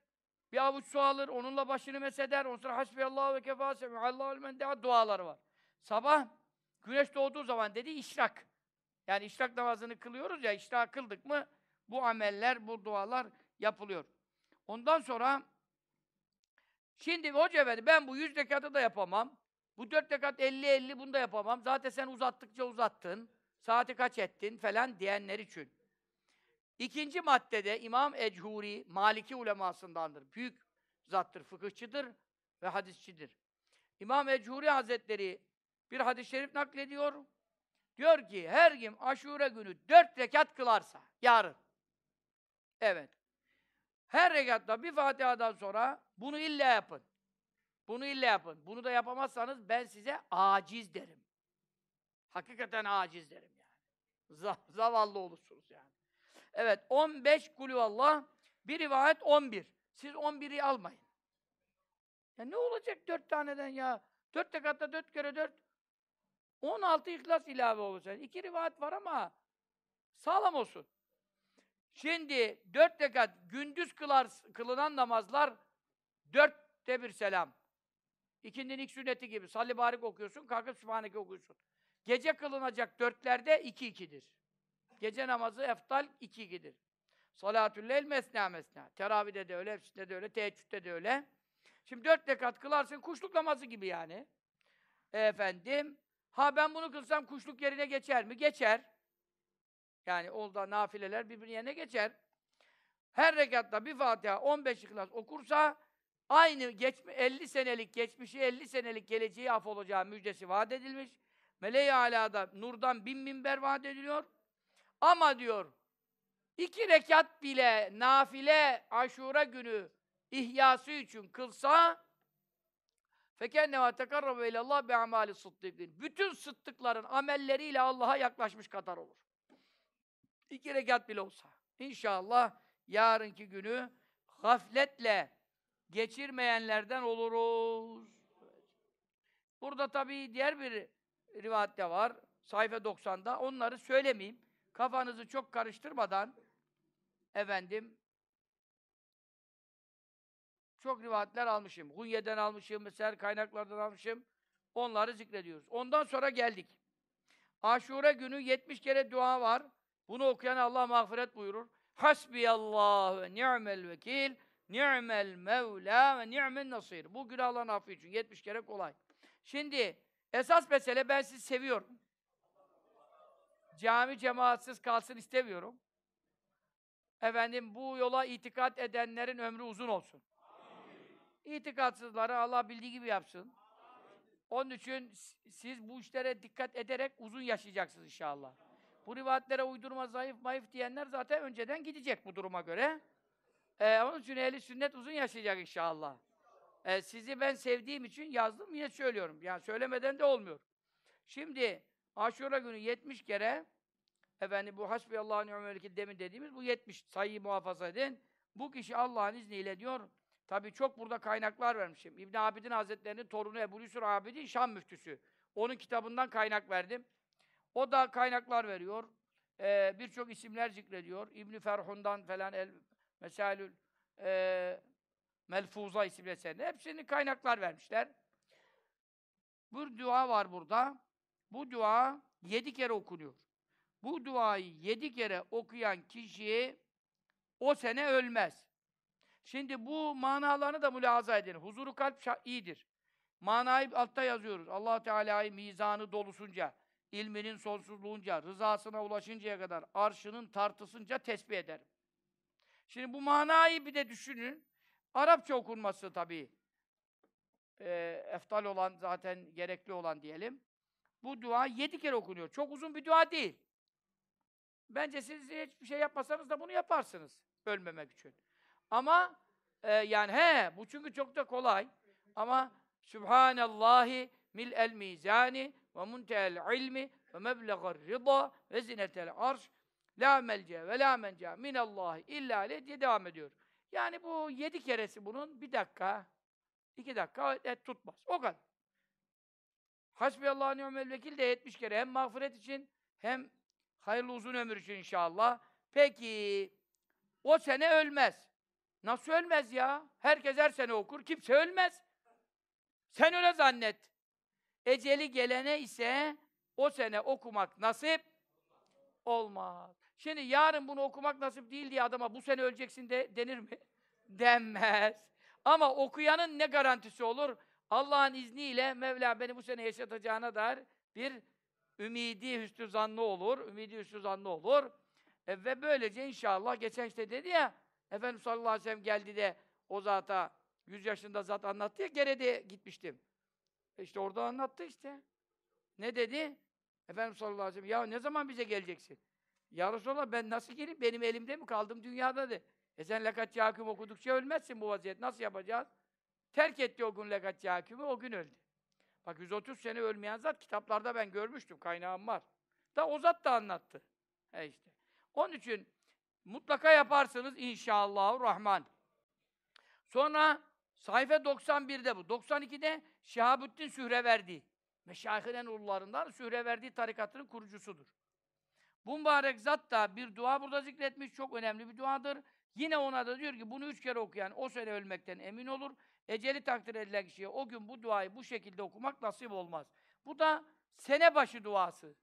bir avuç su alır, onunla başını mesheder. Ondan sonra hasbiyallahu ve kefâ semi'allâhu men de'a duaları var. Sabah güneş doğduğu zaman dedi işrak. Yani işrak namazını kılıyoruz ya, işrak kıldık mı bu ameller, bu dualar yapılıyor. Ondan sonra şimdi hoca efendi ben bu yüz rekatı da yapamam. Bu dört rekat 50-50 bunu da yapamam. Zaten sen uzattıkça uzattın. Saati kaç ettin falan diyenler için. İkinci maddede İmam Echuri, Maliki ulemasındandır. Büyük zattır, fıkıhçıdır ve hadisçidir. İmam Echuri Hazretleri bir hadis-i şerif naklediyor. Diyor ki her kim aşure günü dört rekat kılarsa, yarın. Evet. Her rekatta bir Fatiha'dan sonra bunu illa yapın. Bunu illa yapın. Bunu da yapamazsanız ben size aciz derim. Hakikaten aciz derim yani. Za- zavallı olursunuz yani. Evet, 15 kulüvallah, bir rivayet 11. Siz 11'i almayın. Ya ne olacak dört taneden ya? Dört rekatta dört kere dört. 16 ihlas ilave olursa. İki rivayet var ama sağlam olsun. Şimdi dört rekat gündüz kılar, kılınan namazlar dörtte bir selam. İkindinin ilk sünneti gibi. Salli barik okuyorsun, kalkıp Sübhaneke okuyorsun. Gece kılınacak dörtlerde iki ikidir. Gece namazı eftal iki ikidir. Salatül leyl mesna mesna. Teravihde de öyle, hepsinde de öyle, teheccüde de öyle. Şimdi dört rekat kılarsın, kuşluk namazı gibi yani. Efendim, ha ben bunu kılsam kuşluk yerine geçer mi? Geçer. Yani olda nafileler birbirinin yerine geçer. Her rekatta bir Fatiha 15 İhlas okursa aynı geçme, 50 senelik geçmişi 50 senelik geleceği af olacağı müjdesi vaat edilmiş. Meleği Alâ'da nurdan bin minber vaat ediliyor. Ama diyor iki rekat bile nafile aşura günü ihyası için kılsa ve tekarrabe ilallah bi amali sıddıkîn. Bütün sıddıkların amelleriyle Allah'a yaklaşmış kadar olur. İki rekat bile olsa. İnşallah yarınki günü gafletle geçirmeyenlerden oluruz. Burada tabii diğer bir rivayet de var. Sayfa 90'da. Onları söylemeyeyim. Kafanızı çok karıştırmadan efendim çok rivayetler almışım. Hunye'den almışım, mesela kaynaklardan almışım. Onları zikrediyoruz. Ondan sonra geldik. Aşure günü 70 kere dua var. Bunu okuyan Allah mağfiret buyurur. Hasbiyallah ve ni'mel vekil, ni'mel mevla ve ni'mel nasir. Bu günahların affı için 70 kere kolay. Şimdi esas mesele ben sizi seviyorum. Cami cemaatsiz kalsın istemiyorum. Efendim bu yola itikat edenlerin ömrü uzun olsun. İtikatsızları Allah bildiği gibi yapsın. Onun için siz bu işlere dikkat ederek uzun yaşayacaksınız inşallah. Bu rivayetlere uydurma, zayıf, mayıf diyenler zaten önceden gidecek bu duruma göre. Ee, onun için ehli sünnet uzun yaşayacak inşallah. Ee, sizi ben sevdiğim için yazdım, yine söylüyorum. Yani söylemeden de olmuyor. Şimdi Aşura günü 70 kere efendim bu hasbiyallahu ni'mel demin dediğimiz bu 70 sayıyı muhafaza edin. Bu kişi Allah'ın izniyle diyor. Tabii çok burada kaynaklar vermişim. İbn Abidin Hazretleri'nin torunu Ebu Yusur Abidin Şam müftüsü. Onun kitabından kaynak verdim. O da kaynaklar veriyor. Ee, Birçok isimler zikrediyor. İbn Ferhun'dan falan el Mesalül e, Melfuza isimli eserinde. Hepsini kaynaklar vermişler. Bir dua var burada. Bu dua yedi kere okunuyor. Bu duayı yedi kere okuyan kişi o sene ölmez. Şimdi bu manalarını da mülahaza edin. Huzuru kalp iyidir. Manayı altta yazıyoruz. allah Teala'yı mizanı dolusunca, ilminin sonsuzluğunca, rızasına ulaşıncaya kadar, arşının tartısınca tesbih ederim. Şimdi bu manayı bir de düşünün. Arapça okunması tabii. E, eftal olan, zaten gerekli olan diyelim. Bu dua yedi kere okunuyor. Çok uzun bir dua değil. Bence siz hiçbir şey yapmasanız da bunu yaparsınız. Ölmemek için. Ama e, yani he, bu çünkü çok da kolay. Ama Sübhanallahi mil'el mizani ve muntehel ilmi ve meblegar rıda ve zinetel arş la melce ve la mence minallahi illa aleyh diye devam ediyor. Yani bu yedi keresi bunun bir dakika, iki dakika et tutmaz. O kadar. Hasbiyallahu ni'mel vekil de 70 kere hem mağfiret için hem hayırlı uzun ömür için inşallah. Peki o sene ölmez. Nasıl ölmez ya? Herkes her sene okur, kimse ölmez. Sen öyle zannet. Eceli gelene ise o sene okumak nasip olmaz. Şimdi yarın bunu okumak nasip değil diye adama bu sene öleceksin de denir mi? Denmez. Ama okuyanın ne garantisi olur? Allah'ın izniyle Mevla beni bu sene yaşatacağına dair bir ümidi hüsnü zannı olur. Ümidi hüsnü zannı olur. E, ve böylece inşallah geçen işte dedi ya Efendimiz sallallahu aleyhi ve sellem geldi de o zata 100 yaşında zat anlattı ya geride gitmiştim. E işte orada anlattı işte. Ne dedi? Efendimiz sallallahu aleyhi ve sellem ya ne zaman bize geleceksin? Ya Resulallah ben nasıl geleyim? Benim elimde mi kaldım dünyada de. E sen lekat yakım okudukça ölmezsin bu vaziyet. Nasıl yapacağız? Terk etti o gün lekat yakımı, o gün öldü. Bak 130 sene ölmeyen zat kitaplarda ben görmüştüm, kaynağım var. Da o zat da anlattı. E işte. Onun için mutlaka yaparsınız inşallah rahman. Sonra sayfa 91'de bu. 92'de Şehabüddin Sühreverdi. Meşayihin ullarından Sühreverdi tarikatının kurucusudur. Bu mübarek zat da bir dua burada zikretmiş. Çok önemli bir duadır. Yine ona da diyor ki bunu üç kere okuyan o sene ölmekten emin olur. Eceli takdir edilen kişiye o gün bu duayı bu şekilde okumak nasip olmaz. Bu da sene başı duası.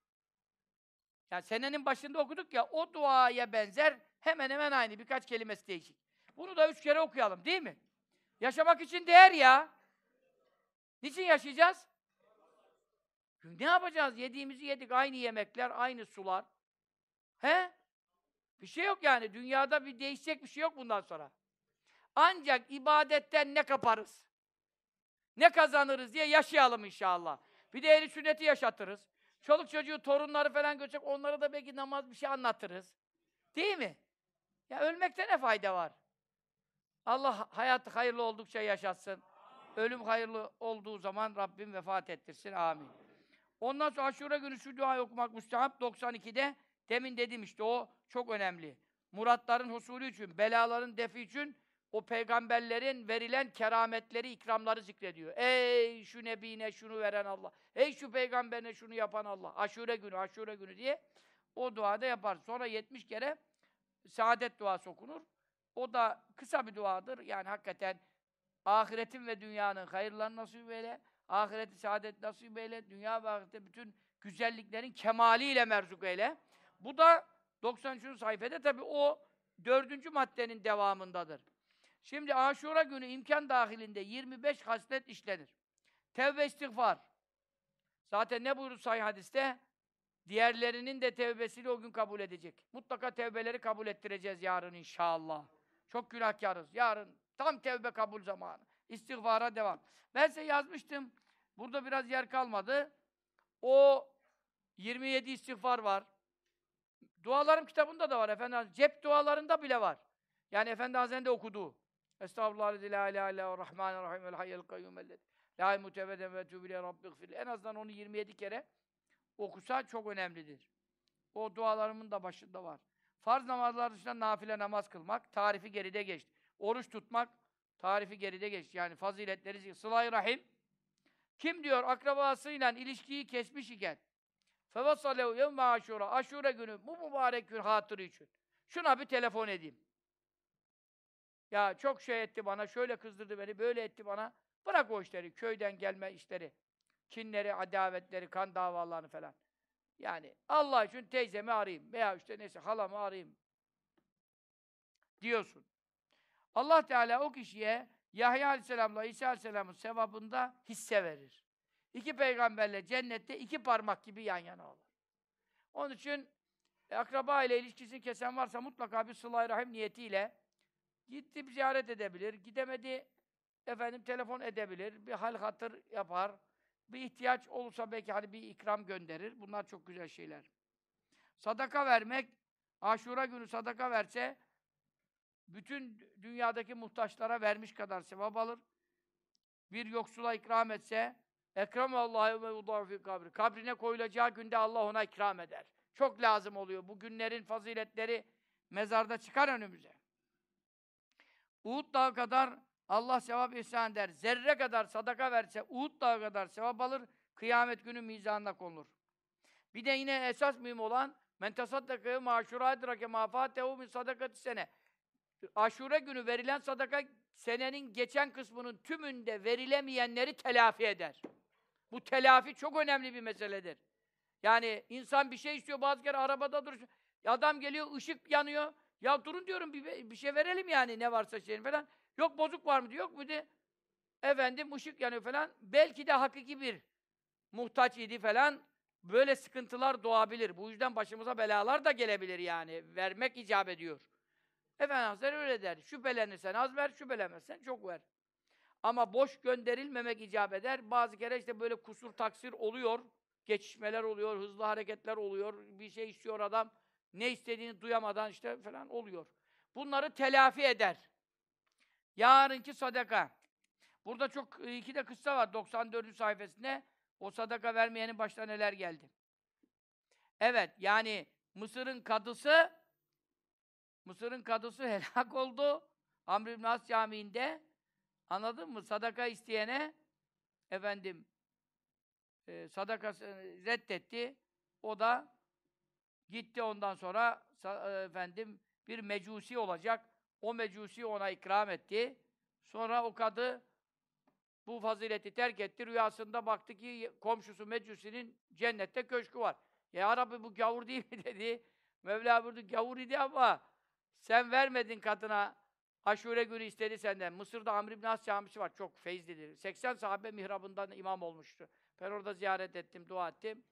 Yani senenin başında okuduk ya o duaya benzer hemen hemen aynı birkaç kelimesi değişik. Bunu da üç kere okuyalım değil mi? Yaşamak için değer ya. Niçin yaşayacağız? Ne yapacağız? Yediğimizi yedik. Aynı yemekler, aynı sular. He? Bir şey yok yani. Dünyada bir değişecek bir şey yok bundan sonra. Ancak ibadetten ne kaparız? Ne kazanırız diye yaşayalım inşallah. Bir de ehli sünneti yaşatırız. Çoluk çocuğu, torunları falan görecek. Onlara da belki namaz bir şey anlatırız. Değil mi? Ya ölmekte ne fayda var? Allah hayatı hayırlı oldukça yaşatsın. Ölüm hayırlı olduğu zaman Rabbim vefat ettirsin. Amin. Ondan sonra aşure günü şu duayı okumak müstehap 92'de demin dedim işte o çok önemli. Muratların husulü için, belaların defi için o peygamberlerin verilen kerametleri, ikramları zikrediyor. Ey şu nebine şunu veren Allah. Ey şu peygamberine şunu yapan Allah. Aşure günü, aşure günü diye o duada yapar. Sonra 70 kere saadet duası okunur. O da kısa bir duadır. Yani hakikaten ahiretin ve dünyanın hayırlarını nasip eyle. Ahireti saadet nasip eyle. Dünya ve ahirette bütün güzelliklerin kemaliyle merzuk eyle. Bu da 93. sayfada tabi o dördüncü maddenin devamındadır. Şimdi aşura günü imkan dahilinde 25 haslet işlenir. Tevbe istiğfar. Zaten ne buyurur sahih hadiste? Diğerlerinin de tevbesiyle o gün kabul edecek. Mutlaka tevbeleri kabul ettireceğiz yarın inşallah. Çok günahkarız. Yarın tam tevbe kabul zamanı. İstiğfara devam. Ben size yazmıştım. Burada biraz yer kalmadı. O 27 istiğfar var. Dualarım kitabında da var efendim. Cep dualarında bile var. Yani Efendi Hazretleri de okudu. Estağfurullah la ilahe illa rahmanirrahim vel hayyul kayyum ellezî la muteveden ve tûbü rabbighfir. En azından onu 27 kere okusa çok önemlidir. O dualarımın da başında var. Farz namazlar dışında nafile namaz kılmak, tarifi geride geçti. Oruç tutmak, tarifi geride geçti. Yani faziletleri, sıla rahim. Kim diyor akrabasıyla ilişkiyi kesmiş iken fevasalehu yevme aşura, aşure günü bu mübarek gün hatırı için. Şuna bir telefon edeyim. Ya çok şey etti bana, şöyle kızdırdı beni, böyle etti bana. Bırak o işleri, köyden gelme işleri. Kinleri, adavetleri, kan davalarını falan. Yani Allah için teyzemi arayayım veya işte neyse halamı arayayım diyorsun. Allah Teala o kişiye Yahya Aleyhisselam'la İsa Aleyhisselam'ın sevabında hisse verir. İki peygamberle cennette iki parmak gibi yan yana olur. Onun için e, akraba ile ilişkisini kesen varsa mutlaka bir sıla rahim niyetiyle gitti ziyaret edebilir. Gidemedi efendim telefon edebilir. Bir hal hatır yapar. Bir ihtiyaç olursa belki hani bir ikram gönderir. Bunlar çok güzel şeyler. Sadaka vermek, aşura günü sadaka verse, bütün dünyadaki muhtaçlara vermiş kadar sevap alır. Bir yoksula ikram etse, ekrem Allah'ı ve udâfi kabri. Kabrine koyulacağı günde Allah ona ikram eder. Çok lazım oluyor. Bu günlerin faziletleri mezarda çıkar önümüze. Uhud dağı kadar Allah sevap ihsan eder. Zerre kadar sadaka verse, Uhud dağı kadar sevap alır, kıyamet günü mizanına konulur. Bir de yine esas mühim olan men tasaddaka maşura edrake ma fatehu min sadakati sene. Aşure günü verilen sadaka senenin geçen kısmının tümünde verilemeyenleri telafi eder. Bu telafi çok önemli bir meseledir. Yani insan bir şey istiyor bazı kere arabada durur. Adam geliyor ışık yanıyor. Ya durun diyorum bir, bir şey verelim yani ne varsa şeyin falan. Yok bozuk var mı diyor. Yok mu de efendim ışık yanıyor falan. Belki de hakiki bir muhtaç idi falan. Böyle sıkıntılar doğabilir. Bu yüzden başımıza belalar da gelebilir yani. Vermek icap ediyor. Efendim Hazretleri öyle der. Şüphelenirsen az ver, şüphelenmezsen çok ver. Ama boş gönderilmemek icap eder. Bazı kere işte böyle kusur taksir oluyor. Geçişmeler oluyor, hızlı hareketler oluyor. Bir şey istiyor adam. Ne istediğini duyamadan işte falan oluyor. Bunları telafi eder. Yarınki sadaka. Burada çok iki de kıssa var 94. sayfasında. O sadaka vermeyenin başına neler geldi. Evet yani Mısır'ın kadısı Mısır'ın kadısı helak oldu. Amr ibn As Camii'nde anladın mı? Sadaka isteyene efendim e, sadakasını reddetti. O da gitti ondan sonra e, efendim bir mecusi olacak. O mecusi ona ikram etti. Sonra o kadı bu fazileti terk etti. Rüyasında baktı ki komşusu Mecusinin cennette köşkü var. Ya Rabbi bu gavur değil mi dedi. Mevla buyurdu gavur idi ama sen vermedin kadına aşure günü istedi senden. Mısır'da Amr ibn As camisi var. Çok feyizlidir. 80 sahabe mihrabından imam olmuştu. Ben orada ziyaret ettim, dua ettim.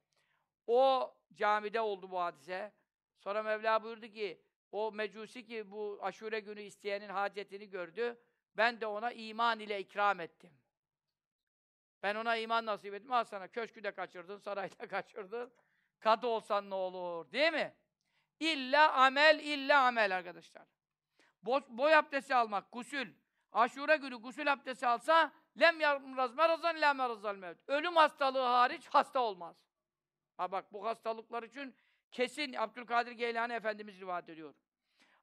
O camide oldu bu hadise. Sonra Mevla buyurdu ki, o mecusi ki bu aşure günü isteyenin hacetini gördü, ben de ona iman ile ikram ettim. Ben ona iman nasip ettim. Al sana köşkü de kaçırdın, sarayda kaçırdın. Kadı olsan ne olur, değil mi? İlla amel, illa amel arkadaşlar. Boy, boy abdesti almak, gusül. Aşure günü gusül abdesti alsa lem yarmaz merazan la merazal mevt. Ölüm hastalığı hariç hasta olmaz. Ha bak bu hastalıklar için kesin Abdülkadir Geylani Efendimiz rivayet ediyor.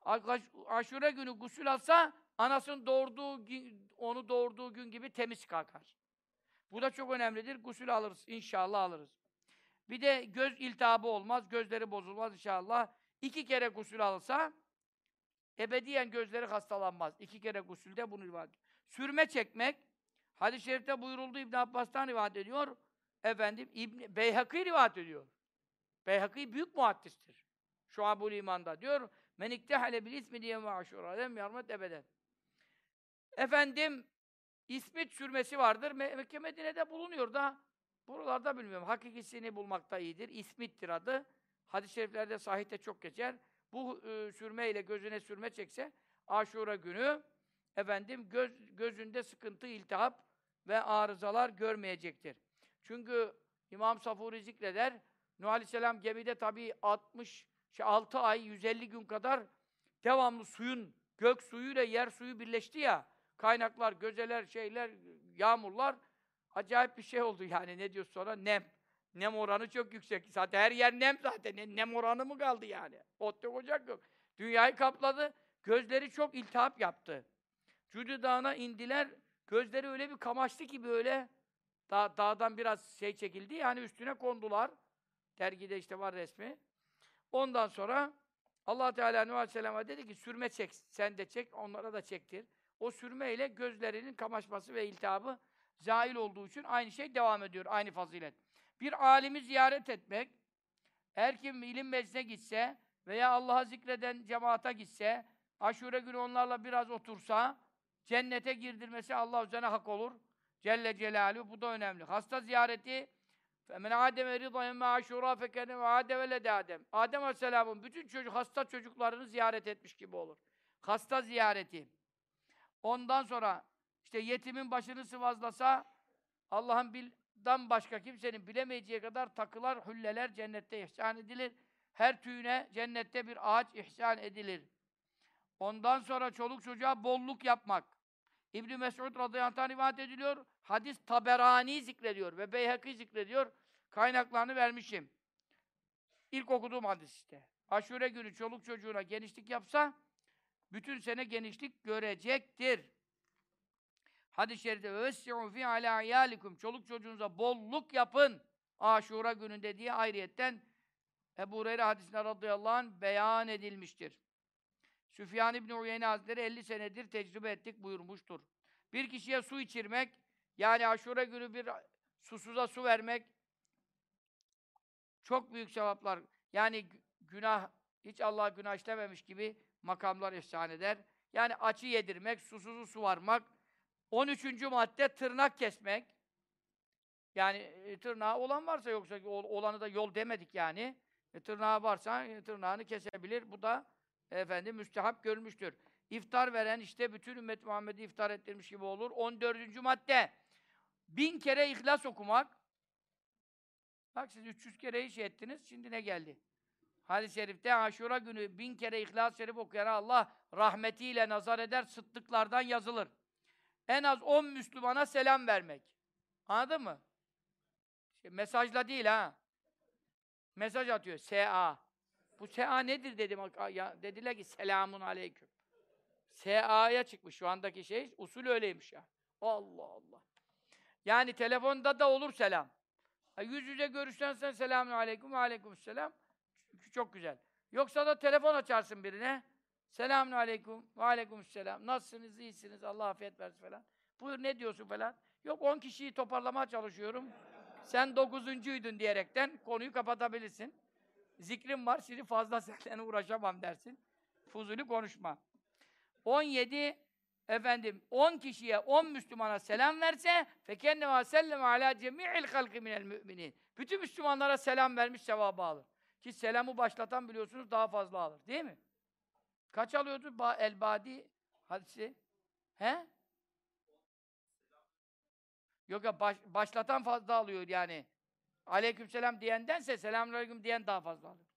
Aş- Aşure günü gusül alsa anasının doğurduğu gün, onu doğurduğu gün gibi temiz kalkar. Bu da çok önemlidir. Gusül alırız. inşallah alırız. Bir de göz iltihabı olmaz. Gözleri bozulmaz inşallah. İki kere gusül alırsa ebediyen gözleri hastalanmaz. İki kere gusülde bunu rivayet ediyor. Sürme çekmek hadis-i şerifte buyuruldu İbn Abbas'tan rivayet ediyor. Efendim İbn Beyhakî rivayet ediyor. Beyhakî büyük muhaddistir. Şuabul İman'da diyor. Men iktehale bil ismi diye maşura lem yarmet ebeden. Efendim İsmit sürmesi vardır. Me- Mekke Medine'de bulunuyor da buralarda bilmiyorum. Hakikisini bulmakta iyidir. İsmittir adı. Hadis-i şeriflerde sahihte çok geçer. Bu e, sürme ile gözüne sürme çekse Aşura günü efendim göz gözünde sıkıntı, iltihap ve arızalar görmeyecektir. Çünkü İmam Safuri zikreder. Nuh Aleyhisselam gemide tabii 60 şey 6 ay 150 gün kadar devamlı suyun gök suyuyla yer suyu birleşti ya. Kaynaklar, gözeler, şeyler, yağmurlar acayip bir şey oldu yani. Ne diyorsun sonra? Nem. Nem oranı çok yüksek. Zaten her yer nem zaten. Ne- Nem oranı mı kaldı yani? Ot yok, ocak yok. Dünyayı kapladı. Gözleri çok iltihap yaptı. Cüdü Dağı'na indiler. Gözleri öyle bir kamaştı ki böyle. Dağ, dağdan biraz şey çekildi. Yani üstüne kondular. Dergide işte var resmi. Ondan sonra Allah Teala Nuh Aleyhisselam'a dedi ki sürme çek. Sen de çek, onlara da çektir. O sürmeyle gözlerinin kamaşması ve iltihabı zail olduğu için aynı şey devam ediyor. Aynı fazilet. Bir alimi ziyaret etmek, her kim ilim meclisine gitse veya Allah'a zikreden cemaata gitse, aşure günü onlarla biraz otursa, cennete girdirmesi Allah üzerine hak olur. Celle Celaluhu. Bu da önemli. Hasta ziyareti فَمَنْ عَادَمَ رِضَيْمَ عَشُورًا فَكَنَ وَعَادَ وَلَدَ Adem. Adem Aleyhisselam'ın bütün çocuk, hasta çocuklarını ziyaret etmiş gibi olur. Hasta ziyareti. Ondan sonra işte yetimin başını sıvazlasa Allah'ın bilden başka kimsenin bilemeyeceği kadar takılar, hülleler cennette ihsan edilir. Her tüyüne cennette bir ağaç ihsan edilir. Ondan sonra çoluk çocuğa bolluk yapmak. İbn Mesud radıyallahu anh rivayet ediliyor. Hadis Taberani zikrediyor ve Beyhaki zikrediyor. Kaynaklarını vermişim. İlk okuduğum hadis işte. Aşure günü çoluk çocuğuna genişlik yapsa bütün sene genişlik görecektir. Hadis-i şerifte "Vessi'u fi ala ayalikum" Çoluk çocuğunuza bolluk yapın. Aşura gününde diye ayrıyetten Ebu Hureyre hadisinde radıyallahu anh beyan edilmiştir. Süfyan İbni Uyeyne Hazretleri 50 senedir tecrübe ettik buyurmuştur. Bir kişiye su içirmek, yani aşure günü bir susuza su vermek çok büyük sevaplar. Yani gü- günah, hiç Allah günah işlememiş gibi makamlar ihsan eder. Yani açı yedirmek, susuzu su varmak. 13. madde tırnak kesmek. Yani e, tırnağı olan varsa yoksa ol- olanı da yol demedik yani. E, tırnağı varsa e, tırnağını kesebilir. Bu da efendim müstehap görmüştür. İftar veren işte bütün ümmet Muhammed'i iftar ettirmiş gibi olur. 14. madde. Bin kere ihlas okumak. Bak siz 300 kere iş ettiniz, şimdi ne geldi? Hadis-i şerifte aşura günü bin kere İhlas-ı Şerif okuyana Allah rahmetiyle nazar eder, sıddıklardan yazılır. En az 10 Müslümana selam vermek. Anladın mı? Şey, mesajla değil ha. Mesaj atıyor. SA. Bu SA nedir dedim. Ya, dediler ki selamun aleyküm. SA'ya çıkmış şu andaki şey. Usul öyleymiş ya. Allah Allah. Yani telefonda da olur selam. Ha, yüz yüze görüşsen sen selamun aleyküm ve aleyküm selam. Çok güzel. Yoksa da telefon açarsın birine. Selamun aleyküm ve aleyküm selam. Nasılsınız, iyisiniz, Allah afiyet versin falan. Buyur ne diyorsun falan. Yok on kişiyi toparlamaya çalışıyorum. Sen dokuzuncuydun diyerekten konuyu kapatabilirsin. Zikrim var, şimdi fazla seninle uğraşamam dersin. Fuzuli konuşma. 17 efendim 10 kişiye 10 Müslümana selam verse fekenne ve sellem ala cemi'il halki minel müminin. Bütün Müslümanlara selam vermiş sevabı alır. Ki selamı başlatan biliyorsunuz daha fazla alır. Değil mi? Kaç alıyordu ba el-badi hadisi? He? Yok ya baş, başlatan fazla alıyor yani. Aleykümselam diyendense selamünaleyküm diyen daha fazla alıyor.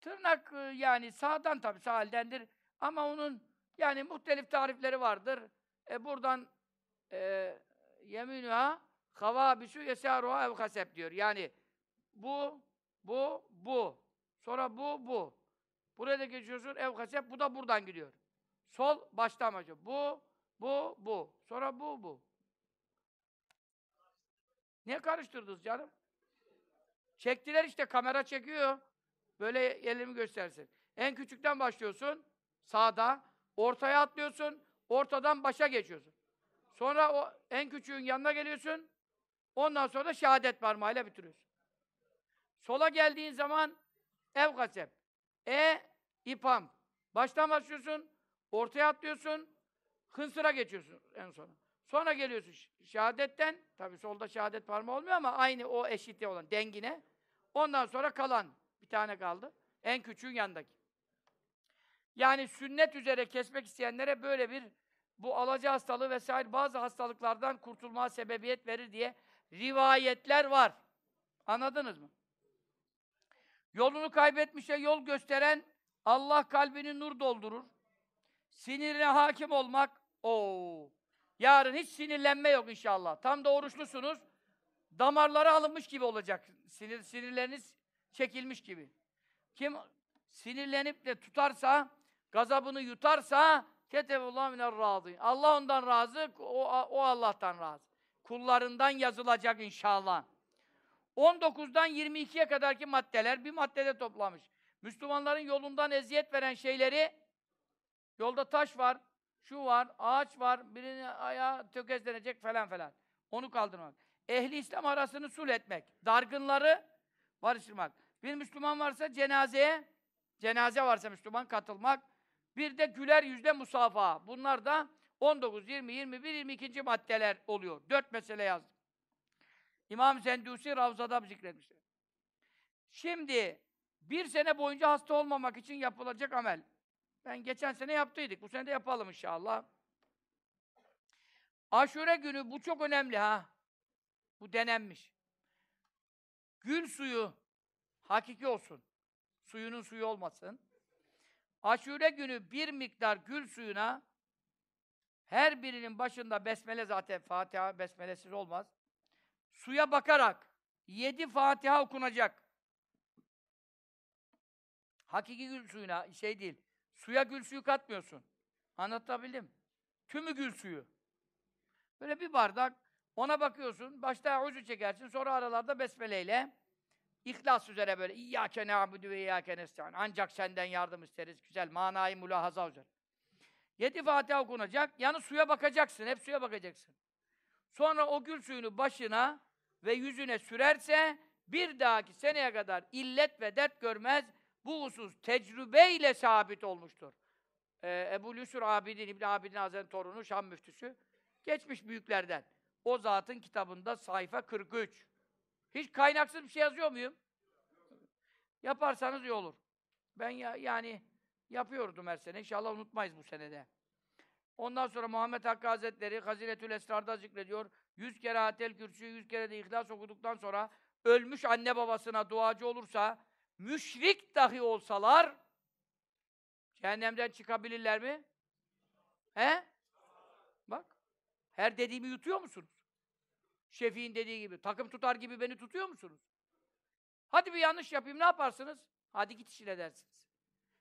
Tırnak e, yani sağdan tabii sağ eldendir. Ama onun yani muhtelif tarifleri vardır. E buradan e, yeminüha havabisü yesaruha ev hasep diyor. Yani bu, bu, bu. Sonra bu, bu. Buraya da geçiyorsun ev hasep. Bu da buradan gidiyor. Sol baştan başlıyor. Bu, bu, bu. Sonra bu, bu. Niye karıştırdınız canım? Çektiler işte, kamera çekiyor. Böyle elimi göstersin. En küçükten başlıyorsun, sağda. Ortaya atlıyorsun, ortadan başa geçiyorsun. Sonra o en küçüğün yanına geliyorsun. Ondan sonra da şehadet parmağıyla bitiriyorsun. Sola geldiğin zaman ev kasep. E ipam. Baştan başlıyorsun, ortaya atlıyorsun, hınsıra geçiyorsun en sona. Sonra geliyorsun şehadetten, tabi solda şehadet parmağı olmuyor ama aynı o eşitliği olan dengine. Ondan sonra kalan bir tane kaldı. En küçüğün yanındaki. Yani sünnet üzere kesmek isteyenlere böyle bir bu alaca hastalığı vesaire bazı hastalıklardan kurtulmaya sebebiyet verir diye rivayetler var. Anladınız mı? Yolunu kaybetmişe yol gösteren Allah kalbini nur doldurur. Sinirine hakim olmak, o. Yarın hiç sinirlenme yok inşallah. Tam da oruçlusunuz. Damarları alınmış gibi olacak. Sinir, sinirleriniz çekilmiş gibi. Kim sinirlenip de tutarsa, gazabını yutarsa ketebullah minel razı. Allah ondan razı, o, o Allah'tan razı. Kullarından yazılacak inşallah. 19'dan 22'ye kadarki maddeler bir maddede toplamış. Müslümanların yolundan eziyet veren şeyleri yolda taş var, şu var, ağaç var, birini ayağı tökezlenecek falan falan. Onu kaldırmak. Ehli İslam arasını sul etmek. Dargınları barıştırmak. Bir Müslüman varsa cenazeye, cenaze varsa Müslüman katılmak. Bir de güler yüzle musafaha. Bunlar da 19, 20, 21, 22. maddeler oluyor. Dört mesele yazdım. İmam Sendusi Ravza'da zikretmişler. Şimdi bir sene boyunca hasta olmamak için yapılacak amel. Ben geçen sene yaptıydık. Bu sene de yapalım inşallah. Aşure günü bu çok önemli ha. Bu denenmiş. Gül suyu hakiki olsun. Suyunun suyu olmasın. Aşure günü bir miktar gül suyuna her birinin başında besmele zaten Fatiha besmelesiz olmaz. Suya bakarak yedi Fatiha okunacak. Hakiki gül suyuna şey değil. Suya gül suyu katmıyorsun. Anlatabildim. Tümü gül suyu. Böyle bir bardak ona bakıyorsun. Başta ucu çekersin. Sonra aralarda besmeleyle İhlas üzere böyle İyyâke na'budu ve iyyâke nestaîn. Ancak senden yardım isteriz. Güzel manayı mülahaza üzere. Yedi Fatiha okunacak. Yani suya bakacaksın. Hep suya bakacaksın. Sonra o gül suyunu başına ve yüzüne sürerse bir dahaki seneye kadar illet ve dert görmez. Bu husus tecrübeyle sabit olmuştur. Ee, Ebu Lüsür Abidin, İbn Abidin Hazretleri torunu, Şam müftüsü. Geçmiş büyüklerden. O zatın kitabında sayfa 43. Hiç kaynaksız bir şey yazıyor muyum? Yaparsanız iyi olur. Ben ya, yani yapıyordum her sene. İnşallah unutmayız bu senede. Ondan sonra Muhammed Hakkı Hazretleri Haziletül Esrar'da zikrediyor. Yüz kere Atel Kürsü'yü, yüz kere de İhlas okuduktan sonra ölmüş anne babasına duacı olursa müşrik dahi olsalar cehennemden çıkabilirler mi? He? Bak. Her dediğimi yutuyor musunuz? Şefi'nin dediği gibi. Takım tutar gibi beni tutuyor musunuz? Hadi bir yanlış yapayım ne yaparsınız? Hadi git işine dersiniz.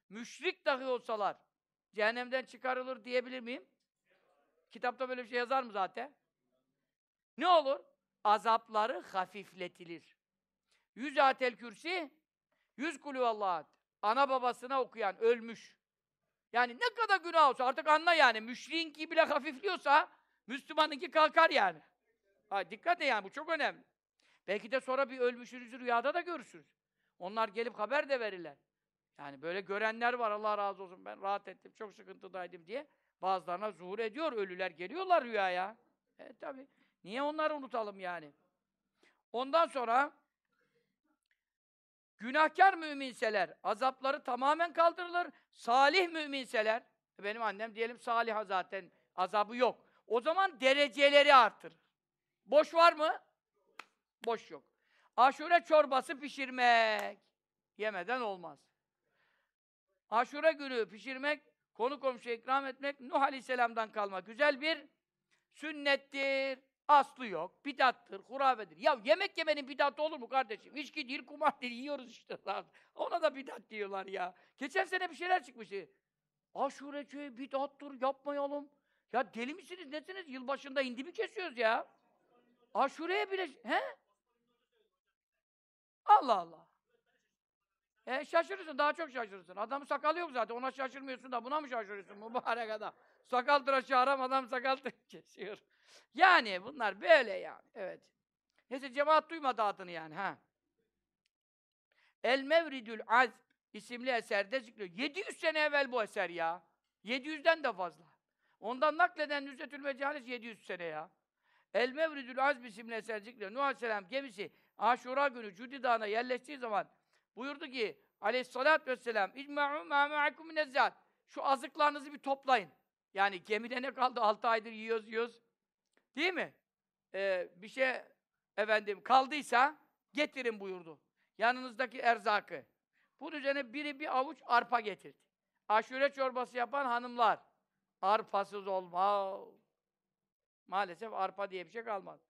Müşrik dahi olsalar cehennemden çıkarılır diyebilir miyim? Kitapta böyle bir şey yazar mı zaten? Ne olur? Azapları hafifletilir. Yüz atel kürsi, yüz kulü Allah. Ana babasına okuyan ölmüş. Yani ne kadar günah olsa artık anla yani. Müşriğinki bile hafifliyorsa Müslümanınki kalkar yani. Ha, dikkat et yani bu çok önemli. Belki de sonra bir ölmüşünüzü rüyada da görürsünüz. Onlar gelip haber de verirler. Yani böyle görenler var Allah razı olsun ben rahat ettim çok sıkıntıdaydım diye. Bazılarına zuhur ediyor ölüler geliyorlar rüyaya. E tabi. Niye onları unutalım yani? Ondan sonra Günahkar müminseler azapları tamamen kaldırılır. Salih müminseler benim annem diyelim saliha zaten azabı yok. O zaman dereceleri artırır. Boş var mı? Boş yok. Aşure çorbası pişirmek. Yemeden olmaz. Aşure günü pişirmek, konu komşuya ikram etmek Nuh Aleyhisselam'dan kalma güzel bir sünnettir. Aslı yok, bidattır, hurafedir. Ya yemek yemenin bidatı olur mu kardeşim? İçki değil, kumar değil, yiyoruz işte. lan. Ona da bidat diyorlar ya. Geçen sene bir şeyler çıkmıştı. Aşureci bidattır, yapmayalım. Ya deli misiniz, nesiniz? Yılbaşında indi mi kesiyoruz ya? Aşureye bile... He? Allah Allah. E şaşırırsın, daha çok şaşırırsın. Adamın sakalı yok zaten, ona şaşırmıyorsun da buna mı şaşırıyorsun mübarek adam? Sakal tıraşı haram, adam sakal kesiyor. Yani bunlar böyle yani, evet. Neyse cemaat duymadı adını yani, ha. El Mevridül Azb isimli eserde zikrediyor. 700 sene evvel bu eser ya. 700'den de fazla. Ondan nakleden Nüzzetül Mecalis 700 sene ya. El Mevridül Azb isimli eser zikrediyor. Nuh Aleyhisselam gemisi Aşura günü Cudi Dağı'na yerleştiği zaman buyurdu ki Aleyhisselatü Vesselam İcma'u me'akum minezzâd Şu azıklarınızı bir toplayın. Yani gemide ne kaldı? 6 aydır yiyoruz yiyoruz. Değil mi? Ee, bir şey efendim kaldıysa getirin buyurdu. Yanınızdaki erzakı. Bunun üzerine biri bir avuç arpa getirdi. Aşure çorbası yapan hanımlar. Arpasız olmaz. Maalesef arpa diye bir şey kalmadı.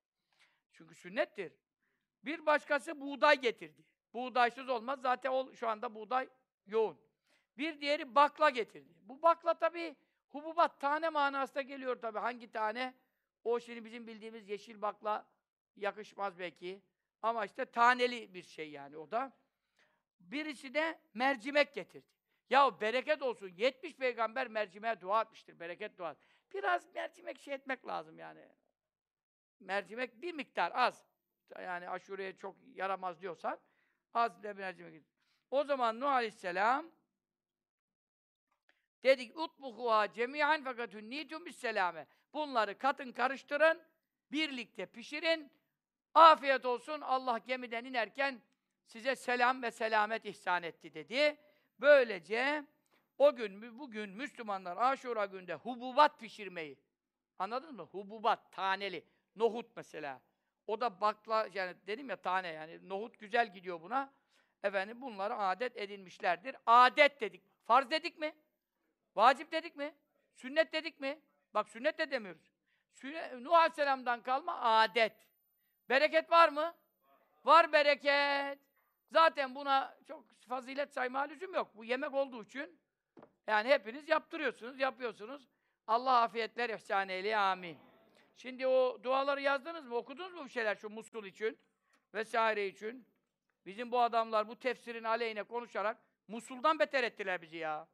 Çünkü sünnettir. Bir başkası buğday getirdi. Buğdaysız olmaz. Zaten o, şu anda buğday yoğun. Bir diğeri bakla getirdi. Bu bakla tabii hububat, tane manasında geliyor tabii. Hangi tane? O şimdi bizim bildiğimiz yeşil bakla yakışmaz belki. Ama işte taneli bir şey yani o da. Birisi de mercimek getirdi. Ya bereket olsun. 70 peygamber mercimeğe dua etmiştir. Bereket dua. Biraz mercimek şey etmek lazım yani. Mercimek bir miktar az. Yani aşureye çok yaramaz diyorsan az bir mercimek. O zaman Nuh Aleyhisselam dedik utbuhuha cemiyen fakat hünnitum bis. Bunları katın karıştırın, birlikte pişirin. Afiyet olsun. Allah gemiden inerken size selam ve selamet ihsan etti dedi. Böylece o gün, bugün Müslümanlar Aşura günde hububat pişirmeyi, anladınız mı? Hububat, taneli, nohut mesela. O da bakla, yani dedim ya tane yani, nohut güzel gidiyor buna. Efendim bunları adet edinmişlerdir. Adet dedik. Farz dedik mi? Vacip dedik mi? Sünnet dedik mi? Bak sünnet de demiyoruz. Sünnet, Nuh Aleyhisselam'dan kalma adet. Bereket var mı? Var bereket. Zaten buna çok fazilet sayma lüzum yok. Bu yemek olduğu için yani hepiniz yaptırıyorsunuz, yapıyorsunuz. Allah afiyetler ihsan eyle, amin. Şimdi o duaları yazdınız mı? Okudunuz mu bir şeyler şu Musul için? Vesaire için. Bizim bu adamlar bu tefsirin aleyhine konuşarak Musul'dan beter ettiler bizi ya.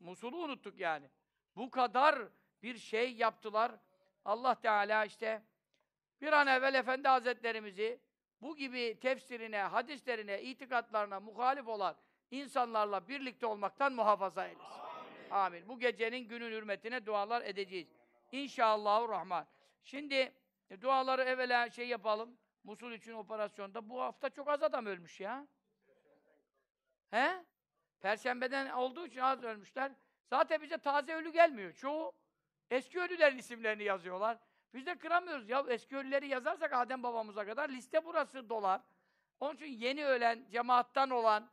Musul'u unuttuk yani. Bu kadar bir şey yaptılar. Allah Teala işte bir an evvel Efendi Hazretlerimizi bu gibi tefsirine, hadislerine, itikatlarına muhalif olan insanlarla birlikte olmaktan muhafaza eylesin. Amin. Amin. Bu gecenin günün hürmetine dualar edeceğiz. İnşallahü Rahman. Şimdi e, duaları evvela şey yapalım. Musul için operasyonda. Bu hafta çok az adam ölmüş ya. He? Perşembeden olduğu için az ölmüşler. Zaten bize taze ölü gelmiyor. Çoğu eski ölülerin isimlerini yazıyorlar. Biz de kıramıyoruz. Ya eski ölüleri yazarsak Adem babamıza kadar liste burası dolar. Onun için yeni ölen, cemaattan olan,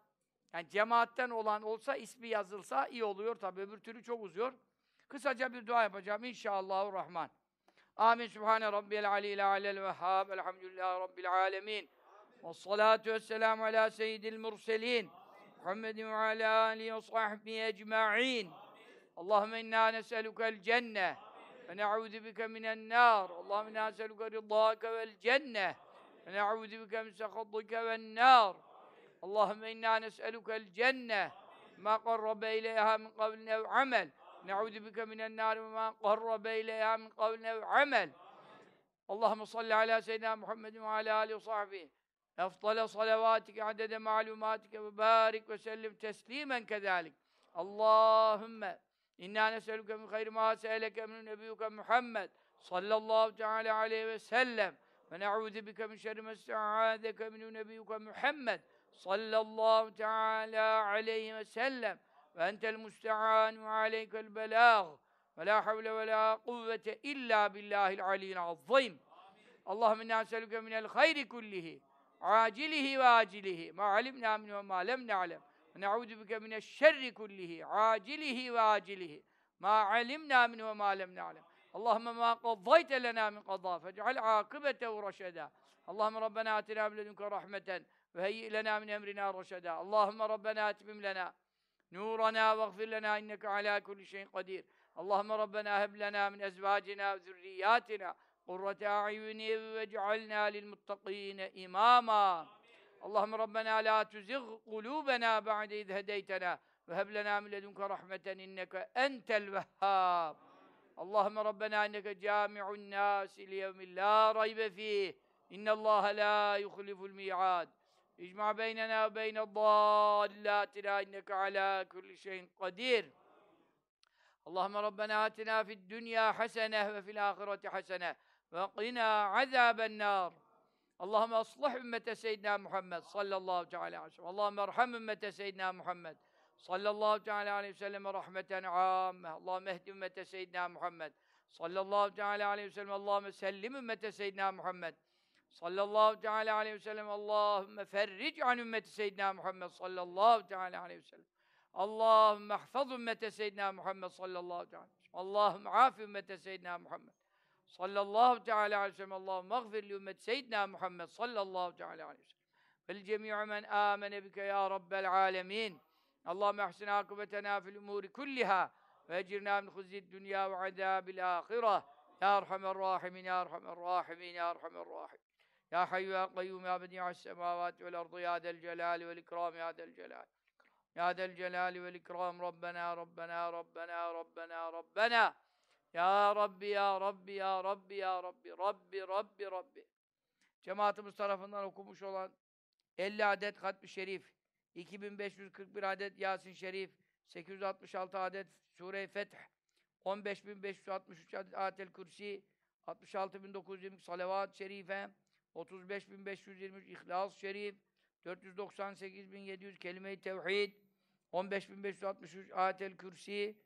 yani cemaatten olan olsa ismi yazılsa iyi oluyor tabi. Öbür türlü çok uzuyor. Kısaca bir dua yapacağım inşallahurrahman. Amin. Sübhane Rabbiyel aliyyil alel vehhab. Elhamdülillahi Rabbil alemin. Ve salatu vesselamu ala seyyidil murselin. Muhammedin ve ala alihi ve sahbihi ecma'in. Allahümme inna nes'elukel cenne. Ve ne'udhu bike minen nar. Allahümme inna nes'eluke rıdâke vel cenne. Ve ne'udhu bike min sekhaddike vel nar. Allahümme inna nes'elukel cenne. Ma qarrabe ileyha min kavlin ev amel. Ne'udhu bike minen nar ve ma qarrabe ileyha min kavlin ev amel. Allahümme salli ala seyyidina Muhammedin ve ala alihi ve sahbihi. Efdale salavatike adede inna neselüke min hayri ma se'eleke min nebiyyuke Muhammed sallallahu teala aleyhi ve sellem. Ve ne'udhu bike min şerri ma se'adeke min nebiyyuke Muhammed sallallahu teala aleyhi ve sellem. Ve entel musta'an ve aleykel belâg ve la havle ve la kuvvete illa billahil aliyyil azzim. Allahümme inna eselüke minel hayri kullihi acilihi ve acilihi. Ma alimna minhu ma lem ne'lem ونعوذ بك من الشر كله عاجله وآجله. ما علمنا منه وما لم نعلم. اللهم ما قضيت لنا من قضاء فاجعل عاقبته رشدا. اللهم ربنا آتنا من لدنك رحمة وهيئ لنا من أمرنا رشدا. اللهم ربنا أتمم لنا نورنا واغفر لنا إنك على كل شيء قدير. اللهم ربنا هب لنا من أزواجنا وذرياتنا قرة أعين واجعلنا للمتقين إماماً. اللهم ربنا لا تزغ قلوبنا بعد إذ هديتنا وهب لنا من لدنك رحمة إنك أنت الوهاب اللهم ربنا إنك جامع الناس ليوم لا ريب فيه إن الله لا يخلف الميعاد اجمع بيننا وبين الضالات لا إنك على كل شيء قدير اللهم ربنا آتنا في الدنيا حسنة وفي الآخرة Allahümme aslah ümmete seyyidina Muhammed sallallahu teala aleyhi ve sellem. Allahümme erham ümmete seyyidina Muhammed sallallahu teala aleyhi ve sellem rahmeten âmme. Allahümme ehdi ümmete seyyidina Muhammed sallallahu teala aleyhi ve sellem. Allahümme sellim ümmete seyyidina Muhammed sallallahu teala aleyhi ve sellem. Allahümme ferric an ümmeti seyyidina Muhammed sallallahu teala aleyhi ve sellem. Allahümme ahfaz ümmete seyyidina Muhammed sallallahu teala aleyhi ve sellem. Allahümme af ümmete seyyidina Muhammed sallallahu teala aleyhi ve sellem Allah'ım mağfir li ümmet seyyidina Muhammed sallallahu teala aleyhi ve sellem vel cemi'u men amene bike ya rabbel alemin Allahümme ahsin akıbetena fil umuri kulliha ve ecirna min huzzid dünya ve azabil ahireh Ya Erhamer Rahimin Ya Erhamer Rahimin Ya Erhamer Rahimin يا حي يا قيوم يا بديع السماوات والأرض يا ذا الجلال والإكرام يا ذا الجلال يا ذا الجلال والإكرام ربنا ربنا ربنا ربنا ربنا, ربنا Ya Rabbi, Ya Rabbi, Ya Rabbi, Ya Rabbi, Rabbi, Rabbi, Rabbi. Cemaatimiz tarafından okumuş olan 50 adet hatmi şerif, 2541 adet Yasin şerif, 866 adet Sure-i Feth, 15563 adet Atel Kürsi, 66920 salavat şerife, 35523 İhlas şerif, 498700 kelime-i tevhid, 15563 Atel Kürsi,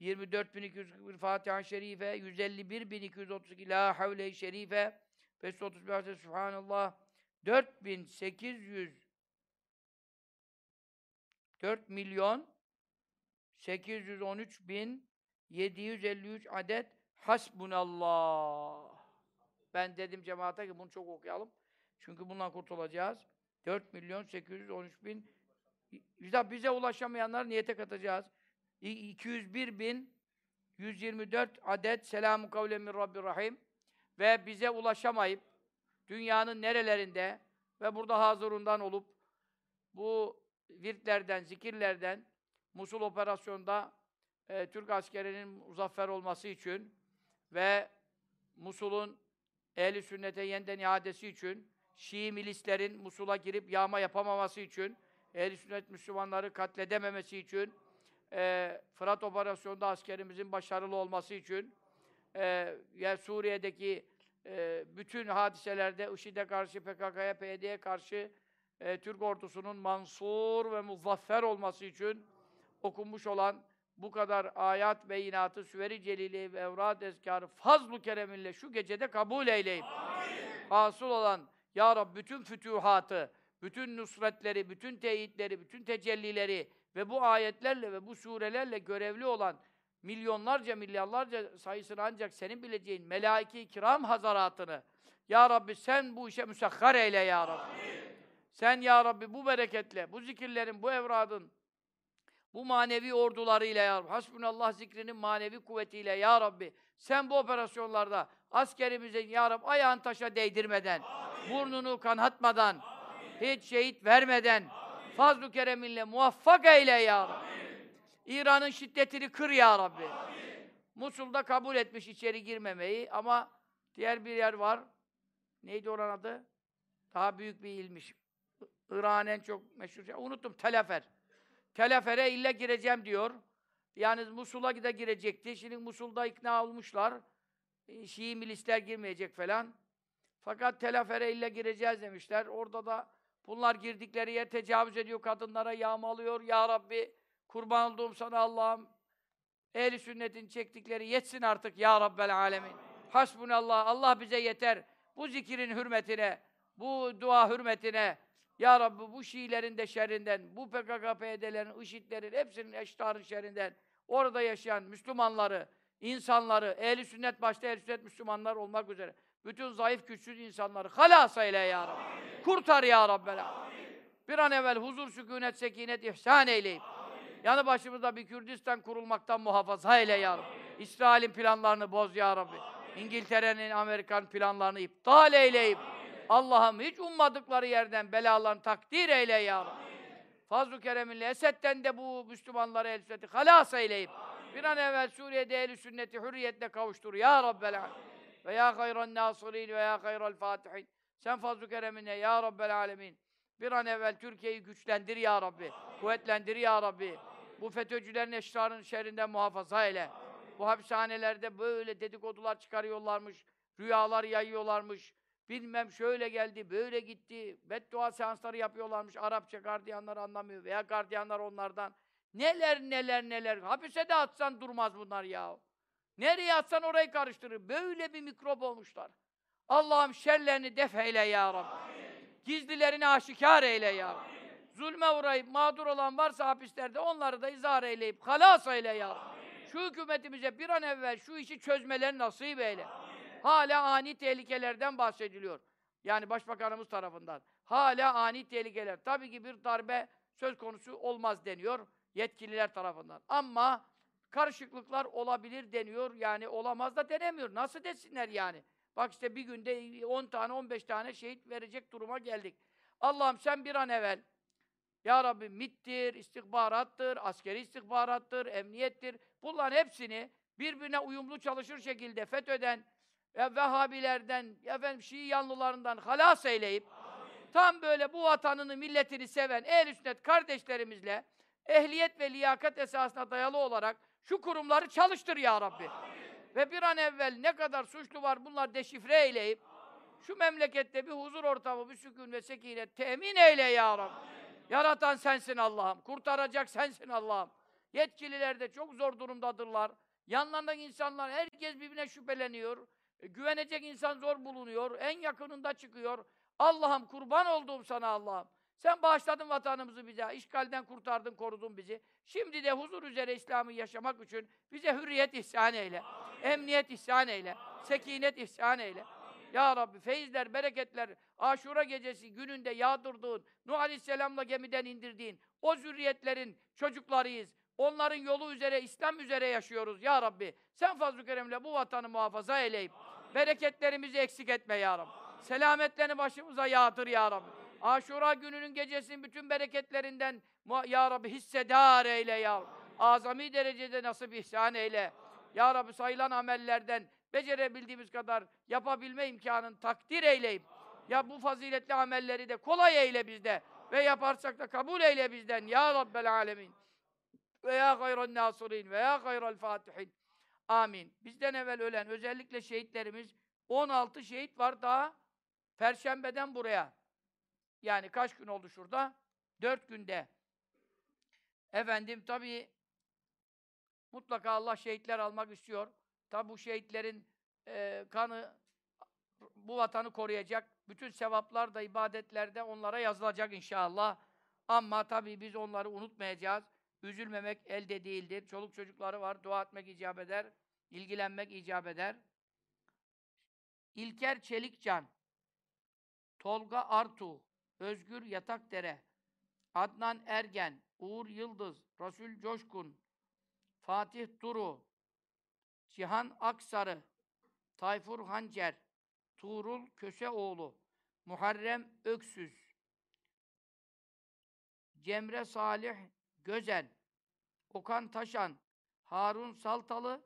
24.241 Fatiha-i Şerife, 151.232 La Havle-i Şerife, 531 Hazreti Subhanallah, 4800 4 milyon 813 bin 753 adet Hasbunallah. Ben dedim cemaate ki bunu çok okuyalım. Çünkü bundan kurtulacağız. 4 milyon 813 bin bize ulaşamayanlar niyete katacağız. 201 bin 124 adet selamun kavlen min Rabbir Rahim ve bize ulaşamayıp dünyanın nerelerinde ve burada hazırından olup bu virtlerden, zikirlerden Musul operasyonda e, Türk askerinin muzaffer olması için ve Musul'un ehli sünnete yeniden iadesi için Şii milislerin Musul'a girip yağma yapamaması için ehli sünnet Müslümanları katledememesi için e, Fırat operasyonunda askerimizin başarılı olması için e, ya Suriye'deki e, bütün hadiselerde IŞİD'e karşı, PKK'ya, PYD'ye karşı e, Türk ordusunun mansur ve muzaffer olması için okunmuş olan bu kadar ayat beyinatı, süveri celili ve evrad ezkarı fazlu kereminle şu gecede kabul eyleyip hasıl olan Ya Rab bütün fütühatı, bütün nusretleri, bütün teyitleri, bütün tecellileri ve bu ayetlerle ve bu surelerle görevli olan milyonlarca, milyarlarca sayısını ancak senin bileceğin melaike-i kiram hazaratını Ya Rabbi sen bu işe müsahhar eyle Ya Rabbi. Amin. Sen Ya Rabbi bu bereketle, bu zikirlerin, bu evradın, bu manevi ordularıyla Ya Rabbi, Hasbunallah zikrinin manevi kuvvetiyle Ya Rabbi, sen bu operasyonlarda askerimizin Ya Rabbi ayağın taşa değdirmeden, Amin. burnunu kanatmadan, Amin. hiç şehit vermeden, fazl-ı kereminle muvaffak eyle Ya Rabbi. İran'ın şiddetini kır Ya Rabbi. Amin. Musul'da kabul etmiş içeri girmemeyi ama diğer bir yer var. Neydi oranın adı? Daha büyük bir ilmiş. İran en çok meşhur şey. Unuttum. Telefer. Telefer'e ille gireceğim diyor. Yani Musul'a da girecekti. Şimdi Musul'da ikna olmuşlar. E, Şii milisler girmeyecek falan. Fakat Telefer'e ille gireceğiz demişler. Orada da Bunlar girdikleri yer tecavüz ediyor, kadınlara yağmalıyor. Ya Rabbi kurban olduğum sana Allah'ım. Ehli sünnetin çektikleri yetsin artık ya Rabbel alemin. Hasbunallah. Allah bize yeter. Bu zikirin hürmetine, bu dua hürmetine, Ya Rabbi bu Şiilerin de şerrinden, bu PKK, PYD'lerin, IŞİD'lerin, hepsinin eştarın şerrinden, orada yaşayan Müslümanları, insanları, ehli sünnet başta ehli sünnet Müslümanlar olmak üzere, bütün zayıf güçsüz insanları halas eyle ya Rabbi. Kurtar ya Rabbel. Bir an evvel huzur, sükunet, sekinet, ihsan eyleyip, yanı başımızda bir Kürdistan kurulmaktan muhafaza eyle ya Rabbi. İsrail'in planlarını boz ya Rabbi. İngiltere'nin, Amerikan planlarını iptal eyleyip, Allah'ım hiç ummadıkları yerden belalarını takdir eyle ya Rabbi. Fazl-ı Kerem'inle Esed'den de bu Müslümanları el sünneti halas eyleyip, bir an evvel Suriye'de el sünneti hürriyetle kavuştur ya Rabbel alemin. Ve ya hayran nasirin ve ya hayral fatihin. Sen Fazl-ı Kerem'inle ya Rabbel alemin. Bir an evvel Türkiye'yi güçlendir ya Rabbi. Kuvvetlendir ya Rabbi. Bu FETÖ'cülerin eşrarın şerrinden muhafaza eyle. Bu hapishanelerde böyle dedikodular çıkarıyorlarmış, rüyalar yayıyorlarmış. Bilmem şöyle geldi, böyle gitti. Beddua seansları yapıyorlarmış. Arapça gardiyanlar anlamıyor veya gardiyanlar onlardan. Neler neler neler. Hapise de atsan durmaz bunlar ya. Nereye atsan orayı karıştırır. Böyle bir mikrop olmuşlar. Allah'ım şerlerini def eyle ya Rabbi. Gizlilerini aşikar eyle ya Rabbi. Zulme uğrayıp mağdur olan varsa hapislerde onları da izah eyleyip halas eyle ya Rabbi. Şu hükümetimize bir an evvel şu işi çözmeleri nasip eyle. Hala ani tehlikelerden bahsediliyor. Yani başbakanımız tarafından. Hala ani tehlikeler. Tabii ki bir darbe söz konusu olmaz deniyor yetkililer tarafından. Ama karışıklıklar olabilir deniyor. Yani olamaz da denemiyor. Nasıl desinler yani? Bak işte bir günde 10 tane 15 tane şehit verecek duruma geldik. Allah'ım sen bir an evvel ya Rabbi MİT'tir, istihbarattır, askeri istihbarattır, emniyettir. Bunların hepsini birbirine uyumlu çalışır şekilde FETÖ'den, ya Vehhabilerden, efendim Şii yanlılarından halas eyleyip tam böyle bu vatanını, milletini seven ehl sünnet kardeşlerimizle ehliyet ve liyakat esasına dayalı olarak şu kurumları çalıştır ya Rabbi. Ve bir an evvel ne kadar suçlu var bunlar deşifre eyleyip şu memlekette bir huzur ortamı, bir sükun ve sekinet temin eyle ya Rabbi. Yaratan sensin Allah'ım. Kurtaracak sensin Allah'ım. Yetkililer de çok zor durumdadırlar. Yanlarındaki insanlar, herkes birbirine şüpheleniyor. E, güvenecek insan zor bulunuyor. En yakınında çıkıyor. Allah'ım kurban olduğum sana Allah'ım. Sen bağışladın vatanımızı bize, işgalden kurtardın, korudun bizi. Şimdi de huzur üzere İslam'ı yaşamak için bize hürriyet ihsan eyle. Emniyet ihsan eyle. Sekinet ihsan eyle. Ya Rabbi feyizler, bereketler, aşura gecesi gününde yağdırdığın, Nuh Aleyhisselam'la gemiden indirdiğin o zürriyetlerin çocuklarıyız. Onların yolu üzere, İslam üzere yaşıyoruz ya Rabbi. Sen fazl-ı keremle bu vatanı muhafaza eyleyip, bereketlerimizi eksik etme ya Rabbi. Selametlerini başımıza yağdır ya Rabbi. Aşura gününün gecesinin bütün bereketlerinden ya Rabbi hissedar eyle ya. Azami derecede nasip ihsan eyle. Ya Rabbi sayılan amellerden becerebildiğimiz kadar yapabilme imkanını takdir eyleyip ya bu faziletli amelleri de kolay eyle bizde ve yaparsak da kabul eyle bizden ya Rabbel alemin ve ya hayran nasirin ve ya hayral fatihin amin. Bizden evvel ölen özellikle şehitlerimiz 16 şehit var daha perşembeden buraya yani kaç gün oldu şurada? 4 günde efendim tabii mutlaka Allah şehitler almak istiyor. Tabi bu şehitlerin e, kanı bu vatanı koruyacak. Bütün sevaplar da ibadetlerde onlara yazılacak inşallah. Ama tabii biz onları unutmayacağız. Üzülmemek elde değildir. Çoluk çocukları var. Dua etmek icap eder. ilgilenmek icap eder. İlker Çelikcan, Tolga Artu, Özgür Yatakdere, Adnan Ergen, Uğur Yıldız, Rasul Coşkun, Fatih Duru, Cihan Aksarı, Tayfur Hancer, Tuğrul Köseoğlu, Muharrem Öksüz, Cemre Salih Gözen, Okan Taşan, Harun Saltalı,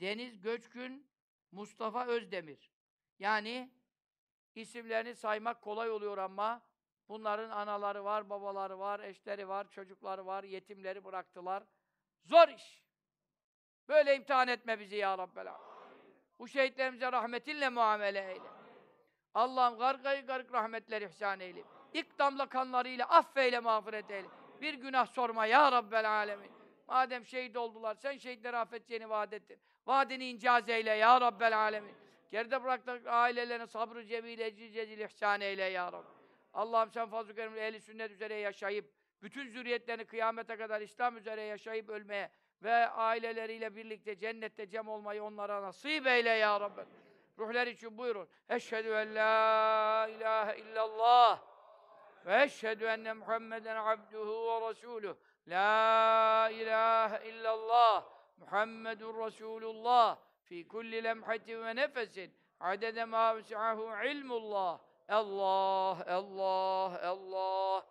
Deniz Göçkün, Mustafa Özdemir. Yani isimlerini saymak kolay oluyor ama bunların anaları var, babaları var, eşleri var, çocukları var, yetimleri bıraktılar. Zor iş. Böyle imtihan etme bizi ya Rabbel Bu şehitlerimize rahmetinle muamele eyle. Allah'ım gargayı garık rahmetler ihsan eyle. İlk damla kanlarıyla affeyle, mağfiret eyle. Bir günah sorma ya Rabbel alemin. Madem şehit oldular, sen şehitleri affedeceğini vaat ettin. Vaadini incaz eyle ya Rabbel alemin. Geride bıraktık ailelerine sabrı cemil, ecil cezil ihsan eyle ya Rabbi. Allah'ım sen fazl-ı kerimle ehli sünnet üzere yaşayıp, bütün zürriyetlerini kıyamete kadar İslam üzere yaşayıp ölmeye ve aileleriyle birlikte cennette cem olmayı onlara nasip eyle ya Rabbi. Ruhlar için buyurun. Eşhedü en la ilahe illallah ve eşhedü enne Muhammeden abduhu ve resuluh. La ilahe illallah Muhammedun Resulullah fi kulli lemhatin ve nefesin adede ma vesi'ahu ilmullah. Allah, Allah, Allah.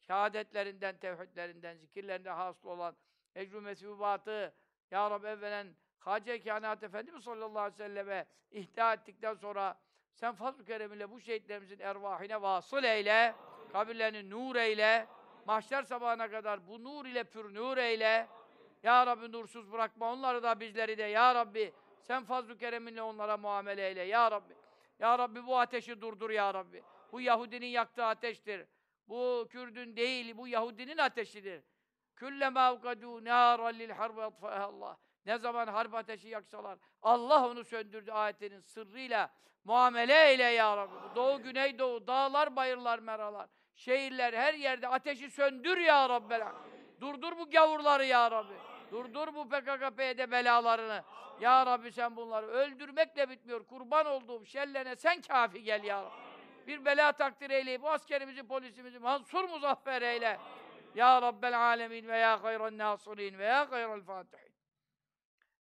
Şehadetlerinden, tevhidlerinden, zikirlerinden hasıl olan ecru mesubatı Ya Rabbi evvelen Hacı Kânat Efendimiz sallallahu aleyhi ve selleme ihda ettikten sonra sen fazl-ı kereminle bu şehitlerimizin ervahine vasıl eyle, kabirlerini nur eyle, mahşer sabahına kadar bu nur ile pür nur eyle. Ya Rabbi nursuz bırakma onları da bizleri de Ya Rabbi sen fazl-ı kereminle onlara muamele eyle Ya Rabbi. Ya Rabbi bu ateşi durdur Ya Rabbi. Bu Yahudinin yaktığı ateştir. Bu Kürdün değil, bu Yahudinin ateşidir. Küllema avkadû nâran lil harbi Allah. Ne zaman harp ateşi yaksalar, Allah onu söndürdü ayetinin sırrıyla muamele eyle ya Rabbi. Doğu, güney, doğu, dağlar, bayırlar, meralar, şehirler, her yerde ateşi söndür ya Rabbi. Durdur bu gavurları ya Rabbi. Durdur bu PKK, PYD belalarını. Ya Rabbi sen bunları öldürmekle bitmiyor. Kurban olduğum şerlerine sen kafi gel ya Rabbi. Bir bela takdir eyleyip bu askerimizi, polisimizi mansur muzaffer eyle. Ya Rabbel alemin ve ya hayran nasirin ve ya hayral fatihin.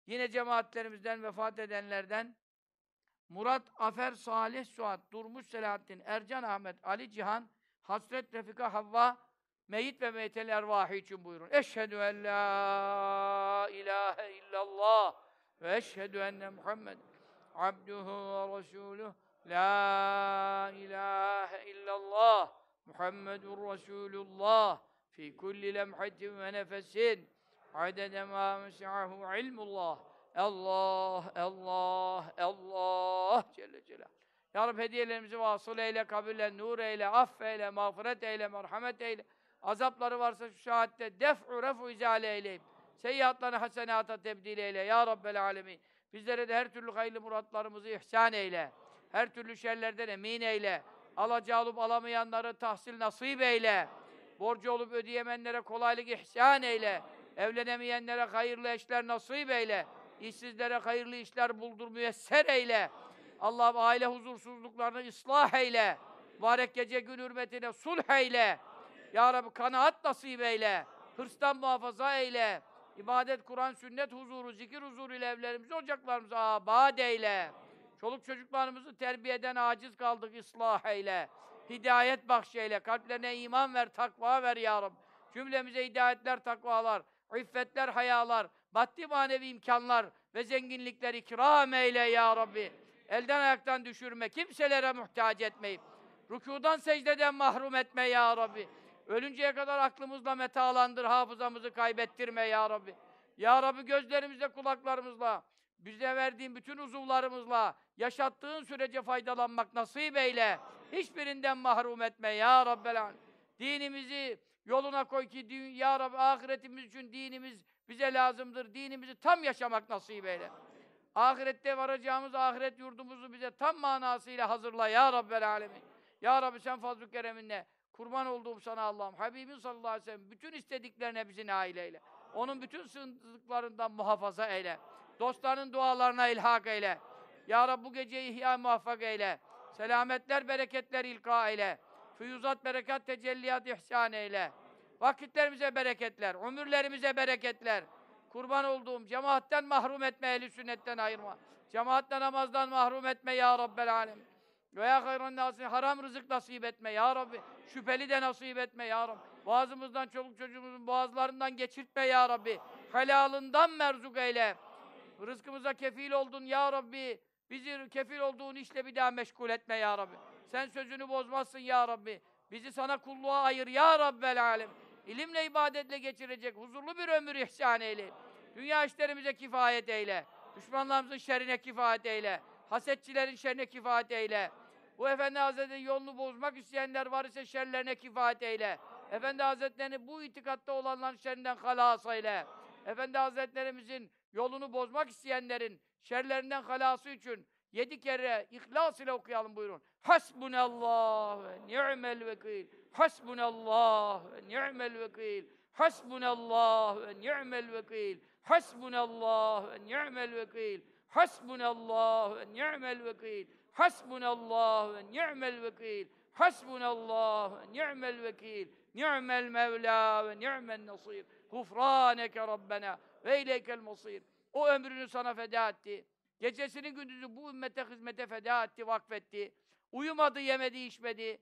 Yine cemaatlerimizden vefat edenlerden Murat Afer Salih Suat, Durmuş Selahattin, Ercan Ahmet, Ali Cihan, Hasret Refika Havva, Meyit ve meytel ervahı için buyurun. Eşhedü en la ilahe illallah ve eşhedü enne Muhammed abduhu ve resuluh la ilahe illallah Muhammedun Resulullah fi kulli lemhatin ve nefesin adede ma mes'ahu ilmullah Allah, Allah, Allah Celle Celal. Ya Rabbi hediyelerimizi vasıl eyle, kabirle, nur eyle, affeyle, mağfiret eyle, merhamet eyle. Azapları varsa şu saatte def'u ref'u izale eyleyip, seyyiatlarını hasenata tebdil eyle ya Rabbel alemin. Bizlere de her türlü hayırlı muratlarımızı ihsan eyle. Her türlü şerlerden emin eyle. Alacağı olup alamayanları tahsil nasip eyle. Borcu olup ödeyemenlere kolaylık ihsan eyle. Evlenemeyenlere hayırlı eşler nasip eyle. İşsizlere hayırlı işler buldur müyesser eyle. Allah'ım aile huzursuzluklarını ıslah eyle. Mübarek gece gün hürmetine sulh eyle. Ya Rabbi kanaat nasip eyle. Hırstan muhafaza eyle. İbadet, Kur'an, sünnet huzuru, zikir huzuru ile evlerimizi, ocaklarımızı abad eyle. Çoluk çocuklarımızı terbiyeden aciz kaldık, ıslah eyle. Hidayet bahşeyle, kalplerine iman ver, takva ver ya Rabbi. Cümlemize hidayetler, takvalar, iffetler, hayalar, maddi manevi imkanlar ve zenginlikler ikram eyle ya Rabbi. Elden ayaktan düşürme, kimselere muhtaç etmeyip, rükudan secdeden mahrum etme ya Rabbi. Ölünceye kadar aklımızla metalandır, hafızamızı kaybettirme ya Rabbi. Ya Rabbi gözlerimizle, kulaklarımızla, bize verdiğin bütün uzuvlarımızla, yaşattığın sürece faydalanmak nasip eyle. Hiçbirinden mahrum etme ya Rabbel. Dinimizi yoluna koy ki ya Rabbi ahiretimiz için dinimiz bize lazımdır. Dinimizi tam yaşamak nasip eyle. Ahirette varacağımız ahiret yurdumuzu bize tam manasıyla hazırla ya Rabbel Alemin. Ya Rabbi sen fazl-ı kereminle kurban olduğum sana Allah'ım. Habibin sallallahu aleyhi ve sellem bütün istediklerine bizi nail eyle. Onun bütün sığındıklarından muhafaza eyle. Dostlarının dualarına ilhak eyle. Ya Rabbi bu geceyi ihya muvaffak eyle. Selametler, bereketler ilka eyle. Füyuzat, berekat, tecelliyat ihsan eyle. Vakitlerimize bereketler, ömürlerimize bereketler. Kurban olduğum cemaatten mahrum etme, ehli sünnetten ayırma. Cemaatle namazdan mahrum etme ya Rabbel alem. Veya hayran nasip, haram rızık nasip etme ya Rabbi. Şüpheli de nasip etme ya Rabbi. Boğazımızdan, çoluk çocuğumuzun boğazlarından geçirtme ya Rabbi. Helalından merzuk eyle. Rızkımıza kefil oldun ya Rabbi. Bizi kefil olduğun işle bir daha meşgul etme ya Rabbi. Sen sözünü bozmazsın ya Rabbi. Bizi sana kulluğa ayır ya Rabbel alem. İlimle, ibadetle geçirecek huzurlu bir ömür ihsan eyle. Dünya işlerimize kifayet eyle. Düşmanlarımızın şerrine kifayet eyle. Hasetçilerin şerrine kifayet eyle. Bu Efendi Hazretleri'nin yolunu bozmak isteyenler var ise şerlerine kifayet eyle. Efendi Hazretlerini bu itikatta olanların şerrinden halas eyle. Efendi Hazretlerimizin yolunu bozmak isteyenlerin şerlerinden halası için yedi kere ihlas ile okuyalım buyurun. Hasbunallah ve ni'mel vekil. Hasbunallah ve ni'mel vekil. Hasbunallah ve ni'mel vekil. Hasbunallah ve ni'mel vekil. Hasbunallah ve ni'mel vekil. Hasbunallah ve ni'mel vekil. Hasbunallah ve ni'mel vekil. Ni'mel mevla ve ni'mel nasir. Gufraneke Rabbena ve ileykel masir. O ömrünü sana feda etti. Gecesini gündüzü bu ümmete hizmete feda etti, vakfetti. Uyumadı, yemedi, içmedi.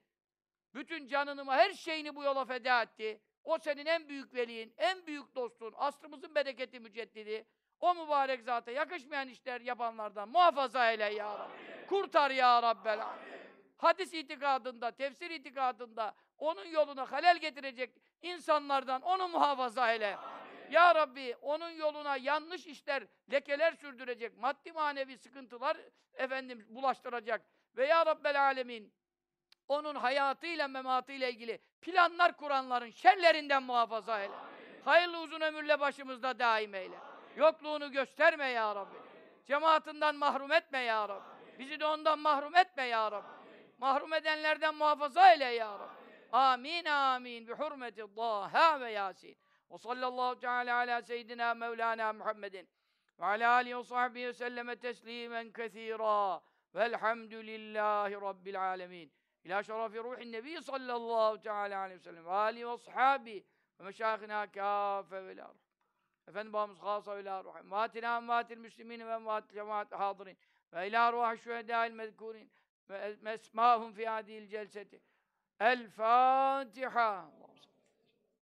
Bütün canını, her şeyini bu yola feda etti. O senin en büyük veliyin, en büyük dostun, asrımızın bereketi müceddidi. O mübarek zata yakışmayan işler yapanlardan muhafaza eyle ya Rabbi. Kurtar ya Rabbel. Hadis itikadında, tefsir itikadında onun yoluna halel getirecek insanlardan onu muhafaza eyle. Ya Rabbi onun yoluna yanlış işler, lekeler sürdürecek, maddi manevi sıkıntılar efendim bulaştıracak. Ve Ya Rabbel Alemin onun hayatıyla mematıyla ilgili planlar kuranların şerlerinden muhafaza eyle. Hayırlı uzun ömürle başımızda daim eyle. Yokluğunu gösterme ya Rabbi. Cemaatinden mahrum etme ya Rabbi. Bizi de ondan mahrum etme ya Rabbi. Mahrum edenlerden muhafaza eyle ya Rabbi. Amin amin. Bi hurmeti Daha ve Yasin. Ve sallallahu teala ala seyyidina Mevlana Muhammedin ve ala alihi ve sahbihi selleme teslimen kethira. Velhamdülillahi Rabbil alemin. İlâ şerefi ruhin nebi sallallahu teala aleyhi ve sellem ve alihi ve sahabi ve meşâhina kâfe ve lâ Efendim babamız khâsa ve lâ ruhim. Vâtina emvâtil müslimîn ve emvâtil cemaat hâdirin. Ve ilâ ruhâ şühedâil mezkûrin. Ve esmâhum fî âdîl celseti. El Fatiha.